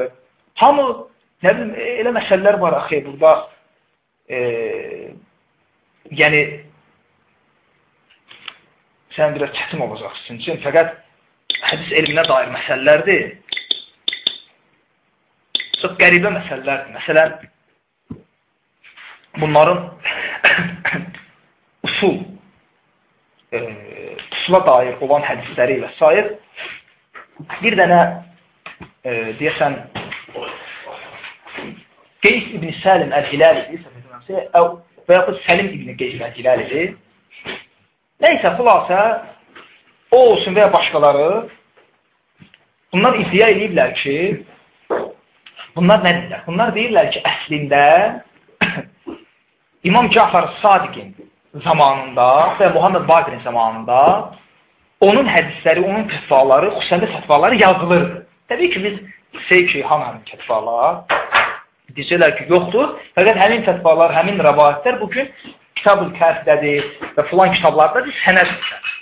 Hamı, nə bilim, elə məsələlər var əxi burada. E, yəni, sən biraz çətin olacaq sizin üçün. Fəqət hədis elminə dair məsələlərdir. Çox qəribə məsələlərdir. Məsələn, bunların usul, e, usula dair olan hədisləri və s. bir dənə e, deyəsən Qeys ibn Səlim Əl-Hilalidir, və yaxud Səlim ibn Qeys Əl-Hilalidir. Nəysə, xülasə, o olsun və ya başqaları bunlar iddia ediblər ki, bunlar nə deyirlər? Bunlar deyirlər ki, əslində İmam Cafar Sadiqin zamanında və Muhammed Baqirin zamanında onun hədisləri, onun fətvaları, xüsusən də fətvaları yazılırdı. Təbii ki, biz şey ki, hamı fətvalar deyəcəklər ki, yoxdur. Fəqət həmin fətvalar, həmin rəvayətlər bugün Kitab-ül Kərfdədir və filan kitablardadır, sənəddir.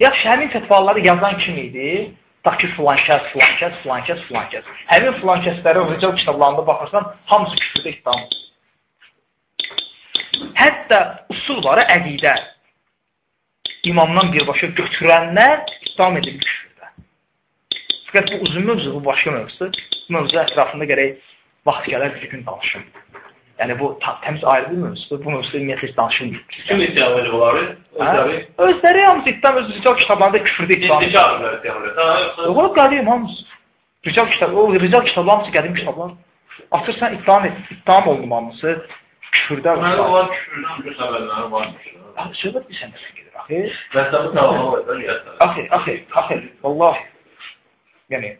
Yaxşı, həmin fətvaları yazan kim idi? Da ki, filan kəs, filan kəs, filan kəs, filan kəs. Həmin filan kəslərin rical kitablarında baxırsan, hamısı küfrdə ittiham. Hətta usul var, əqidə. İmamdan birbaşa götürənlər ittiham edilir küfrdə. Fəqət bu uzun mövzu, bu başqa mövzudur. Bu mövzu ətrafında gərək vaxt gələr bir gün danışım. Yəni bu təmiz ayrı bir mövzudur. Bu mövzuda ümumiyyətlə heç danışılmır. Kim ittiham edir bunları? Özləri? Özləri hamısı ittiham öz rical kitablarında küfrdə ittiham edir. Rical ittiham edir. Yox, qədim hamısı. Rical kitab, o rical kitablar hamısı qədim kitablar. Atırsan ittiham et, ittiham olundu hamısı. Küfrdə var. Mənim olan küfrdən bir xəbərləri varmış. Söhbət bir səndə gedir, axı. Məktəbi tamamlamaq edir. Axı, axı, axı, vallahi. Yəni,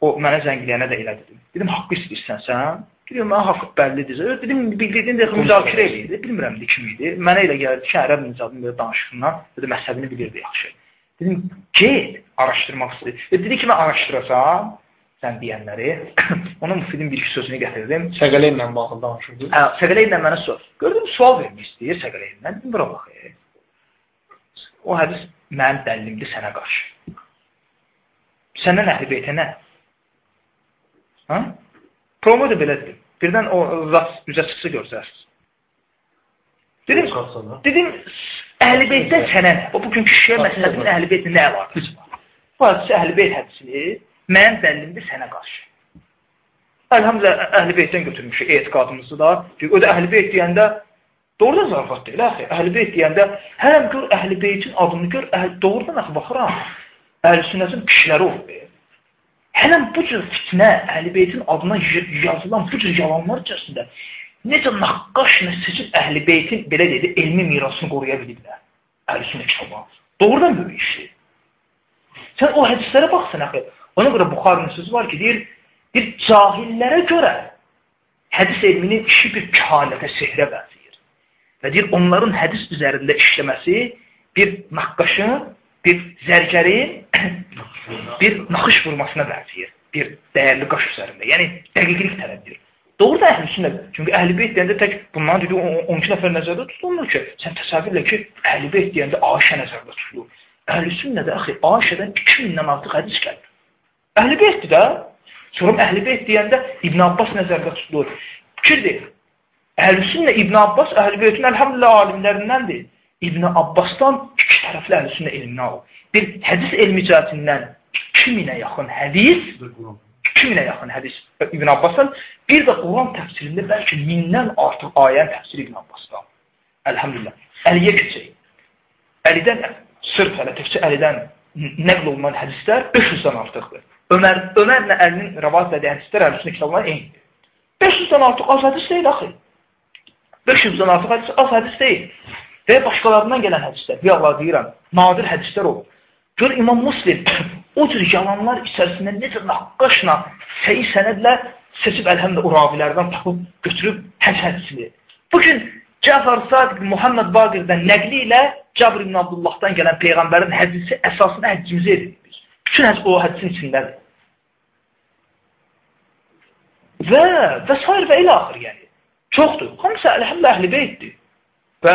o mənə zəng eləyənə də elə dedim. Dedim, haqqı istəyirsən sən? Dedim, mən haqq bəllidir. Dedim, bildiyini də müzakirə edirdi. Bilmirəm də kim idi. Mənə elə gəldi ki, ərəb nicabının belə danışığından, dedi, məhzəbini bilirdi yaxşı. Dedim, get, araşdırmaq istəyir. E, dedi ki, mən araşdırasam, sən deyənləri. Ona müfidin bir iki sözünü gətirdim. Səqələ ilə bağlı danışırdı. Hə, Səqələ ilə mənə sual. Gördüm, sual vermək istəyir Səqələ ilə. Dedim, bura bax. E. O hədis mənim dəlilimdir sənə qarşı. Səndən əhl-i beytə nə? Hə? Promo da belədir. Birdən o zat üzə çıxsa görsərsiniz. Dedim, dedim, əhl-i beytdən sənə nə? O, bugünkü şiə məsələsinin əhl-i beytlə nə əlaqəsi var? Bu hədisi əhl-i beyt hədisini mənim dəlilimdir sənə qarşı. Əlhamdülillah, əhl-i beytdən götürmüşük etiqadımızı da. Çünki o da əhl-i beyt deyəndə doğrudan zarafat deyil, axı. Əhl-i beyt deyəndə hərəm gör əhl-i beytin adını gör, əhl doğrudan axı baxıram. Əhl-i sünnətin kişiləri olub. Hələm bu cür fitnə, əhl-i beytin adına yazılan bu cür yalanlar içərisində necə naqqaşla seçib əhl-i beytin belə dedi, elmi mirasını qoruya biliblər. Əhl-i sünnə kitabı. Doğrudan böyük işdir. Sən o hədislərə baxsan axı. Ona görə Buxarinin sözü var ki, deyir, bir cahillərə görə hədis elminin işi bir kəhanətə, sehrə bənzəyir. Və deyir, onların hədis üzərində işləməsi bir naqqaşın, bir zərgərin bir naxış vurmasına bənzəyir. Bir dəyərli qaş üzərində. Yəni, dəqiqlik tələbdir. Doğru da əhl-i sünnə. Çünki əhl-i beyt deyəndə tək bundan dedi 12 nəfər nəzərdə tutulmur ki, sən təsəvvür elə ki, əhl-i beyt deyəndə Ayşə nəzərdə tutulur. Əhl-i sünnədə axı Ayşədən 2000-dən artıq hədis gəlir. Əhl-i beytdir də. Sonra əhl-i beyt deyəndə İbn Abbas nəzərdə tutulur. Fikirdir. Əhl-i sünnə İbn Abbas əhl-i beytin əlhamdülillah alimlərindəndir. İbn Abbasdan iki tərəfli əhl-i sünnə elmini alır. Bir hədis elmi cəhətindən 2000-ə yaxın hədis 2000-ə yaxın hədis İbn Abbasdan, bir də Quran təfsirində bəlkə mindən artıq ayənin təfsiri İbn Abbasdan. Əlhamdülillah. Əliyə keçək. Əlidən sırf hələ təkcə Əlidən nəql olunan hədislər 500-dən artıqdır. Ömər Ömərlə Əlinin rivayet etdiyi hədislər Əhl-i kitablarına eynidir. 500-dən artıq az hədis deyil axı. 500-dən artıq hədis az hədis deyil. Və başqalarından gələn hədislər, Allah deyirəm, nadir hədislər olur. Gör İmam Muslim o cür yalanlar içərisində necə naqqaşla, səyi sənədlə seçib əlhəmdə o ravilərdən tapıb götürüb həsədçili. Bugün Cəfər Sadiq Muhammed Baqirdən nəqli ilə Cabr ibn Abdullahdan gələn Peyğəmbərin hədisi əsasında həccimizi edirik. Bütün hədis o hədisin içindədir. Və və s. və ilə axır yəni. Çoxdur. Hamısı əlhəmdə əhl-i beytdir. Və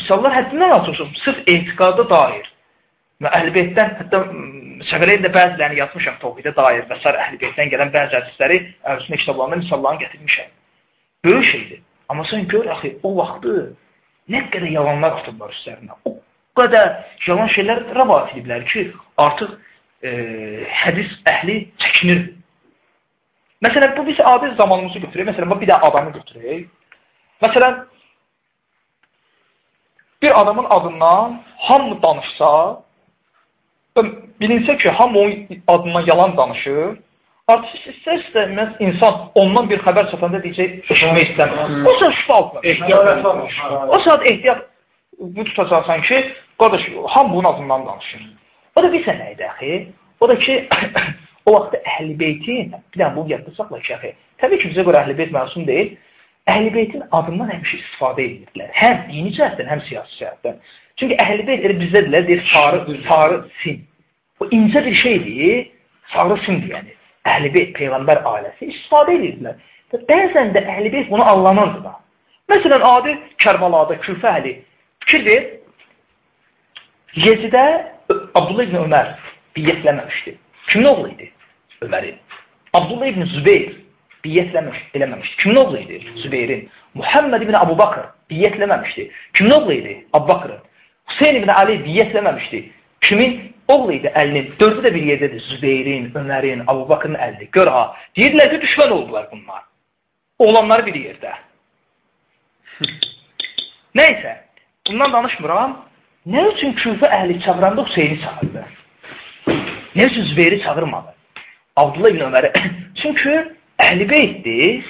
misallar həddindən artıq sırf etiqada dair və əhl-i beytdən hətta Şəqələyin də bəzilərini yazmışam Tovhidə dair və s. əhl-i beytdən gələn bəzi hədisləri əhlüsünə kitablarında misallarını gətirmişəm. Böyük şeydir. Amma sən gör, axı, o vaxtı nə qədər yalanlar atıblar üstlərinə. O qədər yalan şeylər rəvat ediblər ki, artıq e, hədis əhli çəkinir. Məsələn, bu biz adi zamanımızı götürək. Məsələn, bir də adamı götürək. Məsələn, bir adamın adından hamı danışsa, bilinsə ki, hamı onun adından yalan danışır, artıq istər-istəməz insan ondan bir xəbər çatanda deyəcək, eşitmək istəmir. O saat şübhə. Ehtiyat O saat ehtiyat bu tutacaqsan ki, qardaş, ham bunun adından danışır. O da bilsən nə idi axı? O da ki, o vaxtda Əhl-i Beytin, bir dənə bu yadda saxla ki, axı, təbii ki, bizə görə Əhl-i Beyt məsum deyil, Əhl-i Beytin adından həmişə istifadə edirdilər. Həm dini cəhətdən, həm siyasi cəhətdən. Çünki Əhl-i Beyt elə bizdədirlər, deyir, sarı, sarı sin. Bu incə bir şeydir, sarı sindir yəni. Əhl-i beyt, Peyğəmbər ailəsi istifadə edirdilər. Və bəzən də əhl-i beyt bunu anlanırdı da. Məsələn, adi Kərbalada, Küfə əhli fikir ver, Yezidə Abdullah ibn Ömər biyyətləməmişdi. Kimin oğlu idi? Ömərin. Abdullah ibn Zübeyir biyyətləmiş, eləməmişdi. Kimin oğlu idi? Zübeyrin. Muhammed ibn Abu Bakır biyyətləməmişdi. Kimin oğlu idi? Abu Bakırın. Hüseyin ibn Ali biyyətləməmişdi. Kimin oğlu idi əlinin, dördü də bir yerdədir. Zübeyrin, Ömərin, Abu Bakırın əlli. Gör ha, deyirlər ki, düşmən oldular bunlar. Oğlanları bir yerdə. Nəysə, bundan danışmıram. Nə üçün küfə əhli çağıranda Hüseyni çağırdı? Nə üçün Zübeyri çağırmadı? Abdullah ibn Öməri. Çünki əhli beytdir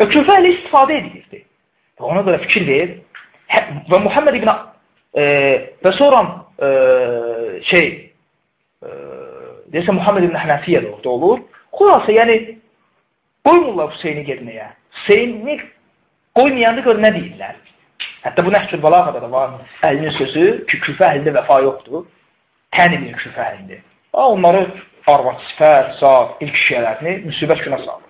və küfə əhli istifadə edirdi. Və ona görə fikir ver. Hə, və Muhammed ibn e, və sonra e, şey deyəsən Muhammed ibn Hənəfiyyə də orada olur. Xulasa, yəni qoymurlar Hüseyni getməyə. Hüseyni qoymayanda gör nə deyirlər. Hətta bu Nəhcül Balağada da var. Əlinin sözü ki, küfə əlində vəfa yoxdur. Tən edir küfə əlində. Onları arvad sifət, zat, ilk şişələrini müsibət günə salır.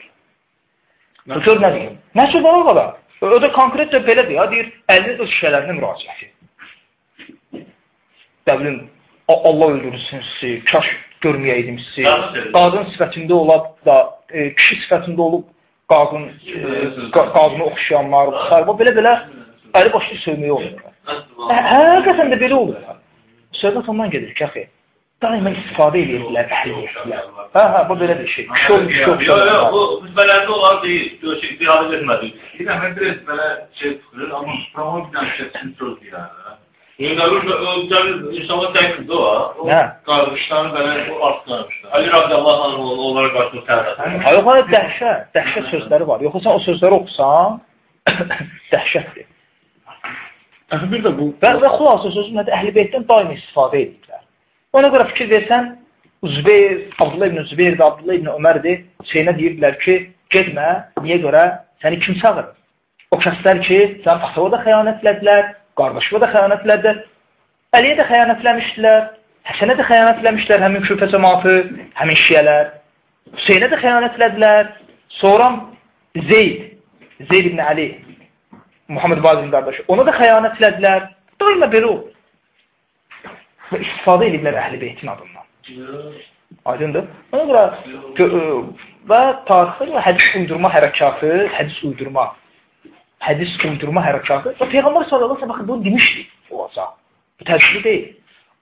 Gör nə deyim? Nə söz var orada? O da konkretcə belədir ya, deyir, əlini öz şişələrinə müraciəti. Bilim, Allah öldürsün sizi, kaş görməyəydim sizi. Qadın sifətində olab da, e, kişi sifətində olub qadın, e, qadını oxşayanlar, belə-belə əli başlı sövməyə olur. Hə, həqiqətən də belə olur. Söhbət ondan gedir ki, axı, daima istifadə edirlər əhliyyətlər. Hə, hə, bu belə bir şey. Olmuş, kişi olmuş. Yox, yox, bu hütbələrdə olan deyil. Şey, istifadə etmədik. Bir dəfə biraz belə şey çıxır, amma promo bir dənə şəksin söz deyir. İnsanlar insanlar təkdir o. O Hə. qardaşları belə o artlarmışlar. Ali radiyallahu anh onlara qarşı. Ay, yox, hayır, dəhşət, dəhşət sözləri var. Yoxsa sən o sözləri oxusan, dəhşətdir. Axı bir də bu Və, və xülasə sözüm nədir? Əhl-i beytdən daim istifadə edirlər. Ona görə fikir versən, Zübeyir, Abdullah ibn Zübeyir də Abdullah ibn Ömərdir, şeyinə deyirdilər ki, getmə, niyə görə? Səni kim çağırır? O kəslər ki, sən atava da xəyanətlədilər, qardaşıva da xəyanətlədilər, Əliyə də xəyanətləmişdilər, Həsənə də xəyanətləmişdilər, həmin küfə cəmatı, həmin şiyələr. Hüseynə də xəyanətlədilər. Sonra Zeyd, Zeyd ibn Ali, Muhammed Bazinin qardaşı, ona da xəyanətlədilər. Daima belə olur. Və istifadə ediblər əhl-i beytin adından. Aydındır? Ona görə gö- ə, və tarixdə və hədis uydurma hərəkatı, hədis uydurma, hədis uydurma hərəkatı və Peyğəmbər sallallahu əleyhi və səlləm bunu demişdi olacaq. Bu təəssüf deyil.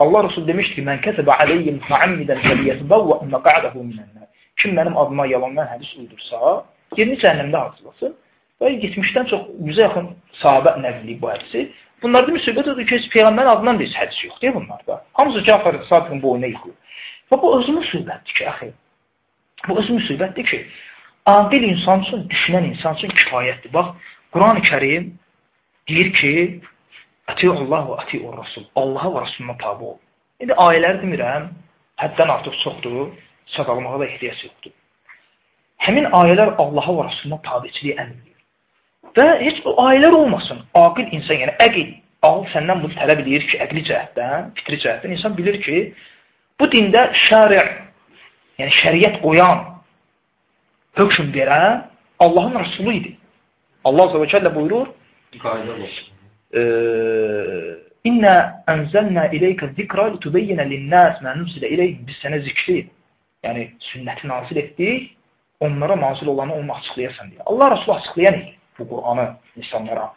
Allah Rasul demişdi ki, "Mən kəsəbə aleyhi muta'ammidən fəliyətbəvvə məq'adahu minən-nar." Kim mənim adıma yalandan hədis uydursa, yerini cəhənnəmdə hazırlasın. Və 70-dən çox 100-ə yaxın sahabə nəqli bu hədisi. Bunlarda müsibət odur ki, heç Peyğəmbərin adından da heç hədis yox, deyil bunlarda. Hamısı Cəfər Sadiqin boynuna yıxılır. Və bu öz müsibətdir ki, axı. Bu öz müsibətdir ki, aqil insan üçün, düşünən insan üçün kifayətdir. Bax, Quran-ı Kərim deyir ki, Atiullah və atiur Rasul. Allaha və Rasuluna tabi ol. İndi ayələri demirəm, həddən artıq çoxdur, sadalmağa da ehtiyac yoxdur. Həmin ayələr Allaha və Rasuluna tabiçiliyi əmr edir. Və heç o ayələr olmasın. Aqil insan, yəni əqil, ağıl səndən bunu tələb edir ki, əqli cəhətdən, fitri cəhətdən insan bilir ki, bu dində şəri, yəni şəriət qoyan, hökm verən Allahın Rasulü idi. Allah ve Celle buyurur, Qayda bu. İnna enzelna ileyke zikra litubeyyine linnas ma nusile ileyhim. Biz sənə zikri, yəni sünnəti nazil etdik, onlara nazil olanı onu açıqlayasan deyə. Allah Rasulü açıqlayan idi bu Qur'anı insanlara.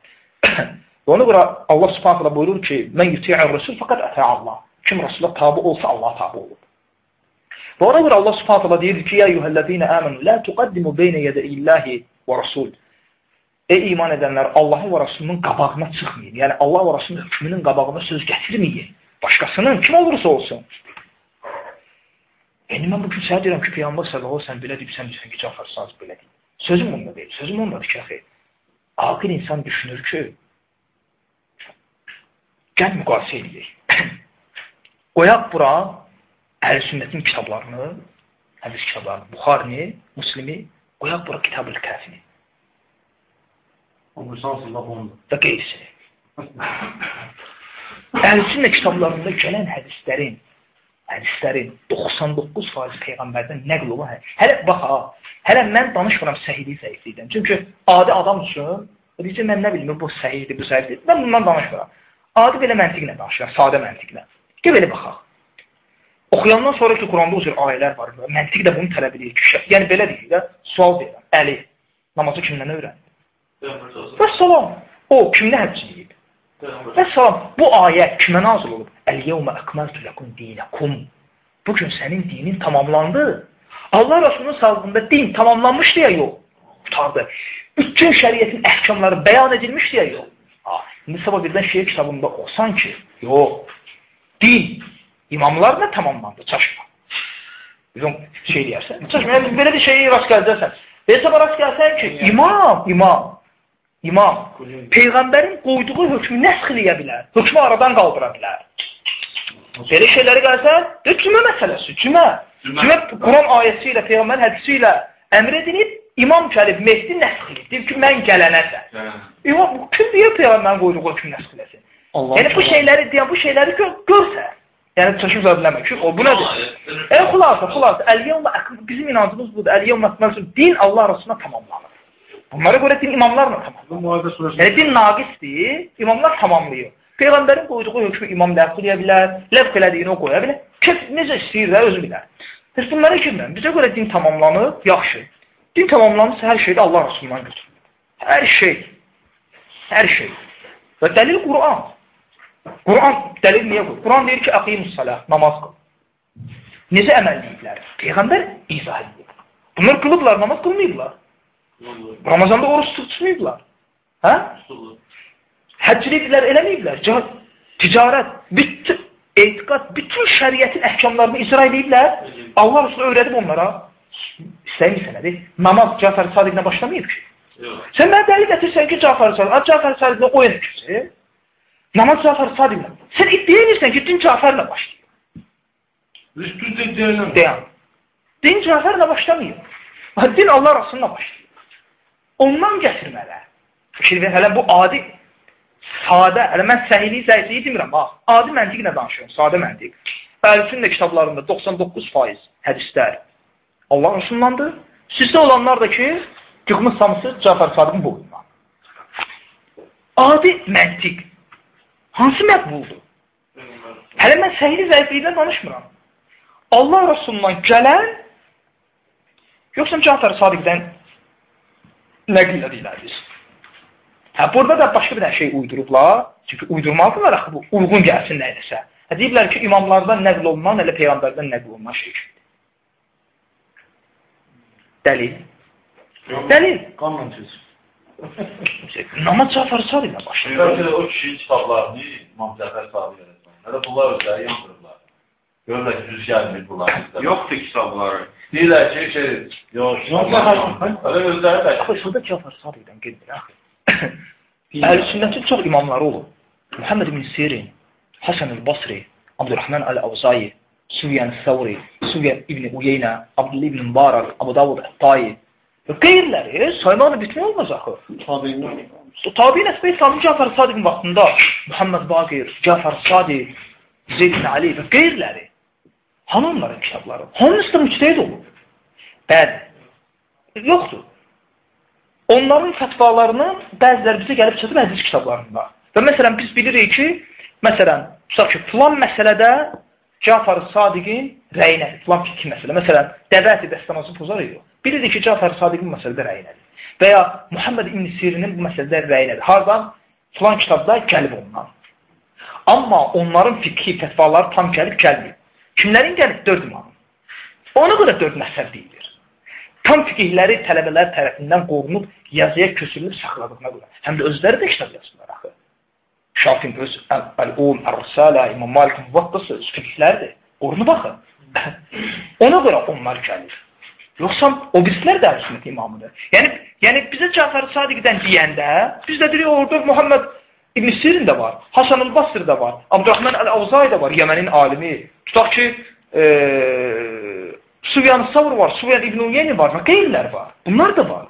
Və ona görə Allah Subhanahu taala buyurur ki: "Men yuti'ir Rasul faqad ata Allah." Kim Rasula tabe olsa Allah tabe olur. Və ona görə Allah Subhanahu taala deyir ki: "Ya eyyuhellezine amenu la tuqaddimu beyne yedeyillahi və Rasul." Ey iman edənlər, Allahın və Rasulunun qabağına çıxmayın. Yəni Allah və Rasulunun hökmünün qabağına söz gətirməyin. Başqasının kim olursa olsun. Yəni mən bugün sənə deyirəm ki, Peyğəmbər sallallahu əleyhi və səlləm belə deyib, sən deyirsən ki, Cəfər saz belə deyib. Sözüm onda deyil. Sözüm ondadır ki, axı. Aqil insan düşünür ki, gəl müqayisə edək. Qoyaq bura Əhl-Sünnətin kitablarını, hədis kitablarını, Buxarini, Muslimi, qoyaq bura Kitab-ül Kəfini və qeyrisini. Əhl-Sünnə kitablarında gələn hədislərin hədislərin 99% peyğəmbərdən nəql olan hə- hələ bax ha, hələ mən danışmıram səhihlik zəiflikdən. Çünki adi adam üçün deyəcək mən nə bilim bu səhihdir, bu səhihdir. Mən bundan danışmıram. Adi belə məntiqlə danışıram, sadə məntiqlə. Gəl belə baxaq. Oxuyandan sonra ki, Quranda o cür ayələr var. Məntiq də bunu tələb edir ki, yəni belə deyir də, sual verirəm. Əli, namazı kimdən öyrəndi? Və salam. O kimdə həbs edib? Və salam. Bu ayə kimə nazil olub? Əl-yevmə əkməltu ləkum dinəkum. Bugün sənin dinin tamamlandı. Allah Rasulunun sağlığında din tamamlanmış deyə yox. Qutardı. Bütün şəriətin əhkamları bəyan edilmiş deyə yox. Ha, İndi sabah birdən şiir kitabında oxusan ki, yox. Din imamlarla tamamlandı. Çaşma. Bizim şey deyərsən. Çaşma. Yəni, belə bir şeyə rast gələcəksən. Hesaba rast gəlsən ki, imam, imam, imam Peyğəmbərin qoyduğu hökmü nəsx eləyə bilər. Hökmü aradan qaldıra bilər. Belə şeyləri gəlsən, de cümə məsələsi, cümə. Cümə Quran ayəsi ilə, Peyğəmbər hədisi ilə əmr edilib, imam gəlib, Mehdi nəsx edib. Deyib ki, mən gələnəsən. İmam, kim deyir Peyğəmbərin qoyduğu hökmü nəsx eləsin? Yəni bu şeyləri deyən, bu şeyləri gör, görsə, Yəni çəkim zad eləmək ki, o bu nədir? E xülasə, xülasə, əl-yevmə bizim inancımız budur. Əl-yevmə din Allah arasında tamamlanır. Bunlara görə din imamlarla tamamlanır. Yəni din naqisdir, imamlar tamamlayır. Peyğəmbərin qoyduğu hökmü imam ləğv eləyə bilər, ləğv elədiyini o qoya bilər. Kef necə istəyirlər özü bilər. Biz bunları kimdən? Bizə görə din tamamlanır, yaxşı. Din tamamlanırsa hər şey də Allah Rasulundan götürülür. Hər şey. Hər şey. Və dəlil Quran. Quran dəlil niyə qoyur? Quran deyir ki, əqimus salah, namaz qıl. Necə əməl ediblər? Peyğəmbər izah edir. Bunlar qılıblar, namaz qılmayıblar. Ramazanda oruç tutmayıblar. Hə? Həccliklər eləməyiblər. Cihad, ticarət, bütün etiqad, bütün şəriətin əhkamlarını icra ediblər. Allah Resulü öyrədib onlara. İstəyirsən nədir? Namaz Cəfər Sadiqlə başlamayıb ki. Yox. Sən mənə dəlil gətirsən ki, Cəfər Sadiq, ad Cəfər Sadiqlə o yana keçir. Namaz Cəfər Sadiqlə. Sən iddia edirsən ki, din Cəfərlə başlayır. Üstün dediklərindən. Deyən. Din Cəfərlə başlamayır. Ha, Din Allah Rasulunla başlayır. Ondan gətirmələr. Fikir ver, hələ bu adi, sadə, hələ mən səhili, zəifliyi demirəm, bax, adi məntiqlə danışıyorum, sadə məntiq. Əl-Sünnə kitablarında 99% hədislər Allah Rasulundandır. Sizdə olanlar da ki, yığmış hamısı Cəfər Sadiqin boyundan. Adi məntiq. Hansı məqbuldur? Hələ mən səhili zəiflikdən danışmıram. Allah Rasulundan gələn yoxsa Cəfər Sadiqdən nəql edirlər biz. Hə, burada da başqa bir dənə şey uydurublar. Çünki uydurmalıdırlar axı bu, uyğun gəlsin nəyisə. Hə, deyiblər ki, imamlardan nəql olunan, elə peyğəmbərdən nəql olunan şey. Dəlil. Yox. Dəlil. Qanla keçir. Namaz Cəfər Sadiqlə başlayır. Bəlkə də o kişinin kitablarını İmam Cəfər sahibi yaratmaq. Hələ bunlar özləri yandırırlar. Görürlər ki, düz gəlmir bunlar. Yoxdur kitabları. Deyirlər ki, şey, yox, Yox, Hələ özləri də Axı, şurada Cəfər Sadiqdən gedir, axı. Əhl-Sünnətin çox imamları olub. Muhammed ibn Sirin, Hasan el-Basri, Abdurrahman el-Avzayi, Sufyan el-Thawri, Sufyan ibn Uyeynə, Abdullah ibn Mübarək, Abu Davud el-Tayi və qeyriləri saymaqla bitmək olmaz axı. Tabiindən. Tabiin əsbə İslamın Cəfər Sadiqin vaxtında Muhammed Baqir, Cəfər Sadiq, Zeyd ibn Ali və qeyriləri hanı onların kitabları? Hamısı da müctəhid olub. Bəli. Yoxdur. Onların fətvalarını bəziləri bizə gəlib çatıb hədis kitablarında. Və məsələn biz bilirik ki, məsələn, tutaq ki, filan məsələdə Cəfər Sadiqin rəyi nədir? Filan fikri məsələ. Məsələn, dəvət dəstəması pozar idi. Bilirik ki, Cəfər Sadiqin məsələdə rəyi nədir? Və ya Muhammed İbn Sirinin bu məsələdə rəyi nədir? Hardan? Filan kitabda gəlib ondan. Amma onların fikri, fətvaları tam gəlib gəlməyib. Kimlərin gəlib? Dörd imamın. Ona görə dörd məsəl deyilir. Tam fikirləri tələbələr tərəfindən qorunub, yazıya köçürülüb saxladığına görə. Həm də özləri də kitab yazırlar axı. Şafin öz Əl-Um, Əl-Risala, İmam Malikin Muvattası öz fikirləridir. Qorunub axı. Ona görə onlar gəlir. Yoxsa o birisilər də Əl-Sünnət imamıdır. Yəni, yəni bizə Cəfər Sadiqdən deyəndə, biz də deyirik orada Muhammed İbn Sirin də var, Hasan el-Basri də var, Abdurrahman el-Avzai də var, Yemənin alimi. Tutaq ki, e, Sufyan Savr var, Sufyan İbn Uyeyni var və qeyrilər var. Bunlar da var.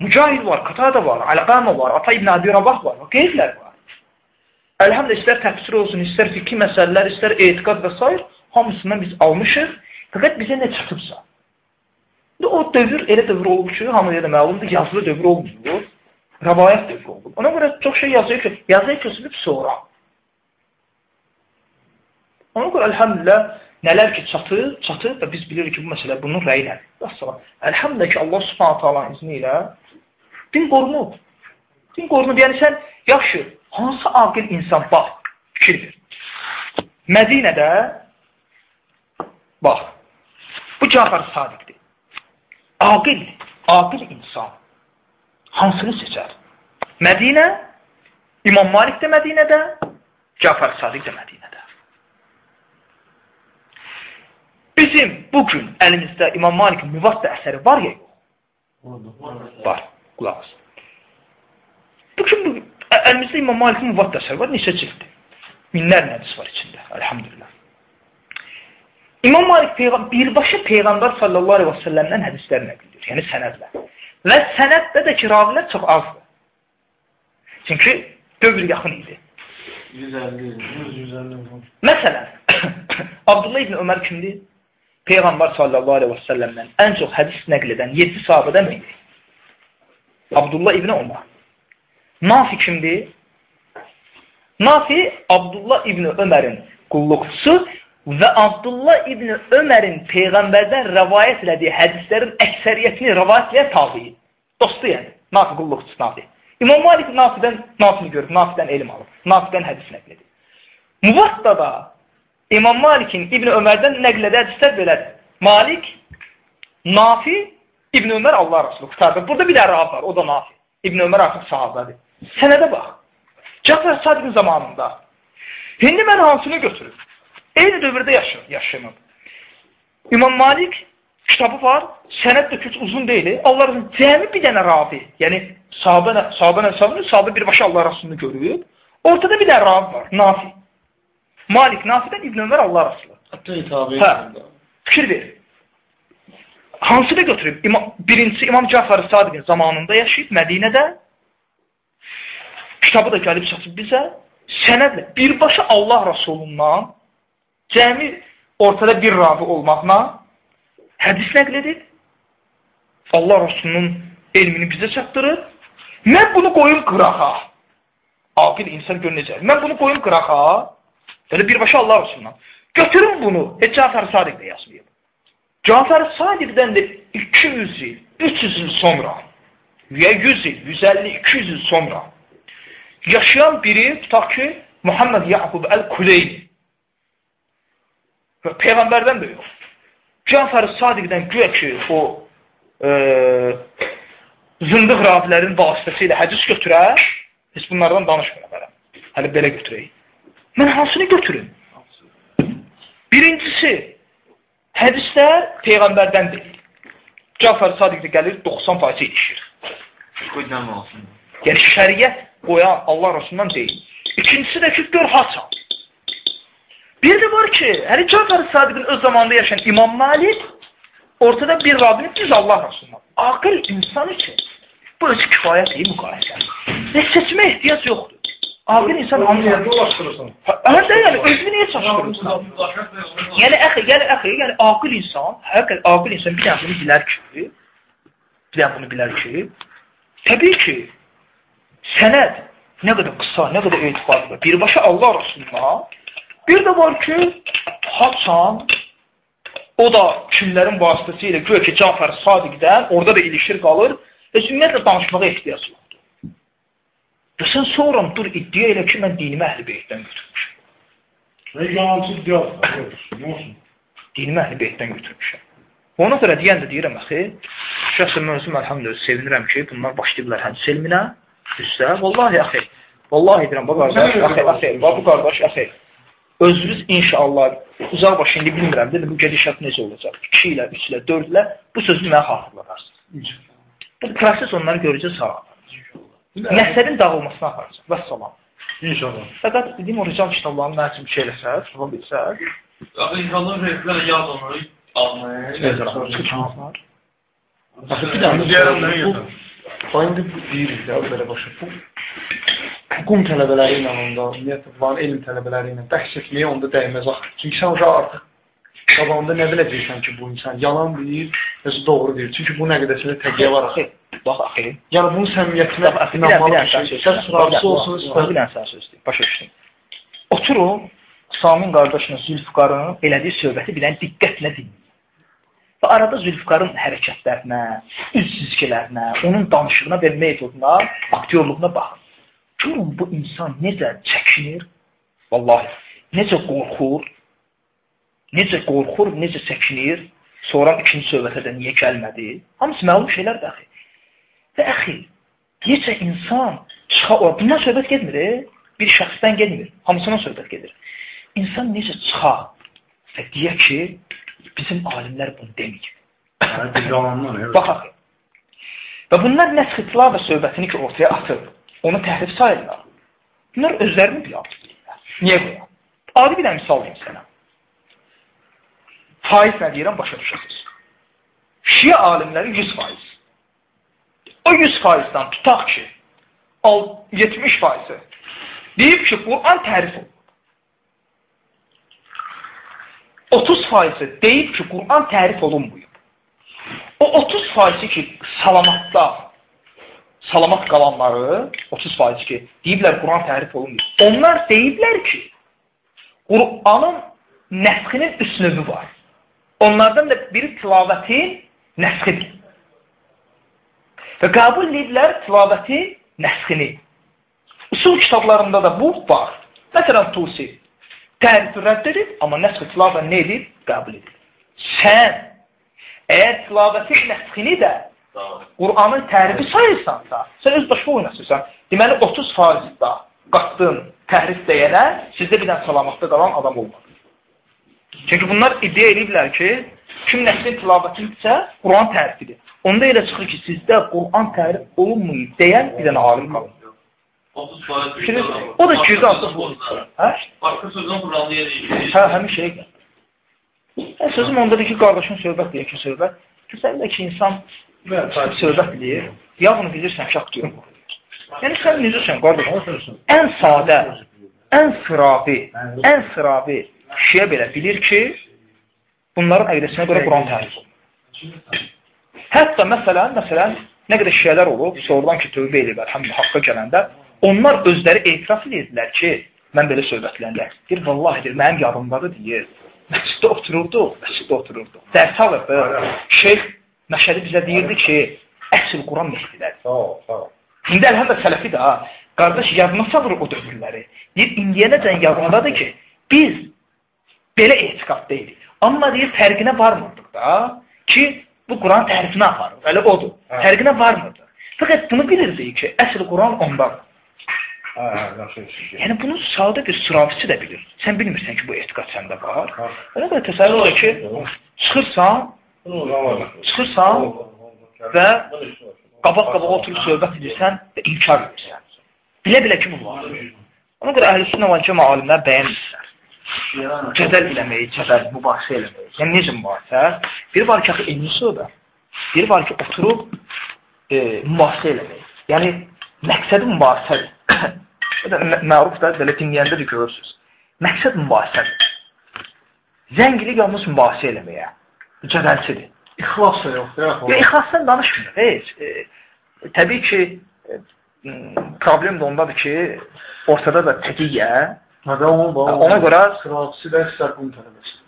Mücahid var, Qatada var, Alqama var, Ata İbn Abi Rabah var və qeyrilər var. Əlhamdə istər təfsir olsun, istər fikri məsələlər, istər etiqad və s. hamısından biz almışıq. Fəqət bizə nə çatıbsa. İndi o dövr elə dövr olub ki, hamıya da məlumdur, yazılı dövr olmuyor. Rəvayət dövrü olub. Ona görə çox şey yazıyor ki, yazıya köçülüb sonra. Ona görə əlhamdülillah nələr ki çatır, çatır və biz bilirik ki, bu məsələ bunun rəyilədir. Vəssalam. Əlhamdülillah ki, Allah subhanahu ta'ala izni ilə din qorunub. Din qorunub. Yəni sən, yaxşı, hansı aqil insan, bax, fikir ver. Mədinədə, bax, bu Cafər Sadiqdir. Aqil, aqil insan hansını seçər? Mədinə, İmam Malik də Mədinədə, Cafər Sadiq də Mədinədə. Bizim bugün əlimizdə İmam Malikin müvatta əsəri var ya yox? Var. Qulaq as. Bugün bu, əlimizdə İmam Malikin müvatta əsəri var. Neçə cildir? Minlərlə hədis var içində. Elhamdülillah. İmam Malik peyğam birbaşa Peyğəmbər sallallahu aleyhi və səlləmdən hədislər nəql edir. Yəni sənədlə. Və sənəddə də ki, ravilər çox azdır. Çünki dövr yaxın idi. 150, 150. Məsələn, Abdullah ibn Ömər kimdir? Peyğəmbər sallallahu aleyhi və səlləmdən ən çox hədis nəql edən 7 sahabədən biridir. Abdullah ibn Ömər. Nafi kimdir? Nafi Abdullah ibn Ömərin qulluqçusu və Abdullah ibn Ömərin Peyğəmbərdən rəvayət elədiyi hədislərin əksəriyyətini rəvayət edən tabiin. Dostu yəni. Nafi qulluqçusu Nafi. İmam Malik Nafidən Nafini görüb, Nafidən elm alıb, Nafidən hədis nəql edir. Muvattada İmam Malikin İbn Ömərdən nəql edə hədislər belədir. Malik, Nafi, İbn Ömər Allah Rasulü qutardı. Burada bir rahat var, o da Nafi. İbn Ömər artıq sahabədir. Sənədə bax. Cəfər Sadiqin zamanında. İndi mən hansını götürüb? Eyni dövrdə yaşayım, yaşayım. İmam Malik kitabı var, sənəd də çox uzun deyil. Allah Rasulü cəmi bir dənə ravi. Yəni sahabə sahabə hesabını sahabə birbaşa Allah Rasulunu görüb. Ortada bir dənə ravi var, Nafi. Malik Nafidən İbn Ömər Allah Rasulü. Hatta tabi. Hə. Fikir ver. Hansını götürüb? İmam, birincisi İmam Cəfər Sadiqin zamanında yaşayıb Mədinədə. Kitabı da gəlib çatıb bizə. Sənədlə birbaşa Allah Rasulundan cəmi ortada bir ravi olmaqla hədis nəql edib. Allah Rasulunun elmini bizə çatdırır. Mən bunu qoyum qırağa. Aqil insan gör necə. Mən bunu qoyum qırağa. Belə birbaşa Allah Rasulundan. Götürün bunu. Heç Cəfər Sadiq də yazmayıb. Cəfər Sadiqdən də 200 il, 300 il sonra, ya 100 il, 150, 200 il sonra yaşayan biri, tutaq ki, Muhammed Yaqub Əl-Kuleyni və Peyğəmbərdən də yox. Cəfər Sadiqdən güya ki, o e, zındıq ravilərin vasitəsilə hədis götürər, heç bunlardan danışmıram. Hələ belə götürək. Mən hansını götürüm? Birincisi, hədislər Peyğəmbərdən deyil. Cəfər Sadiq də gəlir, 90% ilişir. Qoydan olsun. Yəni, şəriət qoyan Allah Rasulundan deyil. İkincisi də ki, gör haçan. Bir də var ki, hələ Cəfər Sadiqin öz zamanında yaşayan İmam Malik ortada bir Rabbini düz Allah Rasulundan. Aqil insan üçün bu özü kifayət deyil müqayisə. Və seçmə ehtiyac yoxdur. Aqil insan anlayır. Hə, yəni özünü niyə çaşdırırsan? Yəni əxi, yəni əxi, yəni aqil insan, həqiqət aqil insan bir dənə bunu bilər ki, bir dənə bunu bilər ki, təbii ki, sənəd nə qədər qısa, nə qədər etibarlı, birbaşa Allah Rasuluna, bir də var ki, haçan, o da kimlərin vasitəsilə göyə ki, Cafər Sadiqdən, orada da ilişir qalır, heç ümumiyyətlə danışmağa ehtiyac yoxdur. Və sən sonra dur iddia elə ki, mən dinimi əhl-i beytdən götürmüşəm. Ve yalancı diyor. Ne olsun? Dinimi əhl-i beytdən götürmüşəm. Ona görə deyən də deyirəm, axı, şəxsən mən özüm əlhamdülillah sevinirəm ki, bunlar başlayıblar hədis elminə, üstə. Vallahi, axı, vallahi deyirəm, bu qardaş, axı, axı, bu qardaş, axı, özünüz inşallah, uzaq başı indi bilmirəm, dedim, bu gedişat necə olacaq? 2 ilə, 3 ilə, 4 ilə bu sözü mənə xatırladarsınız. Bu proses onları görəcək sağa. Nəsəbin dağılmasına aparacaq. Və salam. İnşallah. Fəqat dediyim o rical kitablarını üçün bir şey eləsəz, tuta bilsəz, Yaxı insanlar reyflər yaz onları almaya. çıxmasınlar. Bakın bir Diğerim ne bu, yazar? bu indi deyirik ya böyle başa. Bu hukuk tələbələri ilə onda, ümumiyyətlə, elm tələbələri ilə bəhs etməyə onda dəyməz axı. Çünki sən artıq qabağında nə biləcəksən ki, bu insan yalan deyir, yoxsa doğru deyir. Çünki bu nə qədərsə təqiyyə var axı. Bax, axı. Yəni bunun bir inanmalı bir şey. Sən sırası olsun, istər. dənə sən söz deyim. Başa düşdüm. Oturun, Samin qardaşının Zülfüqarın elədiyi söhbəti bir dənə diqqətlə dinləyin. Və arada Zülfüqarın hərəkətlərinə, üz cizgilərinə, onun danışığına və metoduna, aktyorluğuna baxın. Görün bu insan necə çəkinir, vallahi, necə qorxur, necə qorxur, necə çəkinir, sonra ikinci söhbətə də niyə gəlmədi? Hamısı məlum şeylərdir axı. Və əxi, necə insan çıxa o, bundan söhbət getmir, e? bir şəxsdən getmir, hamısından söhbət gedir. İnsan necə çıxa və deyə ki, bizim alimlər bunu demir. Evet. Bax axı. Və bunlar nə xitla və söhbətini ki ortaya atır, onu təhrif sayırlar. Bunlar özlərini bilirlər. Niyə qoyaq? Adi bir dənə misal deyim sənə. Faiz nə deyirəm, başa düşəsiniz. Şiə alimləri 100 faiz. O 100 faizdən tutaq ki, al- 70 faizi Deyib ki, Quran tərif olunub. 30 faizi deyib ki, Quran tərif olunmuyub. O 30 faizi ki, salamatda, salamat qalanları, 30 faizi ki, deyiblər Quran tərif olunmuyub. Onlar deyiblər ki, Quranın nəsxinin üst növü var. Onlardan da biri tilavətin nəsxidir. Və qəbul ediblər tilavəti nəsxini. Usul kitablarında da bu var. Məsələn, Tusi tərifi rədd edib, amma nəsx tilavə nə edib? Qəbul edib. Sən əgər tilavətin nəsxini də Qur'anın tərifi sayırsansa, sən öz başına oynasırsan. Deməli, 30 faiz da qatdın təhrif deyənə sizdə bir dənə salamatda qalan adam olmadı. Çünki bunlar iddia ediblər ki, kim nəslin tilavətinsə Quran tərifidir. Onda elə çıxır ki, sizdə Quran tərif olunmayıb deyən bir dənə alim qalır. 30 faiz. Şimdi, o da girdi artıq bu. Hə? Başqa sözün Quranlı yeri. Hə, həmin şey gəlir. Hə, sözüm ondadır ki, qardaşın söhbət deyir ki, söhbət. Sən də ki, insan söhbət deyir. Ya bunu bilirsən ki, aktyor. Yəni, sən necəsən, qardaşım? Ən sadə, ən sıravi, ən sıravi şiyə belə bilir ki, bunların əqdəsinə görə Quran tərif olunur. Hətta məsələn, məsələn, nə qədər şiyələr olub, sonradan ki, tövbə həm də haqqa gələndə, onlar özləri etiraf edirlər ki, mən belə söhbətləndə, deyir, vallahi deyir, mənim yadımdadır, deyir, məsciddə otururduq, məsciddə otururduq. Dərs alırdı, şeyh Məşədi bizə deyirdi ki, əsl Quran Mehdidir. İndi əlhəmdə sələfi də, qardaş, yadına salır o dövrləri. Deyir, indiyənəcən yadındadır ki, biz belə etiqadda idik. Amma deyir, fərqinə varmırdıq da ki, bu Quran tərifinə aparır. Elə odur. Fərqinə varmırdı. Fəqət bunu bilirdik ki, əsl Quran ondadır. Hə, hə, yaxşı şey. Yəni bunu sadə bir sıravisi də bilir. Sən bilmirsən ki, bu etiqad səndə var. Ona görə təsəvvür olur ki, çıxırsan, çıxırsan və qabaq-qabağa oturub söhbət edirsən və inkar edirsən. Bilə-bilə ki, bu var. Ona görə əhl-i sünnə və cəmə alimlər bəyan edirlər. Cədəl eləməyi, cədəl, mübahisə eləməyi. Yəni necə mübahisə? Bir var ki, elmi söhbət. Bir var ki, oturub e, mübahisə eləməyi. Yəni məqsədi mübahisədir. Məruf da belə dinləyəndə də görürsünüz. Məqsəd mübahisədir. Zəngilik yalnız mübahisə eləməyə. Cədəlçidir. İxlas da yoxdur. Ya ixlasdan danışmır. Heç. E, təbii ki, e, problem də ondadır ki, ortada da var. Ona görə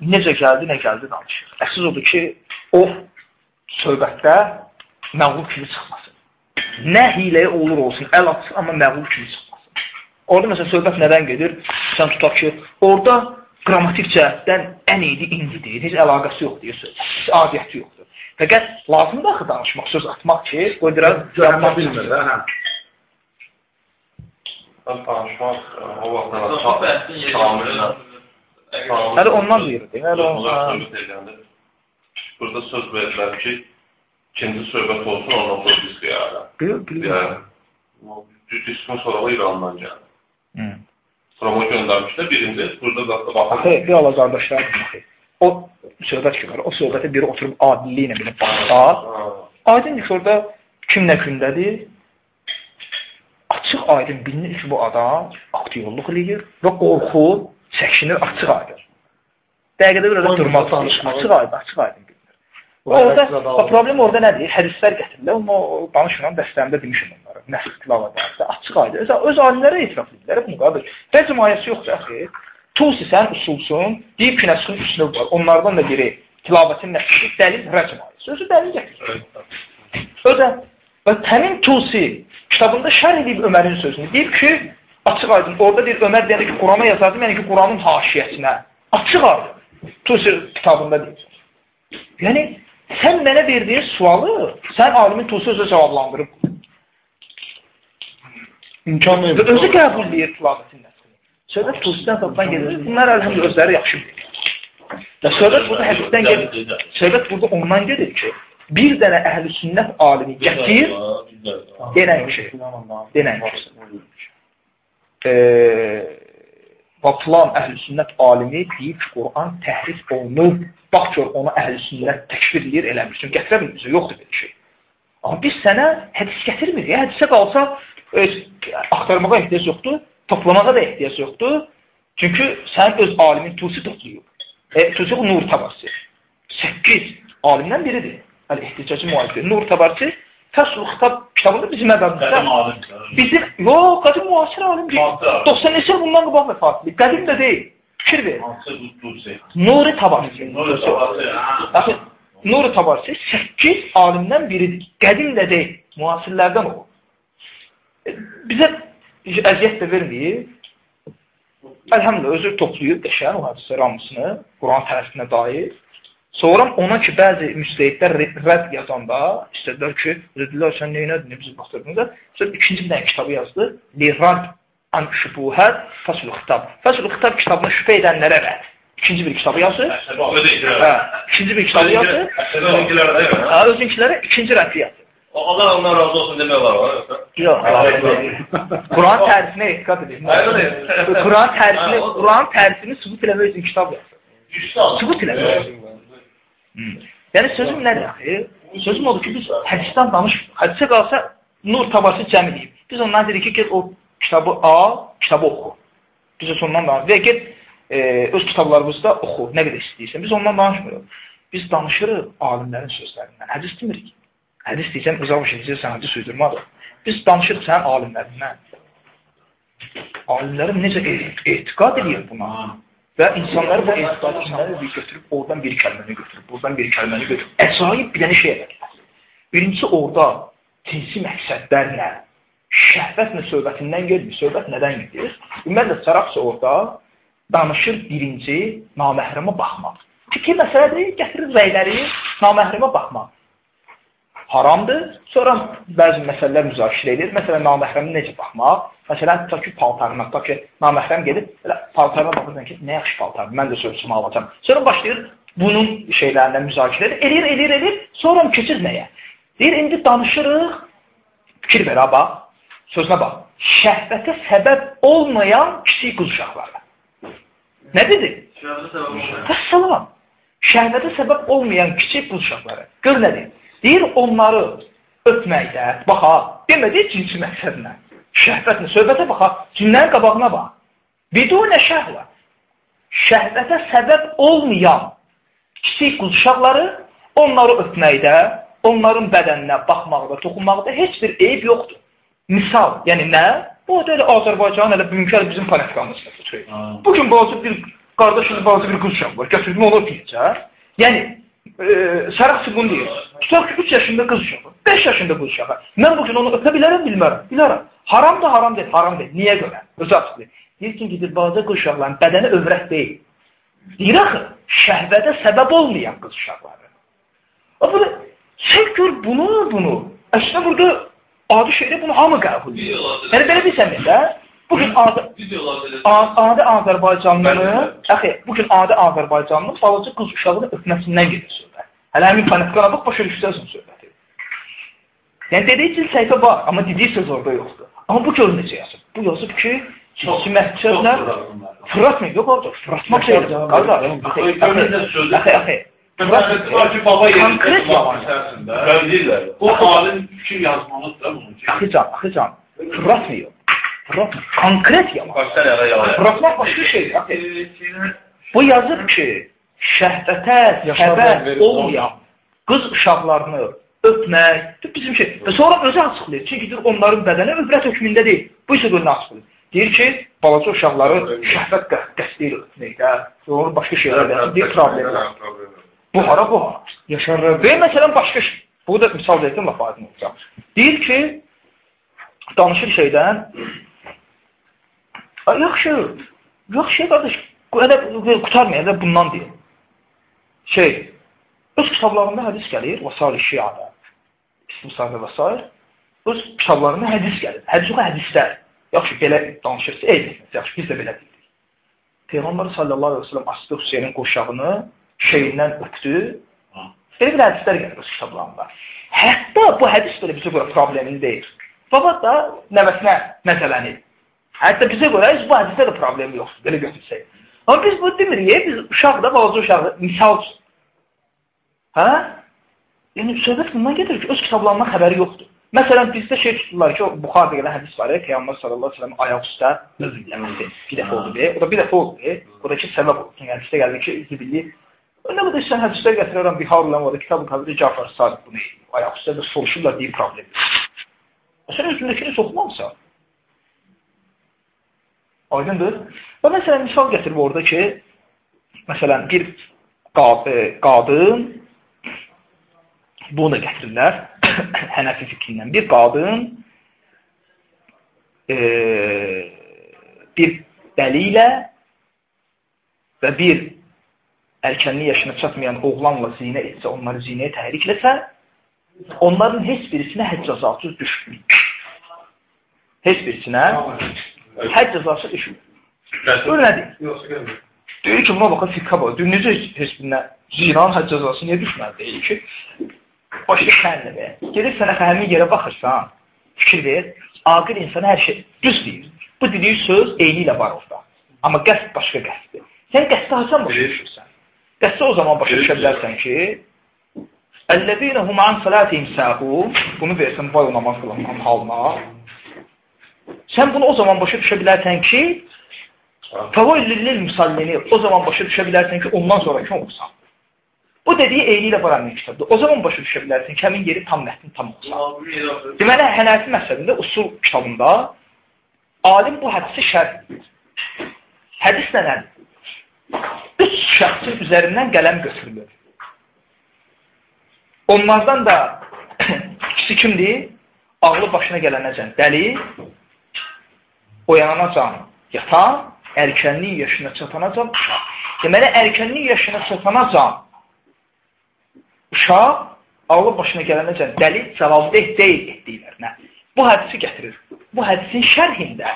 necə gəldi, nə gəldi danışır. Əsas odur ki, o söhbətdə məğlub kimi çıxmasın. Nə hiləyə olur olsun, əl atsın, amma məğlub kimi çıxmasın. Orada məsələn söhbət nədən gedir? Sən tutaq ki, orada qrammatik cəhətdən ən iyidi indidir, heç əlaqəsi yoxdur söz. Heç adiyyəti yoxdur. Fəqət lazımdır axı danışmaq, söz atmaq ki, qoydurar, Görmə bilmir də, hə. Danışmaq o vaxtlar Şamillə. Hələ ondan deyirdi. Hələ ondan. burada söz verdilər ki, ikinci söhbət olsun, ondan sonra yarada. Bilir, bilir. Yəni, o diskin sonra İrandan gəldi. Sonra göndərmişlər birinci, burada da baxın. Axı, bir ala qardaşlar, axı. O söhbət ki var, o söhbətə biri oturub adilliklə belə baxsa, aydındır ki, orada kim nə gündədir, açıq aydın bilinir ki, bu adam aktyorluq eləyir və qorxur, çəkinir, açıq aydın. Dəqiqədə bir Oyunla durmaq istəyir. Açıq aydın, açıq aydın bilinir. Orada, problem orada nədir? Hədislər gətirirlər, amma o danışmıram, dəstəmdə demişim onları. Nəsl tilava dərsə, açıq aydın. Öz, öz alimlərə etiraf edirlər bunu qardaş. Rəcm ayəsi yoxdur axı. Tusi sən usulsun, deyib ki, nəsxin üslub var. Onlardan da biri tilavətin nəsxi, dəlil rəcm ayəsi. Özü dəlil gətirir. Ödə və həmin Tusi kitabında şərh edib Ömərin sözünü. Deyir ki, açıq aydın, orada deyir Ömər deyəndə ki, Qurana yazardım, yəni ki, Quranın haşiyəsinə. Açıq aydın. Tusi kitabında deyir. Yəni, sən mənə verdiyin sualı, sən alimin Tusi özü cavablandırıb. İmkan Və verir. özü qəbul edir tilavətin nəsxini. Söhbət Tusidən tapdan gedir. Bunlar əlhəmdə özləri yaxşı bilir. Və söhbət burada hədisdən gedir. Söhbət burada ondan gedir ki, bir dənə əhl-i sünnət alimi gətir, denən ki, denən ki, e, plan əhl-i sünnət alimi deyib ki, Quran təhrif olunub, bax gör onu əhl-i sünnət təkfir edir, eləmir. Çünki gətirə bilmirsə, yoxdur belə şey. Amma biz sənə hədis gətirmirik. Ya, hədisə qalsa, e, axtarmağa ehtiyac yoxdur. toplamağa da ehtiyac yoxdur. Çünki sənin öz alimin Tusi toplayıb. E, Tusi Nur Tabarsi. 8 alimdən biridir. Əl-İhticacı müəllif. Nur Tabarsi Təsvir Xitab kitabında bizim. Qədim alim. Bizim, yox, qadim müasir alim deyil. Müasir. 90 neçə bundan qabaq vəfat edib. Qədim də deyil. Fikir ver. Nuri Tabarsi. Nuri Tabarsi. Baxın, Nuri Tabarsi 8 alimdən biridir. Qədim də deyil. Müasirlərdən o. E, Bizə əziyyət də verməyir. Əlhəmdülillah, özü toplayıb qəşən o hədisləri hamısını Quran tərəfinə dair. Sonra ona ki, bəzi müstəhidlər rədd yazanda istədilər ki, dedilər, sən neynədin, ne bizi baxdırdınız? Sonra ikinci bir dənə kitabı yazdı. Lirad an şübuhət fəsul xitab. Fəsul xitab kitabına şübhə edənlərə rədd. İkinci bir kitabı işler. Hə, ikinci bir kitabı var. Hə, özünkilərə ikinci rəddi yazdı. Allah ondan razı olsun demək var. Yox, Quran tərifinə etiqad edin. Quran tərifini, Quran tərifini sübut eləmək üçün kitab yazdı. Sübut eləmək. Yəni sözüm nədir axı? Sözüm odur ki, biz hədisdən danış, hədisə qalsa nur tabası cəm edeyim. Biz ondan dedik ki, get o kitabı al, kitabı oxu. Biz də ondan danış. Və get e, öz kitablarımızda oxu, nə qədər istəyirsən. Biz ondan danışmırıq. Biz danışırıq alimlərin sözlərindən. Hədis demirik. Hədis deyirsən, uzaq işləyirsən, hədis uydurmadır. Biz danışırıq sənin alimlərindən. Alimlərin necə et etiqad edir buna? Və insanlar bu etiqadı kimləri bir götürüb, oradan bir kəlməni götürüb, buradan bir kəlməni götürüb. Əcaib bir dənə şey edək. Birincisi orada cinsi məqsədlərlə, şəhvətlə söhbətindən gelmir. Söhbət nədən gedir? Ümumiyyətlə, Saraqsa orada danışır birinci naməhrəmə baxmaq. Fikir məsələdir, gətirir rəyləri naməhrəmə baxmaq. Haramdır. Sonra bəzi məsələlər müzakirə edilir. Məsələn, naməhrəmə necə baxmaq? Məsələn, tutaq ki, paltarına, tutaq ki, naməhrəm gedib, elə paltarına baxırsan ki, nə yaxşı paltardır, mən də sözümü alacam. Sonra başlayır bunun şeylərindən müzakirə edir, eləyir, eləyir, eləyir, sonra keçir nəyə? Deyir, indi danışırıq, fikir ver, bax, sözünə bax, şəhvətə səbəb olmayan kiçik qız uşaqları. Nə dedi? Vəssalam. Şəhvətə səbəb olmayan kiçik qız uşaqları. Gör nə deyir? Deyir, onları öpməkdə, bax ha, demədi cinsi məqsədlə. Şəhvətlə, söhbətə bax ha, cinlərin qabağına bax. Bidunə şəhvə. Şəhvətə səbəb olmayan kiçik qız uşaqları onları öpməkdə, onların bədəninə baxmaqda, toxunmaqda heç bir eyb yoxdur. Misal, yəni nə? Bu da elə Azərbaycan, elə elə bizim panetkamızda tutuyur. Bugün bazı bir qardaşımız, bazı bir qız uşaq var, götürdüm onu öpməyəcək. Yəni, e, Sərəxsi bunu deyir. Tutaq ki, 3 yaşında qız uşağı, 5 yaşında qız uşağı. Mən bugün onu öpə bilərəm, bilmərəm. Bilərəm. Haram da haram deyil, haram deyil. Niyə görə? Özü açıqlayır. Deyir ki, gedir bazı qız uşaqların bədəni övrət deyil. Deyir axı, şəhvətə səbəb olmayan qız uşaqları. O bunu, sən gör bunu, bunu. Əslində burada adi şeydə bunu hamı qəbul edir. Yəni belə bilsən də, bugün adi Azərbaycanlının, əxi, bugün adi Azərbaycanlının balaca qız uşağını öpməsindən gedir söhbət. Hələ həmin fanatikana bax, başa düşsəsin söhbəti. Yəni dediyi cil səhifə var, amma dediyi söz orada yoxdur. Amma bu gör necə yazıb. Bu yazıb ki, məqsədlə fırlatmayın. Yox orada, fırlatmaq. Qardaş. Var ki, baba Konkret değiller. O alim fikir yazmalıdır da bunun için. Axı can, axı can. Fırlatmıyor. Konkret yalan. Fırlatmaq başqa şeydir. Bu yazıb ki, şəhvətə səbəb olmayan qız uşaqlarını öpmək, bizim şey. Və sonra özü açıqlayır. Çünki deyir, onların bədəni övrət hökmündə deyil. Bu isə qolunu açıqlayır. Deyir ki, balaca uşaqları şəhvət qə- qəsdi ilə öpməkdə, sonra başqa şeylər də bir problem var. Bu hara bu hara. Yaşar Və məsələn başqa şey. Bu da misal verdim laf aydın olacaq. Deyir ki, danışır şeydən, "Ay, yaxşı, yaxşı qardaş, elə qutarmayın, elə bundan deyir. Şey, öz kitablarında hədis gəlir, Vasal-i Şiada, İstimsarda və s. Öz kitablarında hədis gəlir. Hədis yox, hədislər. Yaxşı, belə danışırsa, eyb etməz. Yaxşı, biz də belə deyirik. Peyğəmbər sallallahu aleyhi ve sellem Aslı Hüseynin qoşağını şeyindən öpdü. Belə bir hədislər gəlir öz kitablarında. Hətta bu hədis belə bizə görə problemin deyil. Baba da nəvəsinə məsələni. Hətta bizə görə heç bu hədisdə də problem yoxdur, belə götürsək. Amma biz bu demirik, biz uşaq da, balaca uşaq da, misal üçün. Hə? Yəni söhbət bundan gedir ki, öz kitablarından xəbəri yoxdur. Məsələn, bizdə şey tuturlar ki, Buxarda gələn hədis var, Peyğəmbər sallallahu əleyhi və səlləm ayaq üstə özürləməsi bir dəfə oldu. O da bir dəfə oldu. Da ki, səbəb oldu. Yəni hədisdə gəldi ki, zibilli Nə qədər sən hədislər gətirirəm, Biharla var, kitab-ı kabirdə Cafar Sadiq bunu ayaq üstə də soruşurlar deyib problem. Sən özündəkini soxmamısan. Aydındır? Və məsələn, misal gətirib orada ki, məsələn, bir qadın, bunu da gətirirlər, hənəfi fikrindən, bir qadın e, bir dəli ilə və bir erkənlik yaşına çatmayan oğlanla zinə etsə, onları zinəyə təhrik etsə, onların heç birisinə həc cəzası düşmür. Heç birisinə həc cəzası düşmür. Bu nədir? Deyir ki, buna baxın, fiqha var. Deyir, necə heç birinə zinanın həc cəzası niyə düşməli? Deyir ki, başqa sənlə be. Gedib sənə həmin yerə baxırsan, fikir ver, aqil insana hər şey düz deyir. Bu dediyi söz eyni ilə var orada. Amma qəsd başqa qəsddir. Sən qəsdi haçan başa düşürsən? Qəssə o zaman başa düşə bilərsən ki, Əllezîne hum an salatihim sahun bunu versən vay o namaz qılanların halına. Sən bunu o zaman başa düşə bilərsən ki, Fəvaillil musallini o zaman başa düşə bilərsən ki, ondan sonraki oxusan. Bu dediyi eyni ilə var əmin kitabdır. O zaman başa düşə bilərsən ki, həmin yeri tam mətni tam oxusan. Deməli, Hənəfi məsəlində usul kitabında alim bu hədisi şərh. Hədis nədir? üç şəxsin üzərindən qələm götürülür. Onlardan da ikisi kimdir? Ağlı başına gələnəcən dəli, oyananacan yatan, erkənlik yaşına çatanacan uşaq. Deməli, erkənlik yaşına çatanacan uşaq ağlı başına gələnəcən dəli cavabdeh deyil etdiklərinə. Bu hədisi gətirir. Bu hədisin şərhində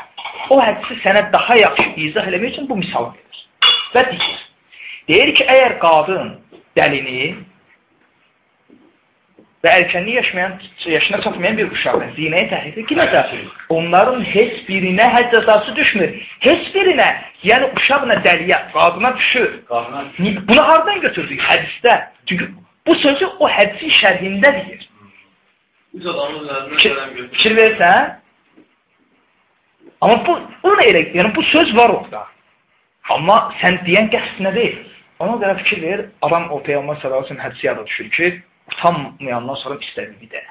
o hədisi sənə daha yaxşı izah eləmək üçün bu misalı verir. Və deyir, Deyir ki, əgər qadın dəlini və erkənlik yaşayan, yaşına çatmayan bir uşağı zinəyə təhrik edirsə, onların heç birinə həc cəzası düşmür. Heç birinə, yəni uşaqla dəliyə, qadına düşür. Qadına düşür. Bunu hardan götürdük? Hədisdə. Çünki bu sözü o hədisin şərhində deyir. Biz adamın üzərindən Fikir versən, amma bu, bu nə elə, yəni bu söz var orada. Amma sən deyən qəsd nə deyil? Ona görə fikir ver, adam o Peyğəmbər sallallahu əleyhi hədisi yada düşür ki, utanmayandan sonra istədiyi də.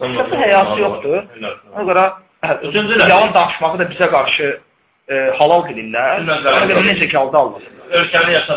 Səbəb həyatı yoxdur. Ona görə hə, yalan danışmağı da bizə qarşı e, halal bilirlər. Ona görə necə ki aldı Allah. Ölkəni yaşa